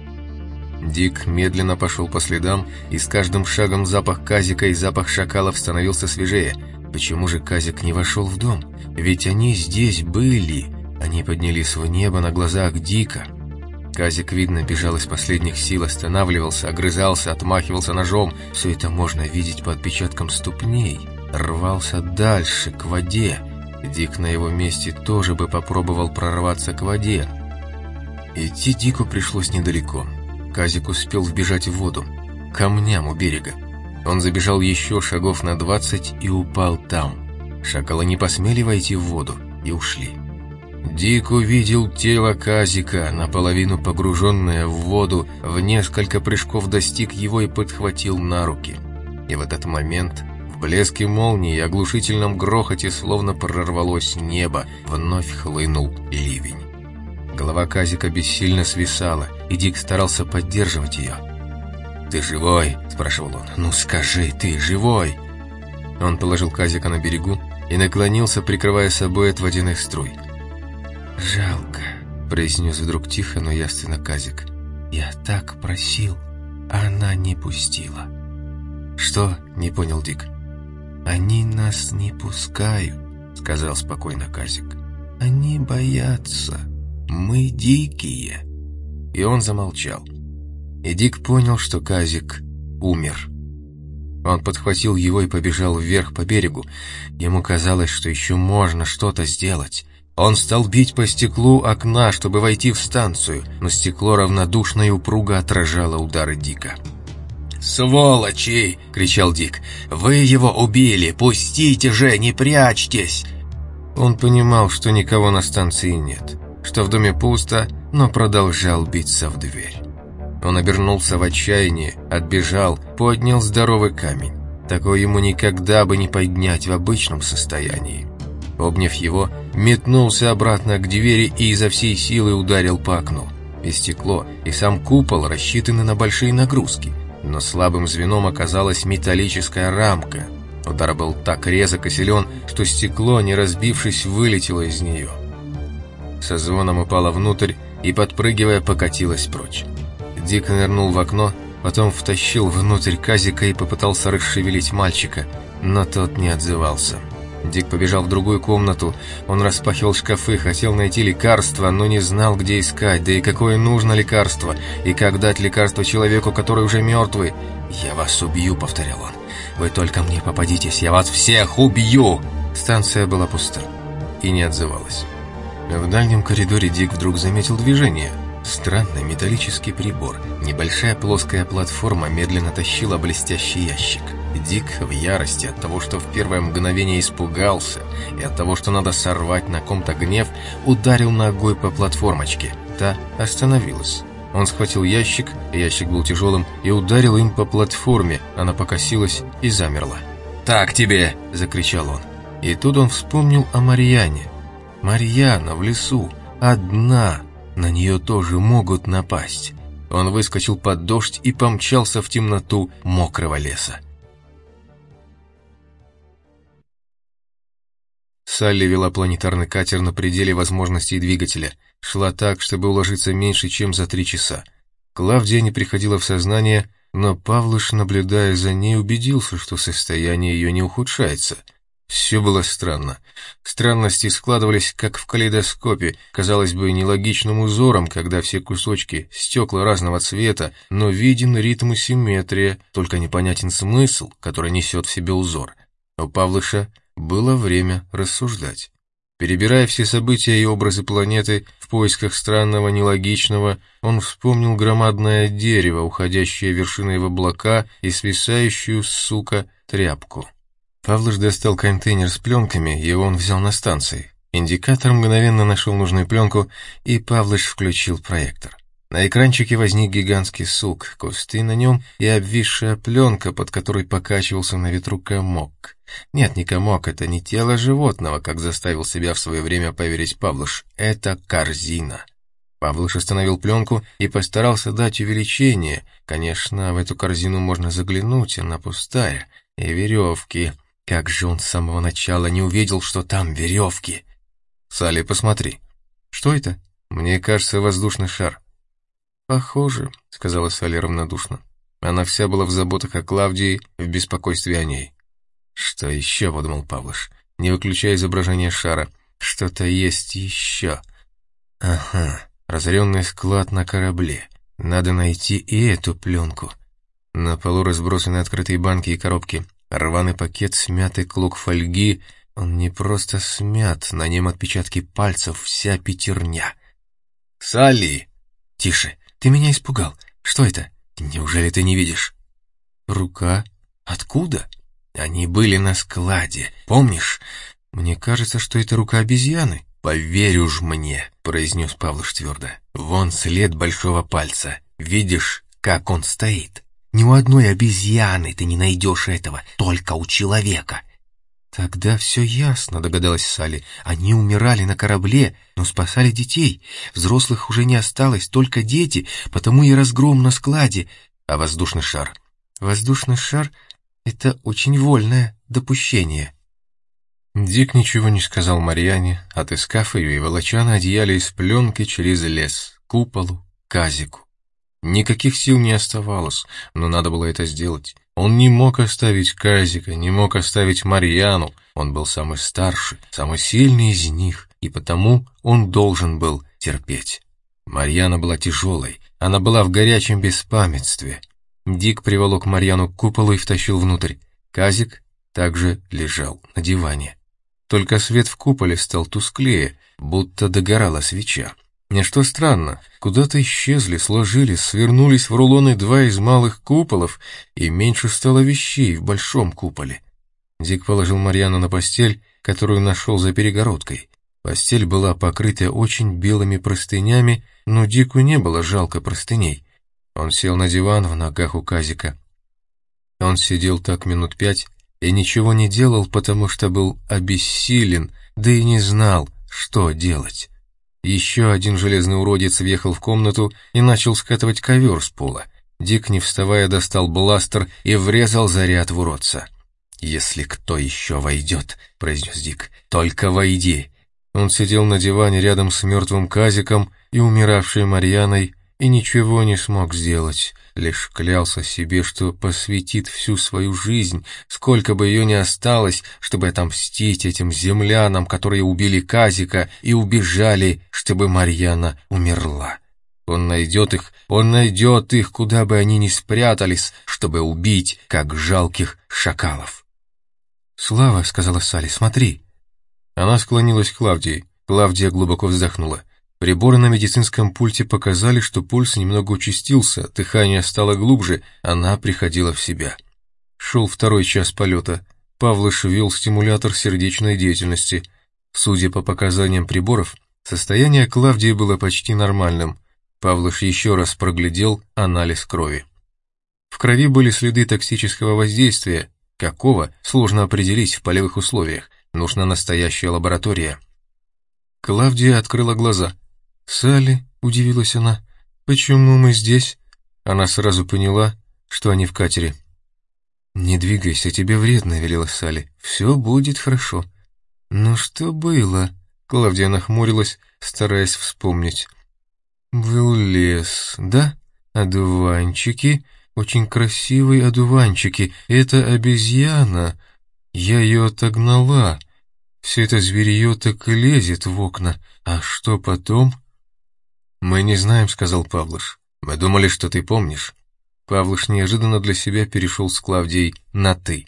Дик медленно пошел по следам, и с каждым шагом запах казика и запах шакалов становился свежее. Почему же казик не вошел в дом? Ведь они здесь были. Они поднялись в небо на глазах Дика. Казик, видно, бежал из последних сил, останавливался, огрызался, отмахивался ножом. Все это можно видеть по отпечаткам ступней. Рвался дальше, к воде. Дик на его месте тоже бы попробовал прорваться к воде. Идти Дику пришлось недалеко. Казик успел вбежать в воду, к камням у берега. Он забежал еще шагов на двадцать и упал там. Шакалы не посмели войти в воду и ушли. Дик увидел тело Казика, наполовину погруженное в воду, в несколько прыжков достиг его и подхватил на руки. И в этот момент, в блеске молнии и оглушительном грохоте, словно прорвалось небо, вновь хлынул ливень. Голова Казика бессильно свисала, и Дик старался поддерживать ее. «Ты живой?» – спрашивал он. «Ну скажи, ты живой?» Он положил Казика на берегу и наклонился, прикрывая собой от водяных струй. «Жалко», — произнес вдруг тихо, но ясно Казик. «Я так просил, а она не пустила». «Что?» — не понял Дик. «Они нас не пускают», — сказал спокойно Казик. «Они боятся. Мы дикие». И он замолчал. И Дик понял, что Казик умер. Он подхватил его и побежал вверх по берегу. Ему казалось, что еще можно что-то сделать. Он стал бить по стеклу окна, чтобы войти в станцию, но стекло равнодушно и упруго отражало удары Дика. «Сволочи!» — кричал Дик. «Вы его убили! Пустите же, не прячьтесь!» Он понимал, что никого на станции нет, что в доме пусто, но продолжал биться в дверь. Он обернулся в отчаянии, отбежал, поднял здоровый камень. Такой ему никогда бы не поднять в обычном состоянии. Обняв его, метнулся обратно к двери и изо всей силы ударил по окну. И стекло, и сам купол рассчитаны на большие нагрузки. Но слабым звеном оказалась металлическая рамка. Удар был так резок и силен, что стекло, не разбившись, вылетело из нее. Со звоном упало внутрь и, подпрыгивая, покатилась прочь. Дик нырнул в окно, потом втащил внутрь казика и попытался расшевелить мальчика, но тот не отзывался. Дик побежал в другую комнату. Он распахивал шкафы, хотел найти лекарство, но не знал, где искать, да и какое нужно лекарство, и как дать лекарство человеку, который уже мертвый. «Я вас убью», — повторял он. «Вы только мне попадитесь, я вас всех убью!» Станция была пуста и не отзывалась. В дальнем коридоре Дик вдруг заметил движение. Странный металлический прибор. Небольшая плоская платформа медленно тащила блестящий ящик. Дик в ярости от того, что в первое мгновение испугался, и от того, что надо сорвать на ком-то гнев, ударил ногой по платформочке. Та остановилась. Он схватил ящик, ящик был тяжелым, и ударил им по платформе. Она покосилась и замерла. «Так тебе!» – закричал он. И тут он вспомнил о Марьяне. Марьяна в лесу, одна, на нее тоже могут напасть. Он выскочил под дождь и помчался в темноту мокрого леса. Салли вела планетарный катер на пределе возможностей двигателя. Шла так, чтобы уложиться меньше, чем за три часа. Клавдия не приходила в сознание, но Павлыш, наблюдая за ней, убедился, что состояние ее не ухудшается. Все было странно. Странности складывались, как в калейдоскопе, казалось бы, нелогичным узором, когда все кусочки, стекла разного цвета, но виден ритм и симметрия, только непонятен смысл, который несет в себе узор. У Павлыша было время рассуждать. Перебирая все события и образы планеты в поисках странного, нелогичного, он вспомнил громадное дерево, уходящее вершиной в облака и свисающую, сука, тряпку. Павлыш достал контейнер с пленками, и он взял на станции. Индикатор мгновенно нашел нужную пленку, и Павлыш включил проектор. На экранчике возник гигантский сук, кусты на нем и обвисшая пленка, под которой покачивался на ветру комок. Нет, не комок, это не тело животного, как заставил себя в свое время поверить Павлуш. Это корзина. Павлуш остановил пленку и постарался дать увеличение. Конечно, в эту корзину можно заглянуть, она пустая. И веревки. Как же он с самого начала не увидел, что там веревки? Салли, посмотри. Что это? Мне кажется, воздушный шар. «Похоже», — сказала Салли равнодушно. Она вся была в заботах о Клавдии, в беспокойстве о ней. «Что еще?» — подумал Павлыш, не выключая изображение шара. «Что-то есть еще». «Ага, разоренный склад на корабле. Надо найти и эту пленку». На полу разбросаны открытые банки и коробки. Рваный пакет, смятый клок фольги. Он не просто смят, на нем отпечатки пальцев, вся пятерня. «Салли!» «Тише!» Ты меня испугал. Что это? Неужели ты не видишь? Рука? Откуда? Они были на складе. Помнишь? Мне кажется, что это рука обезьяны. Поверь уж мне, произнес Павлуш твердо. Вон след большого пальца. Видишь, как он стоит? Ни у одной обезьяны ты не найдешь этого, только у человека. «Тогда все ясно», — догадалась Салли. «Они умирали на корабле, но спасали детей. Взрослых уже не осталось, только дети, потому и разгром на складе. А воздушный шар?» «Воздушный шар — это очень вольное допущение». Дик ничего не сказал Марьяне, отыскав ее и волоча на одеяле из пленки через лес, куполу, казику. Никаких сил не оставалось, но надо было это сделать. Он не мог оставить Казика, не мог оставить Марьяну. Он был самый старший, самый сильный из них, и потому он должен был терпеть. Марьяна была тяжелой, она была в горячем беспамятстве. Дик приволок Марьяну к куполу и втащил внутрь. Казик также лежал на диване. Только свет в куполе стал тусклее, будто догорала свеча. Не что странно, куда-то исчезли, сложились, свернулись в рулоны два из малых куполов, и меньше стало вещей в большом куполе. Дик положил Марьяну на постель, которую нашел за перегородкой. Постель была покрыта очень белыми простынями, но Дику не было жалко простыней. Он сел на диван в ногах у Казика. Он сидел так минут пять и ничего не делал, потому что был обессилен, да и не знал, что делать. Еще один железный уродец въехал в комнату и начал скатывать ковер с пола. Дик, не вставая, достал бластер и врезал заряд в уродца. «Если кто еще войдет», — произнес Дик, — «только войди». Он сидел на диване рядом с мертвым Казиком и умиравшей Марьяной и ничего не смог сделать, лишь клялся себе, что посвятит всю свою жизнь, сколько бы ее ни осталось, чтобы отомстить этим землянам, которые убили Казика и убежали, чтобы Марьяна умерла. Он найдет их, он найдет их, куда бы они ни спрятались, чтобы убить, как жалких шакалов. «Слава», — сказала Салли, — «смотри». Она склонилась к Клавдии. Клавдия глубоко вздохнула. Приборы на медицинском пульте показали, что пульс немного участился, дыхание стало глубже, она приходила в себя. Шел второй час полета. Павлыш вел стимулятор сердечной деятельности. Судя по показаниям приборов, состояние Клавдии было почти нормальным. Павлыш еще раз проглядел анализ крови. В крови были следы токсического воздействия. Какого, сложно определить в полевых условиях. Нужна настоящая лаборатория. Клавдия открыла глаза. «Салли», — удивилась она, — «почему мы здесь?» Она сразу поняла, что они в катере. «Не двигайся, тебе вредно», — велела Салли. «Все будет хорошо». «Ну что было?» — Клавдия нахмурилась, стараясь вспомнить. «Был лес, да? Одуванчики, очень красивые одуванчики. Это обезьяна. Я ее отогнала. Все это зверье так и лезет в окна. А что потом?» «Мы не знаем», — сказал Павлыш. «Мы думали, что ты помнишь». Павлыш неожиданно для себя перешел с Клавдией на «ты».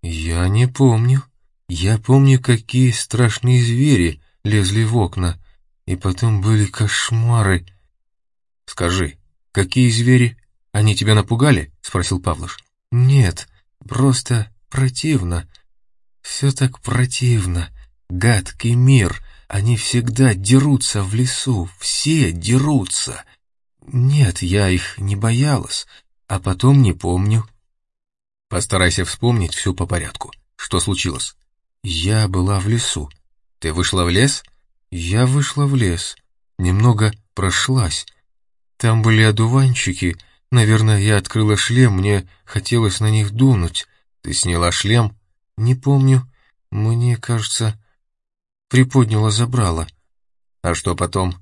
«Я не помню. Я помню, какие страшные звери лезли в окна. И потом были кошмары». «Скажи, какие звери? Они тебя напугали?» — спросил Павлыш. «Нет, просто противно. Все так противно. Гадкий мир, они всегда дерутся в лесу, все дерутся. Нет, я их не боялась, а потом не помню. Постарайся вспомнить все по порядку. Что случилось? Я была в лесу. Ты вышла в лес? Я вышла в лес. Немного прошлась. Там были одуванчики. Наверное, я открыла шлем, мне хотелось на них дунуть. Ты сняла шлем? Не помню. Мне кажется, приподняла, забрала. А что потом?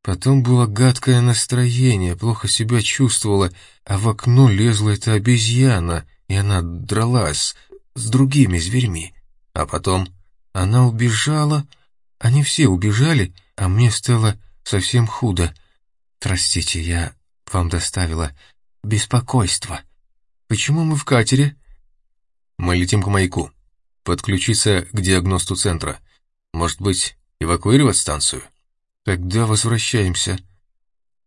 Потом было гадкое настроение, плохо себя чувствовала, а в окно лезла эта обезьяна, и она дралась с другими зверьми. А потом она убежала, они все убежали, а мне стало совсем худо. Простите, я вам доставила беспокойство. Почему мы в катере? Мы летим к маяку. Подключиться к диагносту центра. Может быть, эвакуировать станцию? Тогда возвращаемся.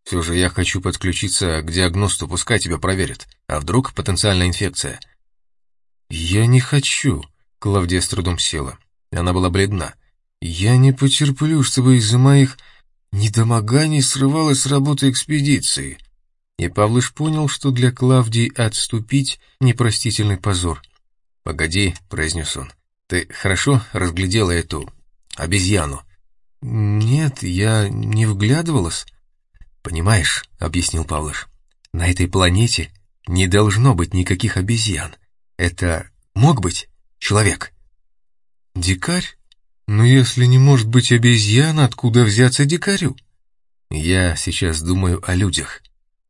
Все же я хочу подключиться к диагносту, пускай тебя проверят. А вдруг потенциальная инфекция? Я не хочу. Клавдия с трудом села. Она была бледна. Я не потерплю, чтобы из-за моих недомоганий срывалась с работы экспедиции. И Павлыш понял, что для Клавдии отступить — непростительный позор. «Погоди», — произнес он, — «ты хорошо разглядела эту обезьяну. «Нет, я не вглядывалась». «Понимаешь», — объяснил Павлыш, — «на этой планете не должно быть никаких обезьян. Это мог быть человек». «Дикарь? Но если не может быть обезьян, откуда взяться дикарю?» «Я сейчас думаю о людях».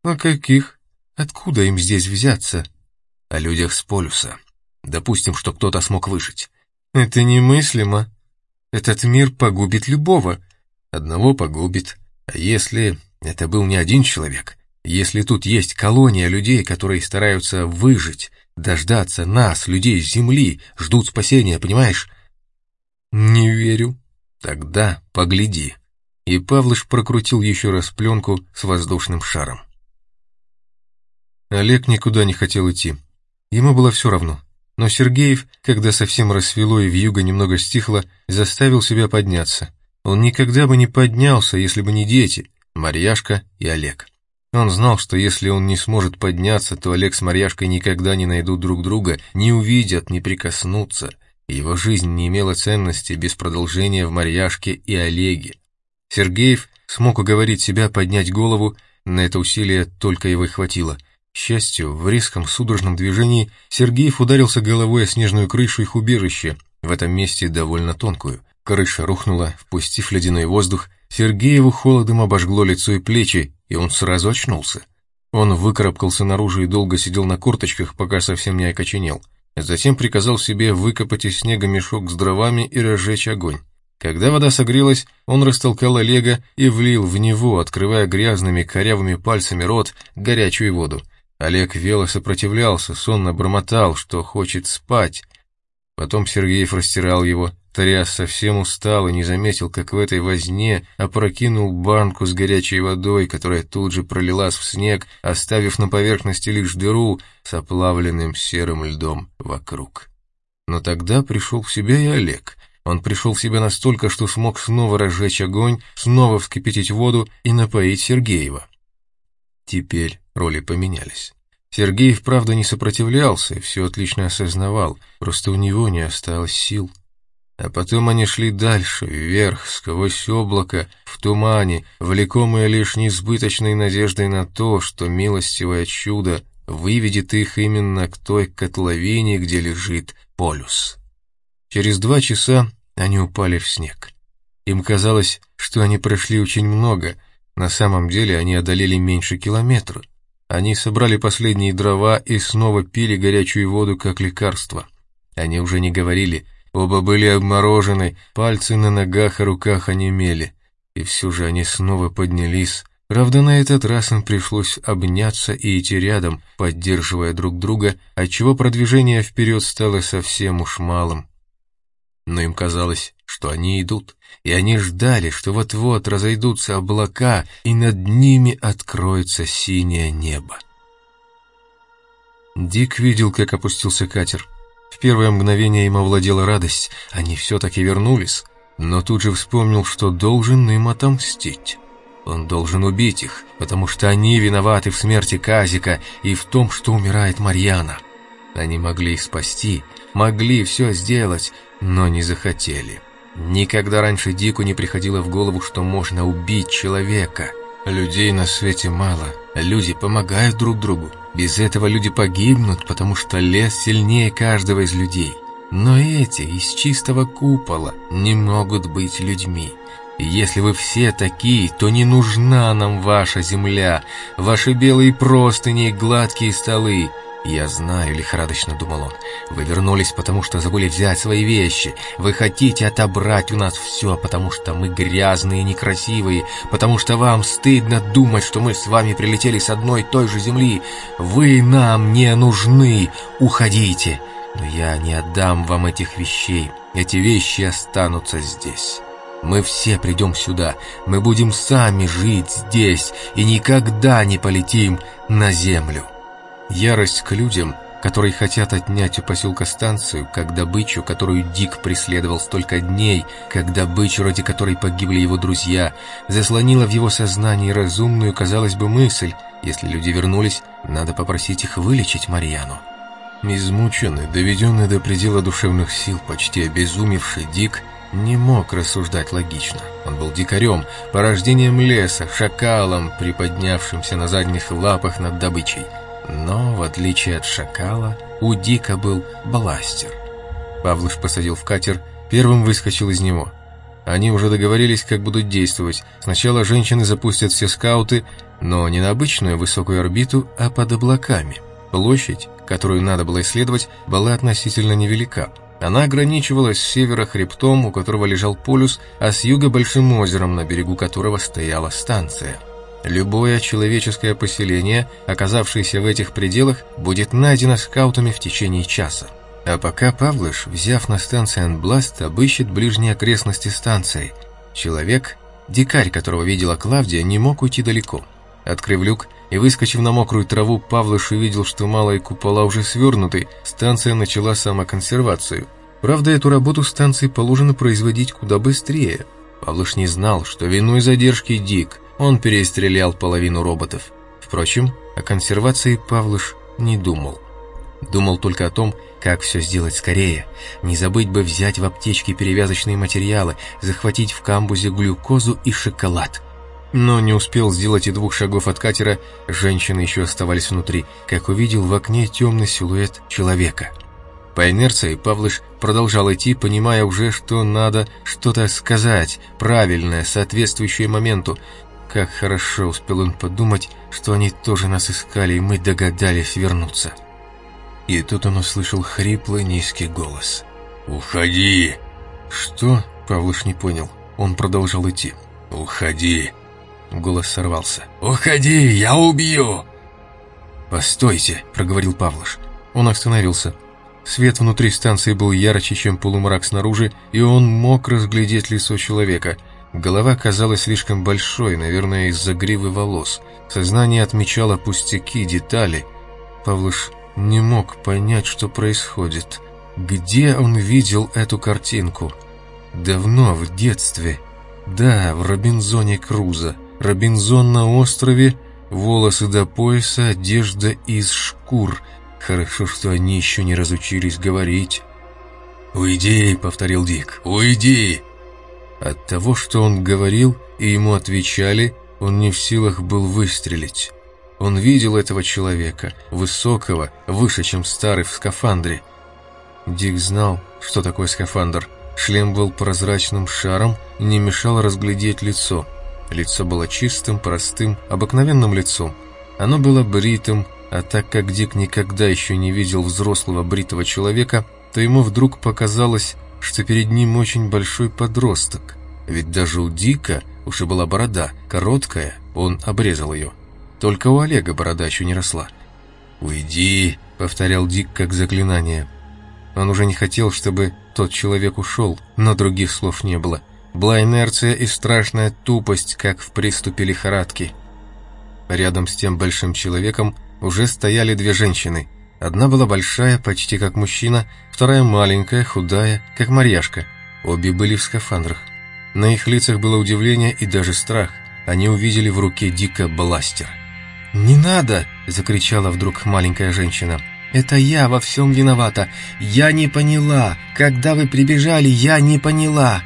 «О каких? Откуда им здесь взяться?» «О людях с полюса. Допустим, что кто-то смог выжить». «Это немыслимо», этот мир погубит любого. Одного погубит. А если это был не один человек? Если тут есть колония людей, которые стараются выжить, дождаться нас, людей с земли, ждут спасения, понимаешь? Не верю. Тогда погляди. И Павлыш прокрутил еще раз пленку с воздушным шаром. Олег никуда не хотел идти. Ему было все равно. Но Сергеев, когда совсем рассвело и вьюга немного стихла, заставил себя подняться. Он никогда бы не поднялся, если бы не дети, Марьяшка и Олег. Он знал, что если он не сможет подняться, то Олег с Марьяшкой никогда не найдут друг друга, не увидят, не прикоснутся. Его жизнь не имела ценности без продолжения в Марьяшке и Олеге. Сергеев смог уговорить себя поднять голову, на это усилие только его хватило. К счастью, в резком судорожном движении Сергеев ударился головой о снежную крышу их убежища, в этом месте довольно тонкую. Крыша рухнула, впустив ледяной воздух, Сергееву холодом обожгло лицо и плечи, и он сразу очнулся. Он выкарабкался наружу и долго сидел на корточках, пока совсем не окоченел. Затем приказал себе выкопать из снега мешок с дровами и разжечь огонь. Когда вода согрелась, он растолкал Олега и влил в него, открывая грязными корявыми пальцами рот, горячую воду. Олег вело сопротивлялся, сонно бормотал, что хочет спать. Потом Сергеев растирал его, тряс совсем устал и не заметил, как в этой возне опрокинул банку с горячей водой, которая тут же пролилась в снег, оставив на поверхности лишь дыру с оплавленным серым льдом вокруг. Но тогда пришел в себя и Олег. Он пришел в себя настолько, что смог снова разжечь огонь, снова вскипятить воду и напоить Сергеева. Теперь роли поменялись. Сергеев, правда, не сопротивлялся и все отлично осознавал, просто у него не осталось сил. А потом они шли дальше, вверх, сквозь облако, в тумане, влекомые лишь несбыточной надеждой на то, что милостивое чудо выведет их именно к той котловине, где лежит полюс. Через два часа они упали в снег. Им казалось, что они прошли очень много, на самом деле они одолели меньше километра. Они собрали последние дрова и снова пили горячую воду как лекарство. Они уже не говорили, оба были обморожены, пальцы на ногах и руках онемели. И все же они снова поднялись. Правда, на этот раз им пришлось обняться и идти рядом, поддерживая друг друга, отчего продвижение вперед стало совсем уж малым. Но им казалось, что они идут, и они ждали, что вот-вот разойдутся облака, и над ними откроется синее небо. Дик видел, как опустился катер. В первое мгновение им овладела радость, они все-таки вернулись, но тут же вспомнил, что должен им отомстить. Он должен убить их, потому что они виноваты в смерти Казика и в том, что умирает Марьяна. Они могли их спасти, могли все сделать, но не захотели. Никогда раньше Дику не приходило в голову, что можно убить человека. Людей на свете мало, люди помогают друг другу. Без этого люди погибнут, потому что лес сильнее каждого из людей. Но эти из чистого купола не могут быть людьми. если вы все такие, то не нужна нам ваша земля, ваши белые простыни и гладкие столы. «Я знаю», — лихорадочно думал он, — «вы вернулись, потому что забыли взять свои вещи. Вы хотите отобрать у нас все, потому что мы грязные и некрасивые, потому что вам стыдно думать, что мы с вами прилетели с одной и той же земли. Вы нам не нужны, уходите. Но я не отдам вам этих вещей, эти вещи останутся здесь». Мы все придем сюда, мы будем сами жить здесь и никогда не полетим на землю. Ярость к людям, которые хотят отнять у поселка станцию, как добычу, которую Дик преследовал столько дней, как добычу, ради которой погибли его друзья, заслонила в его сознании разумную, казалось бы, мысль, если люди вернулись, надо попросить их вылечить Марьяну. Измученный, доведенный до предела душевных сил, почти обезумевший Дик не мог рассуждать логично. Он был дикарем, порождением леса, шакалом, приподнявшимся на задних лапах над добычей. Но, в отличие от шакала, у Дика был бластер. Павлыш посадил в катер, первым выскочил из него. Они уже договорились, как будут действовать. Сначала женщины запустят все скауты, но не на обычную высокую орбиту, а под облаками. Площадь, которую надо было исследовать, была относительно невелика. Она ограничивалась с севера хребтом, у которого лежал полюс, а с юга большим озером, на берегу которого стояла станция. Любое человеческое поселение, оказавшееся в этих пределах, будет найдено скаутами в течение часа. А пока Павлыш, взяв на станции Анбласт, обыщет ближние окрестности станции. Человек, дикарь, которого видела Клавдия, не мог уйти далеко. Открыв люк и выскочив на мокрую траву, Павлыш увидел, что малые купола уже свернуты, станция начала самоконсервацию. Правда, эту работу станции положено производить куда быстрее. Павлыш не знал, что виной задержки Дик, он перестрелял половину роботов. Впрочем, о консервации Павлыш не думал. Думал только о том, Как все сделать скорее? Не забыть бы взять в аптечке перевязочные материалы, захватить в камбузе глюкозу и шоколад. Но не успел сделать и двух шагов от катера, женщины еще оставались внутри, как увидел в окне темный силуэт человека. По инерции Павлыш продолжал идти, понимая уже, что надо что-то сказать, правильное, соответствующее моменту. Как хорошо успел он подумать, что они тоже нас искали, и мы догадались вернуться. И тут он услышал хриплый низкий голос. «Уходи!» «Что?» — Павлыш не понял. Он продолжал идти. «Уходи!» Голос сорвался. «Уходи, я убью!» «Постойте!» — проговорил Павлыш. Он остановился. Свет внутри станции был ярче, чем полумрак снаружи, и он мог разглядеть лицо человека. Голова казалась слишком большой, наверное, из-за гривы волос. Сознание отмечало пустяки, детали. Павлыш не мог понять, что происходит. Где он видел эту картинку? Давно, в детстве. Да, в Робинзоне Круза. Робинзон на острове, волосы до пояса, одежда из шкур. Хорошо, что они еще не разучились говорить. «Уйди», — повторил Дик, — «уйди». От того, что он говорил, и ему отвечали, он не в силах был выстрелить. Он видел этого человека, высокого, выше, чем старый в скафандре. Дик знал, что такое скафандр. Шлем был прозрачным шаром и не мешал разглядеть лицо. Лицо было чистым, простым, обыкновенным лицом. Оно было бритым, а так как Дик никогда еще не видел взрослого бритого человека, то ему вдруг показалось, что перед ним очень большой подросток. Ведь даже у Дика уже была борода, короткая, он обрезал ее. Только у Олега борода еще не росла. «Уйди», — повторял Дик как заклинание. Он уже не хотел, чтобы тот человек ушел, но других слов не было. Была инерция и страшная тупость, как в приступе лихорадки. Рядом с тем большим человеком уже стояли две женщины. Одна была большая, почти как мужчина, вторая маленькая, худая, как Марьяшка. Обе были в скафандрах. На их лицах было удивление и даже страх. Они увидели в руке Дика бластер. «Не надо!» – закричала вдруг маленькая женщина. «Это я во всем виновата! Я не поняла! Когда вы прибежали, я не поняла!»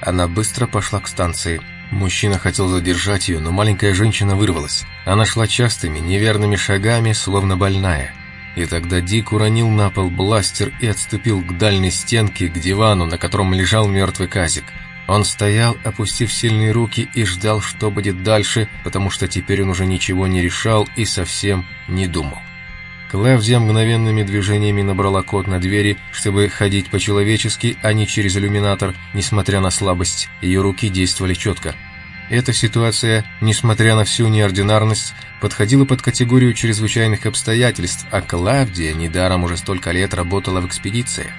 Она быстро пошла к станции. Мужчина хотел задержать ее, но маленькая женщина вырвалась. Она шла частыми, неверными шагами, словно больная. И тогда Дик уронил на пол бластер и отступил к дальней стенке, к дивану, на котором лежал мертвый казик. Он стоял, опустив сильные руки, и ждал, что будет дальше, потому что теперь он уже ничего не решал и совсем не думал. Клавдия мгновенными движениями набрала код на двери, чтобы ходить по-человечески, а не через иллюминатор, несмотря на слабость. Ее руки действовали четко. Эта ситуация, несмотря на всю неординарность, подходила под категорию чрезвычайных обстоятельств, а Клавдия недаром уже столько лет работала в экспедициях.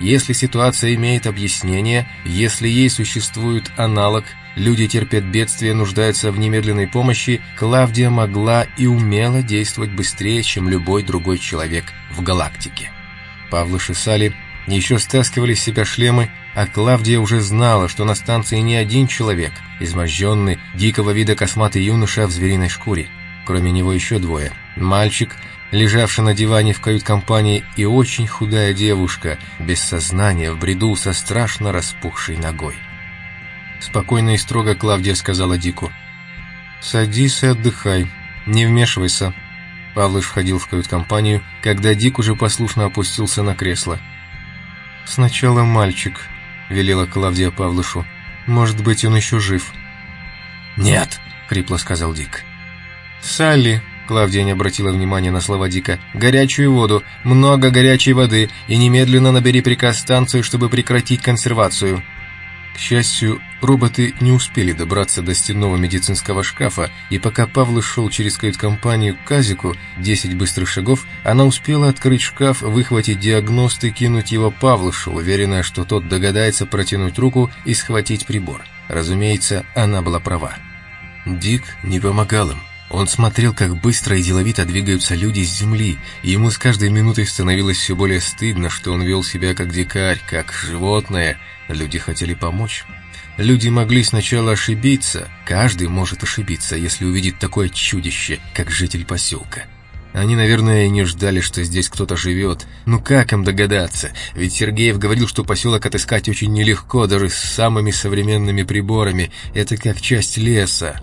Если ситуация имеет объяснение, если ей существует аналог, люди терпят бедствие, нуждаются в немедленной помощи, Клавдия могла и умела действовать быстрее, чем любой другой человек в галактике. Павлыш и Сали еще стаскивали с себя шлемы, а Клавдия уже знала, что на станции не один человек, изможденный, дикого вида косматый юноша в звериной шкуре. Кроме него еще двое. Мальчик, лежавший на диване в кают-компании, и очень худая девушка, без сознания, в бреду, со страшно распухшей ногой. Спокойно и строго Клавдия сказала Дику. «Садись и отдыхай, не вмешивайся». Павлыш входил в кают-компанию, когда Дик уже послушно опустился на кресло. «Сначала мальчик», — велела Клавдия Павлышу. «Может быть, он еще жив». «Нет», — хрипло сказал Дик. «Салли», — Клавдия не обратила внимания на слова Дика, «горячую воду, много горячей воды, и немедленно набери приказ станцию, чтобы прекратить консервацию». К счастью, роботы не успели добраться до стенного медицинского шкафа, и пока Павло шел через кают-компанию к Казику 10 быстрых шагов, она успела открыть шкаф, выхватить диагност и кинуть его Павлышу, уверенная, что тот догадается протянуть руку и схватить прибор. Разумеется, она была права. Дик не помогал им. Он смотрел, как быстро и деловито двигаются люди с земли, и ему с каждой минутой становилось все более стыдно, что он вел себя как дикарь, как животное. Люди хотели помочь. Люди могли сначала ошибиться, каждый может ошибиться, если увидит такое чудище, как житель поселка. Они, наверное, не ждали, что здесь кто-то живет. Ну как им догадаться? Ведь Сергеев говорил, что поселок отыскать очень нелегко, даже с самыми современными приборами. Это как часть леса.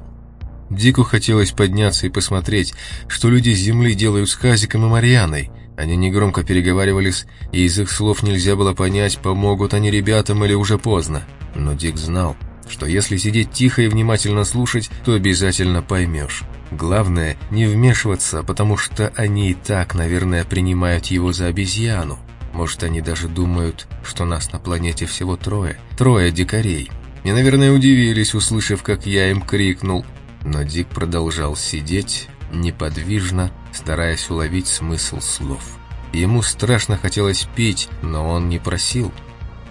Дику хотелось подняться и посмотреть, что люди с земли делают с Казиком и Марьяной. Они негромко переговаривались, и из их слов нельзя было понять, помогут они ребятам или уже поздно. Но Дик знал, что если сидеть тихо и внимательно слушать, то обязательно поймешь. Главное, не вмешиваться, потому что они и так, наверное, принимают его за обезьяну. Может, они даже думают, что нас на планете всего трое. Трое дикарей. И, наверное, удивились, услышав, как я им крикнул. Но Дик продолжал сидеть, неподвижно, стараясь уловить смысл слов. Ему страшно хотелось пить, но он не просил.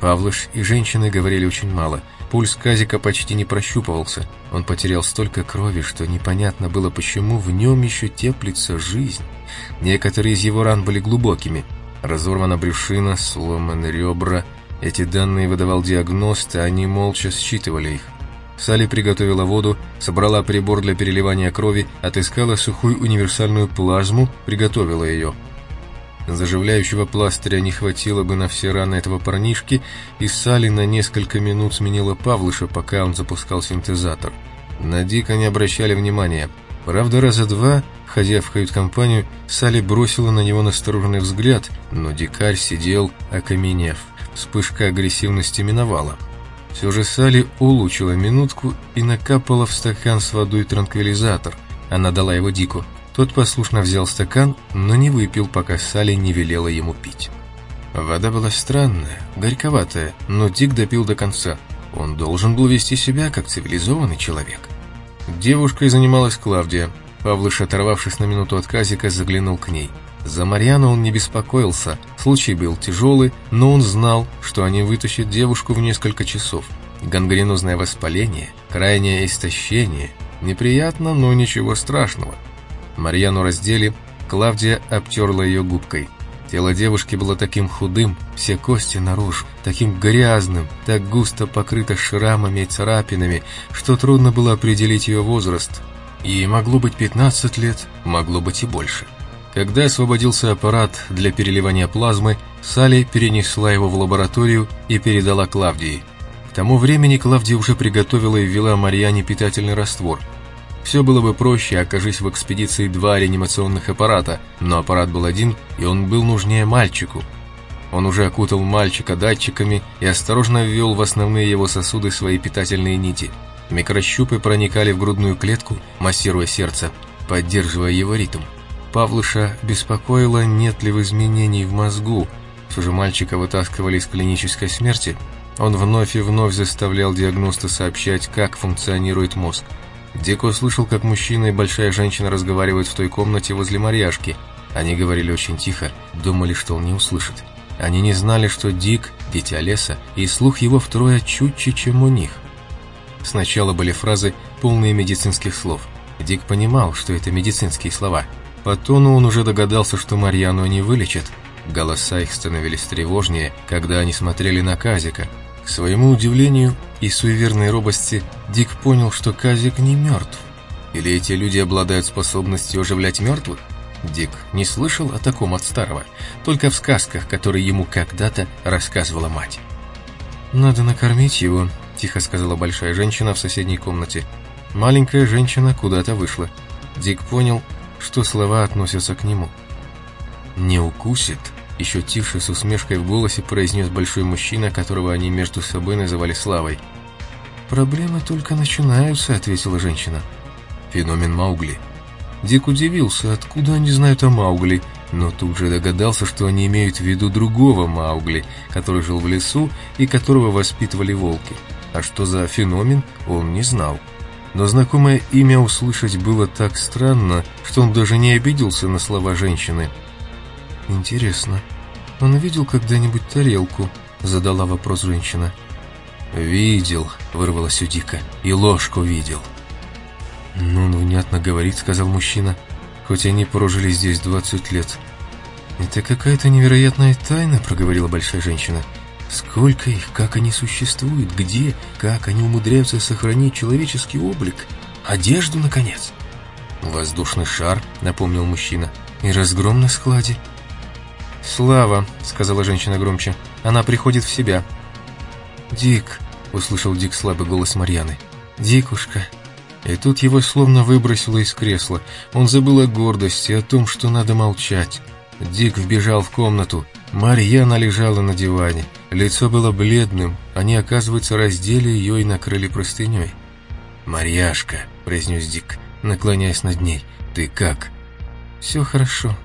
Павлыш и женщины говорили очень мало. Пульс Казика почти не прощупывался. Он потерял столько крови, что непонятно было, почему в нем еще теплится жизнь. Некоторые из его ран были глубокими. Разорвана брюшина, сломаны ребра. Эти данные выдавал диагност, а они молча считывали их. Салли приготовила воду, собрала прибор для переливания крови, отыскала сухую универсальную плазму, приготовила ее. Заживляющего пластыря не хватило бы на все раны этого парнишки, и Салли на несколько минут сменила Павлыша, пока он запускал синтезатор. На Дика не обращали внимания. Правда, раза два, ходя в кают-компанию, Салли бросила на него настороженный взгляд, но дикарь сидел, окаменев. Вспышка агрессивности миновала. Все же Салли улучила минутку и накапала в стакан с водой транквилизатор. Она дала его Дику. Тот послушно взял стакан, но не выпил, пока Салли не велела ему пить. Вода была странная, горьковатая, но Дик допил до конца. Он должен был вести себя как цивилизованный человек. Девушкой занималась Клавдия. Павлыш, оторвавшись на минуту от Казика, заглянул к ней. За Марьяну он не беспокоился, случай был тяжелый, но он знал, что они вытащат девушку в несколько часов. Гангренозное воспаление, крайнее истощение. Неприятно, но ничего страшного. Марьяну раздели, Клавдия обтерла ее губкой. Тело девушки было таким худым, все кости наружу, таким грязным, так густо покрыто шрамами и царапинами, что трудно было определить ее возраст. Ей могло быть 15 лет, могло быть и больше. Когда освободился аппарат для переливания плазмы, Салли перенесла его в лабораторию и передала Клавдии. К тому времени Клавдия уже приготовила и ввела Марьяне питательный раствор – все было бы проще, окажись в экспедиции два реанимационных аппарата, но аппарат был один, и он был нужнее мальчику. Он уже окутал мальчика датчиками и осторожно ввел в основные его сосуды свои питательные нити. Микрощупы проникали в грудную клетку, массируя сердце, поддерживая его ритм. Павлыша беспокоило, нет ли изменений в мозгу. Все же мальчика вытаскивали из клинической смерти. Он вновь и вновь заставлял диагноста сообщать, как функционирует мозг. Дик услышал, как мужчина и большая женщина разговаривают в той комнате возле Марьяшки. Они говорили очень тихо, думали, что он не услышит. Они не знали, что Дик – дитя леса, и слух его втрое чутче, чем у них. Сначала были фразы, полные медицинских слов. Дик понимал, что это медицинские слова. По тону он уже догадался, что Марьяну они вылечат. Голоса их становились тревожнее, когда они смотрели на Казика, к своему удивлению и суеверной робости, Дик понял, что Казик не мертв. Или эти люди обладают способностью оживлять мертвых? Дик не слышал о таком от старого, только в сказках, которые ему когда-то рассказывала мать. «Надо накормить его», — тихо сказала большая женщина в соседней комнате. Маленькая женщина куда-то вышла. Дик понял, что слова относятся к нему. «Не укусит», еще тише, с усмешкой в голосе, произнес большой мужчина, которого они между собой называли Славой. «Проблемы только начинаются», — ответила женщина. «Феномен Маугли». Дик удивился, откуда они знают о Маугли, но тут же догадался, что они имеют в виду другого Маугли, который жил в лесу и которого воспитывали волки. А что за феномен, он не знал. Но знакомое имя услышать было так странно, что он даже не обиделся на слова женщины — «Интересно, он видел когда-нибудь тарелку?» — задала вопрос женщина. «Видел», — вырвалось у Дика, — «и ложку видел». «Ну, он внятно говорит», — сказал мужчина, — «хоть они прожили здесь двадцать лет». «Это какая-то невероятная тайна», — проговорила большая женщина. «Сколько их, как они существуют, где, как они умудряются сохранить человеческий облик, одежду, наконец». «Воздушный шар», — напомнил мужчина. И разгром на складе. «Слава», — сказала женщина громче, — «она приходит в себя». «Дик», — услышал Дик слабый голос Марьяны. «Дикушка». И тут его словно выбросило из кресла. Он забыл о гордости, о том, что надо молчать. Дик вбежал в комнату. Марьяна лежала на диване. Лицо было бледным. Они, оказывается, раздели ее и накрыли простыней. «Марьяшка», — произнес Дик, наклоняясь над ней, — «ты как?» «Все хорошо».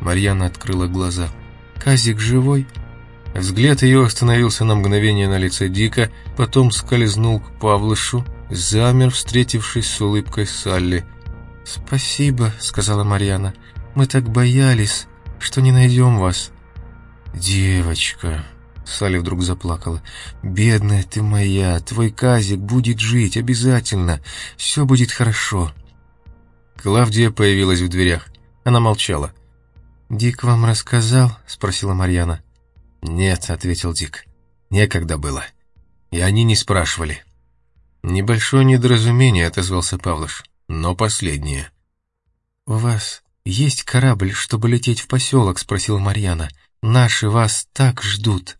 Марьяна открыла глаза. «Казик живой?» Взгляд ее остановился на мгновение на лице Дика, потом скользнул к Павлышу, замер, встретившись с улыбкой Салли. «Спасибо», — сказала Марьяна. «Мы так боялись, что не найдем вас». «Девочка», — Салли вдруг заплакала, — «бедная ты моя, твой Казик будет жить обязательно, все будет хорошо». Клавдия появилась в дверях. Она молчала. «Дик вам рассказал?» — спросила Марьяна. «Нет», — ответил Дик. «Некогда было. И они не спрашивали». «Небольшое недоразумение», — отозвался Павлыш. «Но последнее». «У вас есть корабль, чтобы лететь в поселок?» — спросила Марьяна. «Наши вас так ждут».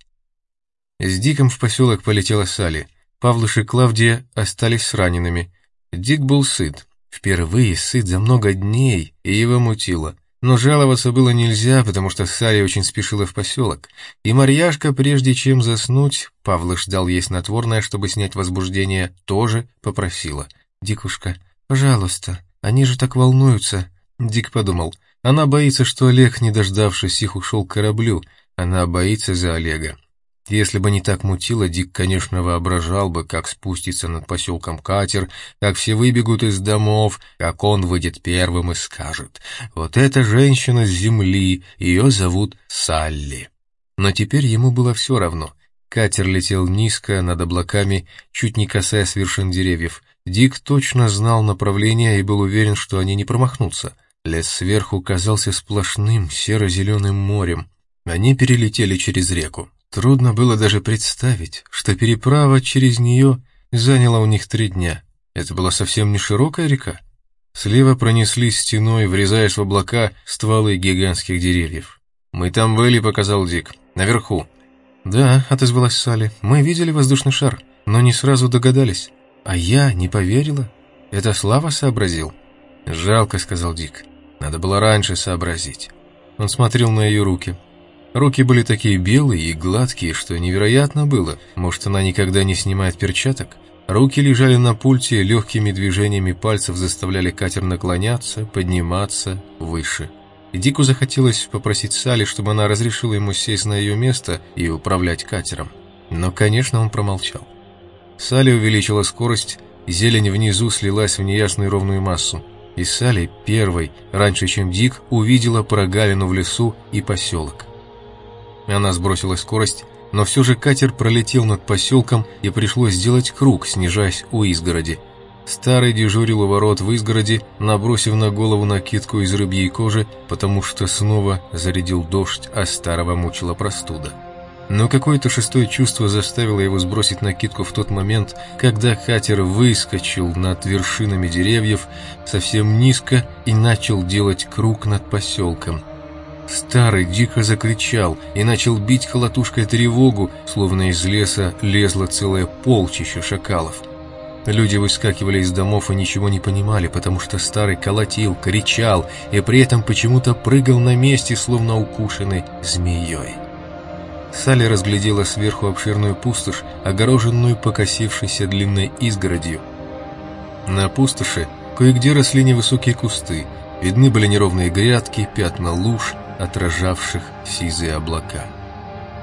С Диком в поселок полетела Салли. Павлыш и Клавдия остались с ранеными. Дик был сыт. Впервые сыт за много дней, и его мутило. Но жаловаться было нельзя, потому что Саря очень спешила в поселок. И Марьяшка, прежде чем заснуть, Павлыш дал ей снотворное, чтобы снять возбуждение, тоже попросила. «Дикушка, пожалуйста, они же так волнуются». Дик подумал, она боится, что Олег, не дождавшись их, ушел к кораблю. Она боится за Олега. Если бы не так мутило, Дик, конечно, воображал бы, как спустится над поселком катер, как все выбегут из домов, как он выйдет первым и скажет «Вот эта женщина с земли, ее зовут Салли». Но теперь ему было все равно. Катер летел низко, над облаками, чуть не касаясь вершин деревьев. Дик точно знал направление и был уверен, что они не промахнутся. Лес сверху казался сплошным серо-зеленым морем. Они перелетели через реку. Трудно было даже представить, что переправа через нее заняла у них три дня. Это была совсем не широкая река. Слева пронеслись стеной, врезаясь в облака стволы гигантских деревьев. «Мы там были», — показал Дик. «Наверху». «Да», — отозвалась Салли, — «мы видели воздушный шар, но не сразу догадались. А я не поверила. Это Слава сообразил». «Жалко», — сказал Дик. «Надо было раньше сообразить». Он смотрел на ее руки. Руки были такие белые и гладкие, что невероятно было. Может, она никогда не снимает перчаток? Руки лежали на пульте, легкими движениями пальцев заставляли катер наклоняться, подниматься выше. И Дику захотелось попросить Салли, чтобы она разрешила ему сесть на ее место и управлять катером. Но, конечно, он промолчал. Салли увеличила скорость, зелень внизу слилась в неясную ровную массу. И Салли первой, раньше чем Дик, увидела прогалину в лесу и поселок. Она сбросила скорость, но все же катер пролетел над поселком и пришлось сделать круг, снижаясь у изгороди. Старый дежурил у ворот в изгороди, набросив на голову накидку из рыбьей кожи, потому что снова зарядил дождь, а старого мучила простуда. Но какое-то шестое чувство заставило его сбросить накидку в тот момент, когда катер выскочил над вершинами деревьев совсем низко и начал делать круг над поселком – Старый дико закричал и начал бить колотушкой тревогу, словно из леса лезло целое полчище шакалов. Люди выскакивали из домов и ничего не понимали, потому что старый колотил, кричал и при этом почему-то прыгал на месте, словно укушенный змеей. Салли разглядела сверху обширную пустошь, огороженную покосившейся длинной изгородью. На пустоши кое-где росли невысокие кусты, видны были неровные грядки, пятна луж, отражавших сизые облака.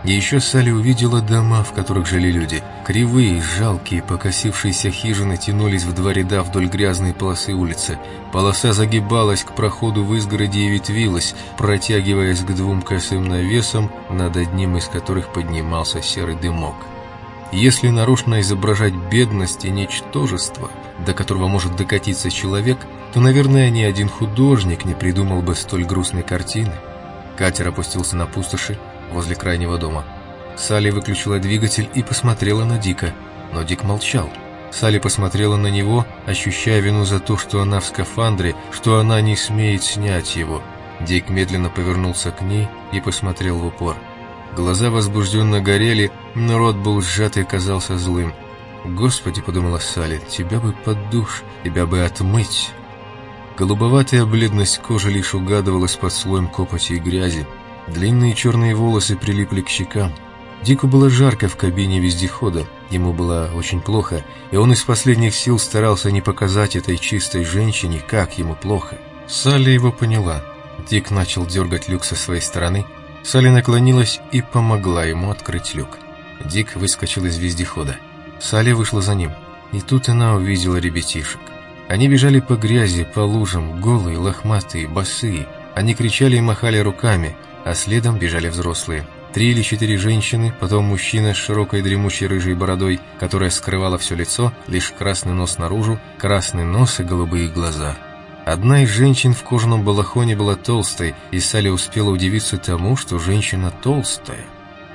И еще Салли увидела дома, в которых жили люди. Кривые, жалкие, покосившиеся хижины тянулись в два ряда вдоль грязной полосы улицы. Полоса загибалась к проходу в изгороди и ветвилась, протягиваясь к двум косым навесам, над одним из которых поднимался серый дымок. Если нарочно изображать бедность и ничтожество, до которого может докатиться человек, то, наверное, ни один художник не придумал бы столь грустной картины. Катер опустился на пустоши возле крайнего дома. Салли выключила двигатель и посмотрела на Дика, но Дик молчал. Салли посмотрела на него, ощущая вину за то, что она в скафандре, что она не смеет снять его. Дик медленно повернулся к ней и посмотрел в упор. Глаза возбужденно горели, но рот был сжат и казался злым. «Господи», — подумала Салли, — «тебя бы под душ, тебя бы отмыть». Голубоватая бледность кожи лишь угадывалась под слоем копоти и грязи. Длинные черные волосы прилипли к щекам. Дику было жарко в кабине вездехода, ему было очень плохо, и он из последних сил старался не показать этой чистой женщине, как ему плохо. Салли его поняла. Дик начал дергать люк со своей стороны. Салли наклонилась и помогла ему открыть люк. Дик выскочил из вездехода. Салли вышла за ним. И тут она увидела ребятишек. Они бежали по грязи, по лужам, голые, лохматые, босые. Они кричали и махали руками, а следом бежали взрослые. Три или четыре женщины, потом мужчина с широкой дремучей рыжей бородой, которая скрывала все лицо, лишь красный нос наружу, красный нос и голубые глаза. Одна из женщин в кожаном балахоне была толстой, и Салли успела удивиться тому, что женщина толстая.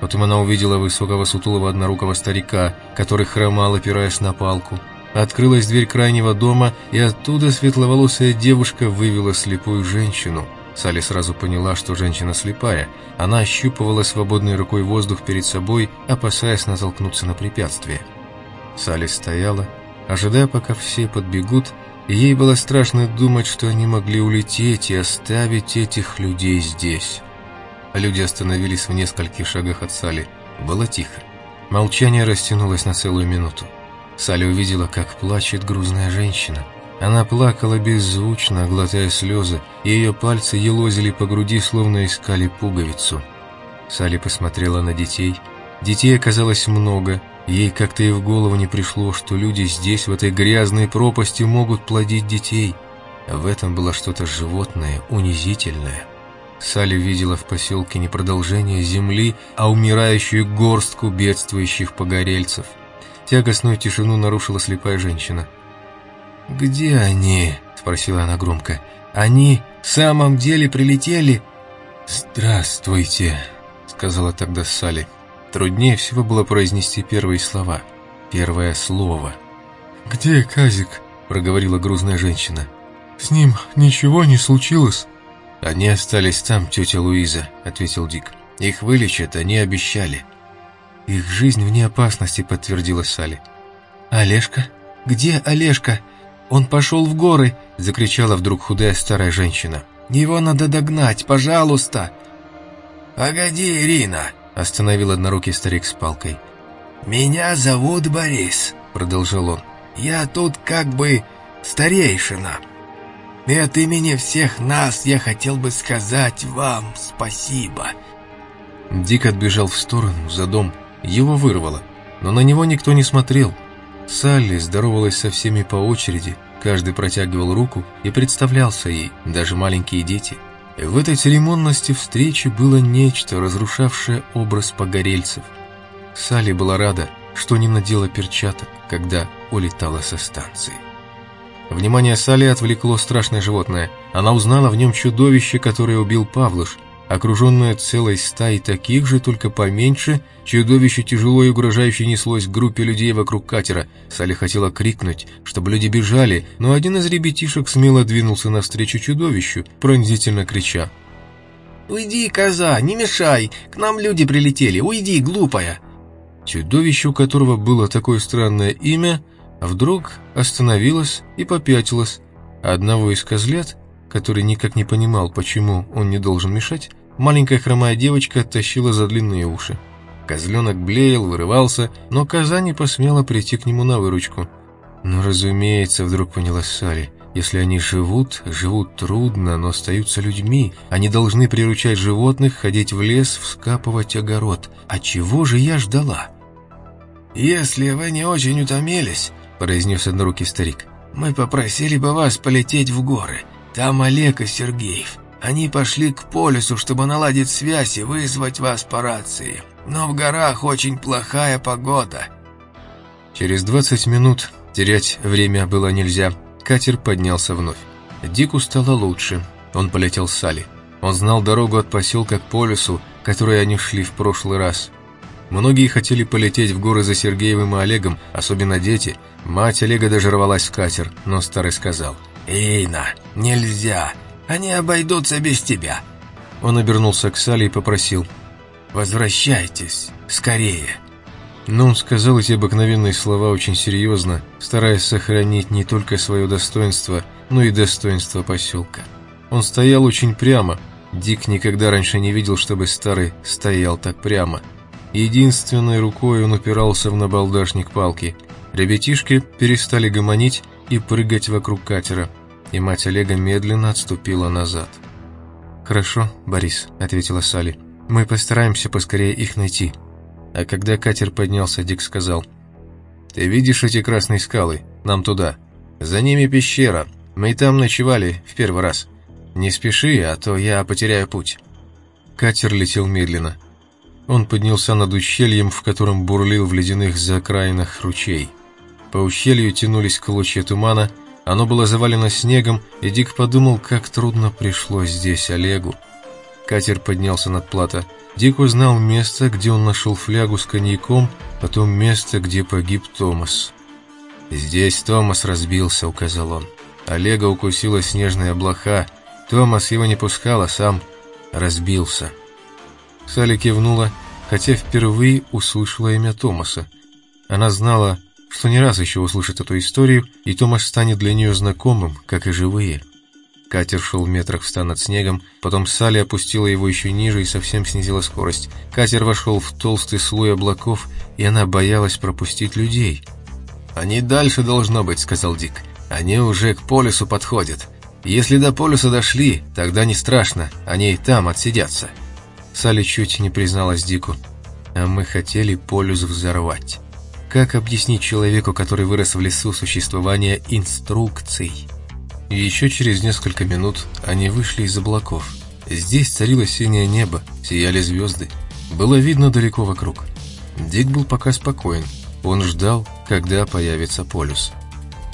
Потом она увидела высокого сутулого однорукого старика, который хромал, опираясь на палку. Открылась дверь крайнего дома, и оттуда светловолосая девушка вывела слепую женщину. Салли сразу поняла, что женщина слепая. Она ощупывала свободной рукой воздух перед собой, опасаясь натолкнуться на препятствие. Салли стояла, ожидая, пока все подбегут, и ей было страшно думать, что они могли улететь и оставить этих людей здесь. Люди остановились в нескольких шагах от Салли. Было тихо. Молчание растянулось на целую минуту. Салли увидела, как плачет грузная женщина. Она плакала беззвучно, глотая слезы, и ее пальцы елозили по груди, словно искали пуговицу. Салли посмотрела на детей. Детей оказалось много, Ей как-то и в голову не пришло, что люди здесь, в этой грязной пропасти, могут плодить детей. В этом было что-то животное, унизительное. Салли видела в поселке не продолжение земли, а умирающую горстку бедствующих погорельцев. Тягостную тишину нарушила слепая женщина. «Где они?» — спросила она громко. «Они в самом деле прилетели?» «Здравствуйте», — сказала тогда Салли. Труднее всего было произнести первые слова, первое слово. «Где Казик?» — проговорила грузная женщина. «С ним ничего не случилось?» «Они остались там, тетя Луиза», — ответил Дик. «Их вылечат, они обещали». «Их жизнь вне опасности», — подтвердила Салли. «Олежка? Где Олежка? Он пошел в горы!» — закричала вдруг худая старая женщина. «Его надо догнать, пожалуйста!» «Погоди, Ирина!» Остановил однорукий старик с палкой. «Меня зовут Борис», — продолжил он. «Я тут как бы старейшина. И от имени всех нас я хотел бы сказать вам спасибо». Дик отбежал в сторону, за дом. Его вырвало, но на него никто не смотрел. Салли здоровалась со всеми по очереди, каждый протягивал руку и представлялся ей, даже маленькие дети — в этой церемонности встречи было нечто, разрушавшее образ погорельцев. Салли была рада, что не надела перчаток, когда улетала со станции. Внимание Салли отвлекло страшное животное. Она узнала в нем чудовище, которое убил Павлыш, Окруженное целой стаей таких же, только поменьше, чудовище тяжело и угрожающе неслось к группе людей вокруг катера. Салли хотела крикнуть, чтобы люди бежали, но один из ребятишек смело двинулся навстречу чудовищу, пронзительно крича. «Уйди, коза, не мешай! К нам люди прилетели! Уйди, глупая!» Чудовище, у которого было такое странное имя, вдруг остановилось и попятилось. Одного из козлят, который никак не понимал, почему он не должен мешать, Маленькая хромая девочка тащила за длинные уши. Козленок блеял, вырывался, но коза не посмела прийти к нему на выручку. «Ну, разумеется», — вдруг поняла Салли, «если они живут, живут трудно, но остаются людьми. Они должны приручать животных, ходить в лес, вскапывать огород. А чего же я ждала?» «Если вы не очень утомились», — произнес однорукий старик, «мы попросили бы вас полететь в горы. Там Олег и Сергеев. Они пошли к полюсу, чтобы наладить связь и вызвать вас по рации. Но в горах очень плохая погода». Через 20 минут терять время было нельзя. Катер поднялся вновь. Дику стало лучше. Он полетел с Салли. Он знал дорогу от поселка к полюсу, которой они шли в прошлый раз. Многие хотели полететь в горы за Сергеевым и Олегом, особенно дети. Мать Олега даже рвалась в катер, но старый сказал, «Ина, нельзя, Они обойдутся без тебя». Он обернулся к Сале и попросил. «Возвращайтесь, скорее». Но он сказал эти обыкновенные слова очень серьезно, стараясь сохранить не только свое достоинство, но и достоинство поселка. Он стоял очень прямо. Дик никогда раньше не видел, чтобы старый стоял так прямо. Единственной рукой он упирался в набалдашник палки. Ребятишки перестали гомонить и прыгать вокруг катера, и мать Олега медленно отступила назад. «Хорошо, Борис», — ответила Салли. «Мы постараемся поскорее их найти». А когда катер поднялся, Дик сказал, «Ты видишь эти красные скалы? Нам туда. За ними пещера. Мы там ночевали в первый раз. Не спеши, а то я потеряю путь». Катер летел медленно. Он поднялся над ущельем, в котором бурлил в ледяных заокраинах ручей. По ущелью тянулись клочья тумана, оно было завалено снегом, и Дик подумал, как трудно пришлось здесь Олегу. Катер поднялся над плато. Дик узнал место, где он нашел флягу с коньяком, потом место, где погиб Томас. «Здесь Томас разбился», — указал он. Олега укусила снежная облака. Томас его не пускал, а сам разбился. Салли кивнула, хотя впервые услышала имя Томаса. Она знала, что не раз еще услышит эту историю, и Томас станет для нее знакомым, как и живые. Катер шел в метрах в ста над снегом, потом Салли опустила его еще ниже и совсем снизила скорость. Катер вошел в толстый слой облаков, и она боялась пропустить людей. «Они дальше должно быть», — сказал Дик. «Они уже к полюсу подходят. Если до полюса дошли, тогда не страшно, они и там отсидятся». Салли чуть не призналась Дику. «А мы хотели полюс взорвать». Как объяснить человеку, который вырос в лесу, существование инструкций? И еще через несколько минут они вышли из облаков. Здесь царило синее небо, сияли звезды. Было видно далеко вокруг. Дик был пока спокоен. Он ждал, когда появится полюс.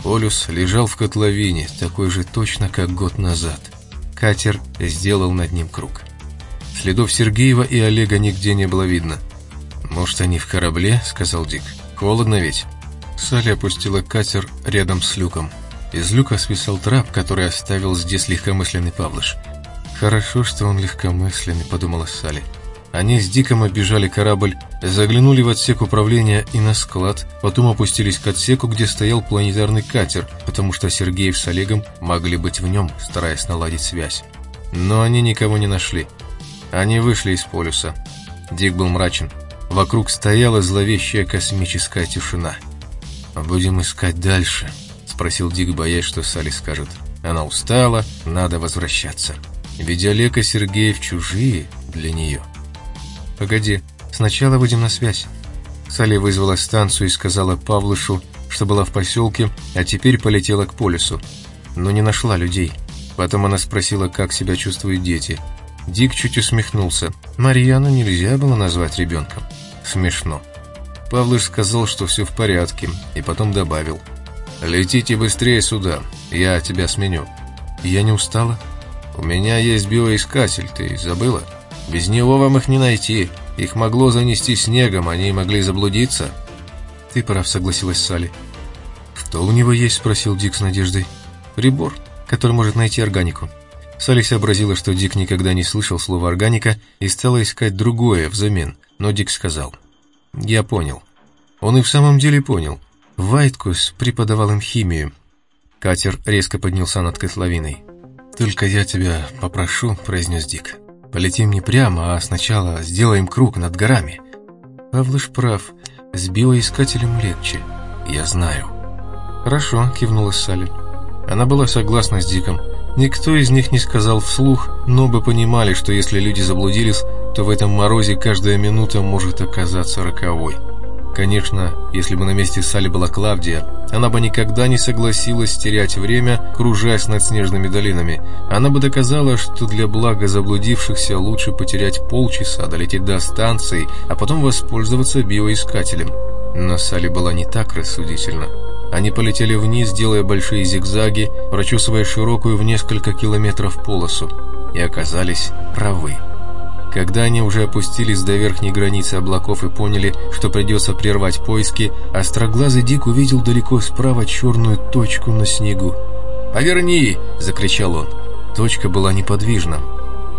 Полюс лежал в котловине, такой же точно, как год назад. Катер сделал над ним круг. Следов Сергеева и Олега нигде не было видно. «Может, они в корабле?» — сказал Дик. «Холодно ведь?» Салли опустила катер рядом с люком. Из люка свисал трап, который оставил здесь легкомысленный Павлыш. «Хорошо, что он легкомысленный», — подумала Салли. Они с Диком оббежали корабль, заглянули в отсек управления и на склад, потом опустились к отсеку, где стоял планетарный катер, потому что Сергеев с Олегом могли быть в нем, стараясь наладить связь. Но они никого не нашли. Они вышли из полюса. Дик был мрачен. Вокруг стояла зловещая космическая тишина. «Будем искать дальше», спросил Дик, боясь, что Салли скажет. Она устала, надо возвращаться. Ведь Олег и Сергеев чужие для нее. «Погоди, сначала выйдем на связь». Салли вызвала станцию и сказала Павлышу, что была в поселке, а теперь полетела к полюсу. Но не нашла людей. Потом она спросила, как себя чувствуют дети. Дик чуть усмехнулся. Марьяну нельзя было назвать ребенком. Смешно. Павлыш сказал, что все в порядке, и потом добавил – «Летите быстрее сюда, я тебя сменю». «Я не устала?» «У меня есть биоискатель, ты забыла? Без него вам их не найти. Их могло занести снегом, они могли заблудиться». «Ты прав», — согласилась Салли. «Что у него есть?» — спросил Дик с надеждой. «Прибор, который может найти органику». Салли сообразила, что Дик никогда не слышал слова «органика» и стала искать другое взамен, но Дик сказал. «Я понял». Он и в самом деле понял. Вайткус преподавал им химию. Катер резко поднялся над котловиной. «Только я тебя попрошу», — произнес Дик. «Полетим не прямо, а сначала сделаем круг над горами». Павлыш прав. С биоискателем легче. Я знаю. «Хорошо», — кивнула Салли. Она была согласна с Диком. Никто из них не сказал вслух, но бы понимали, что если люди заблудились, то в этом морозе каждая минута может оказаться роковой. Конечно, если бы на месте Сали была Клавдия, она бы никогда не согласилась терять время, кружась над снежными долинами. Она бы доказала, что для блага заблудившихся лучше потерять полчаса, долететь до станции, а потом воспользоваться биоискателем. Но Сали была не так рассудительна. Они полетели вниз, делая большие зигзаги, прочесывая широкую в несколько километров полосу, и оказались правы. Когда они уже опустились до верхней границы облаков и поняли, что придется прервать поиски, остроглазый Дик увидел далеко справа черную точку на снегу. «Поверни!» — закричал он. Точка была неподвижна.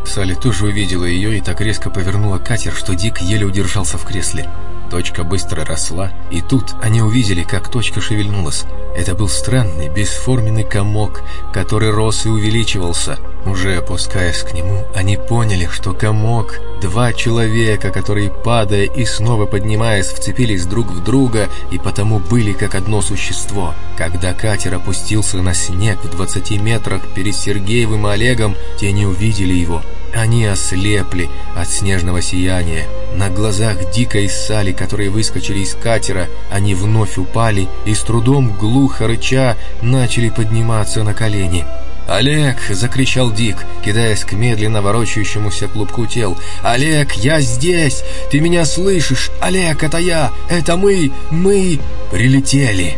Салли тоже увидела ее и так резко повернула катер, что Дик еле удержался в кресле. Точка быстро росла, и тут они увидели, как точка шевельнулась. Это был странный, бесформенный комок, который рос и увеличивался. Уже опускаясь к нему, они поняли, что комок — два человека, которые, падая и снова поднимаясь, вцепились друг в друга и потому были как одно существо. Когда катер опустился на снег в 20 метрах перед Сергеевым и Олегом, те не увидели его. Они ослепли от снежного сияния. На глазах Дика Сали, которые выскочили из катера, они вновь упали и с трудом глухо рыча начали подниматься на колени. «Олег!» — закричал Дик, кидаясь к медленно ворочающемуся клубку тел. «Олег, я здесь! Ты меня слышишь? Олег, это я! Это мы! Мы прилетели!»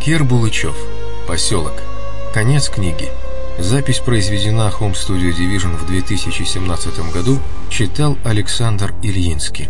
Кир Булычев. Поселок. Конец книги. Запись произведена Home Studio Division в 2017 году, читал Александр Ильинский.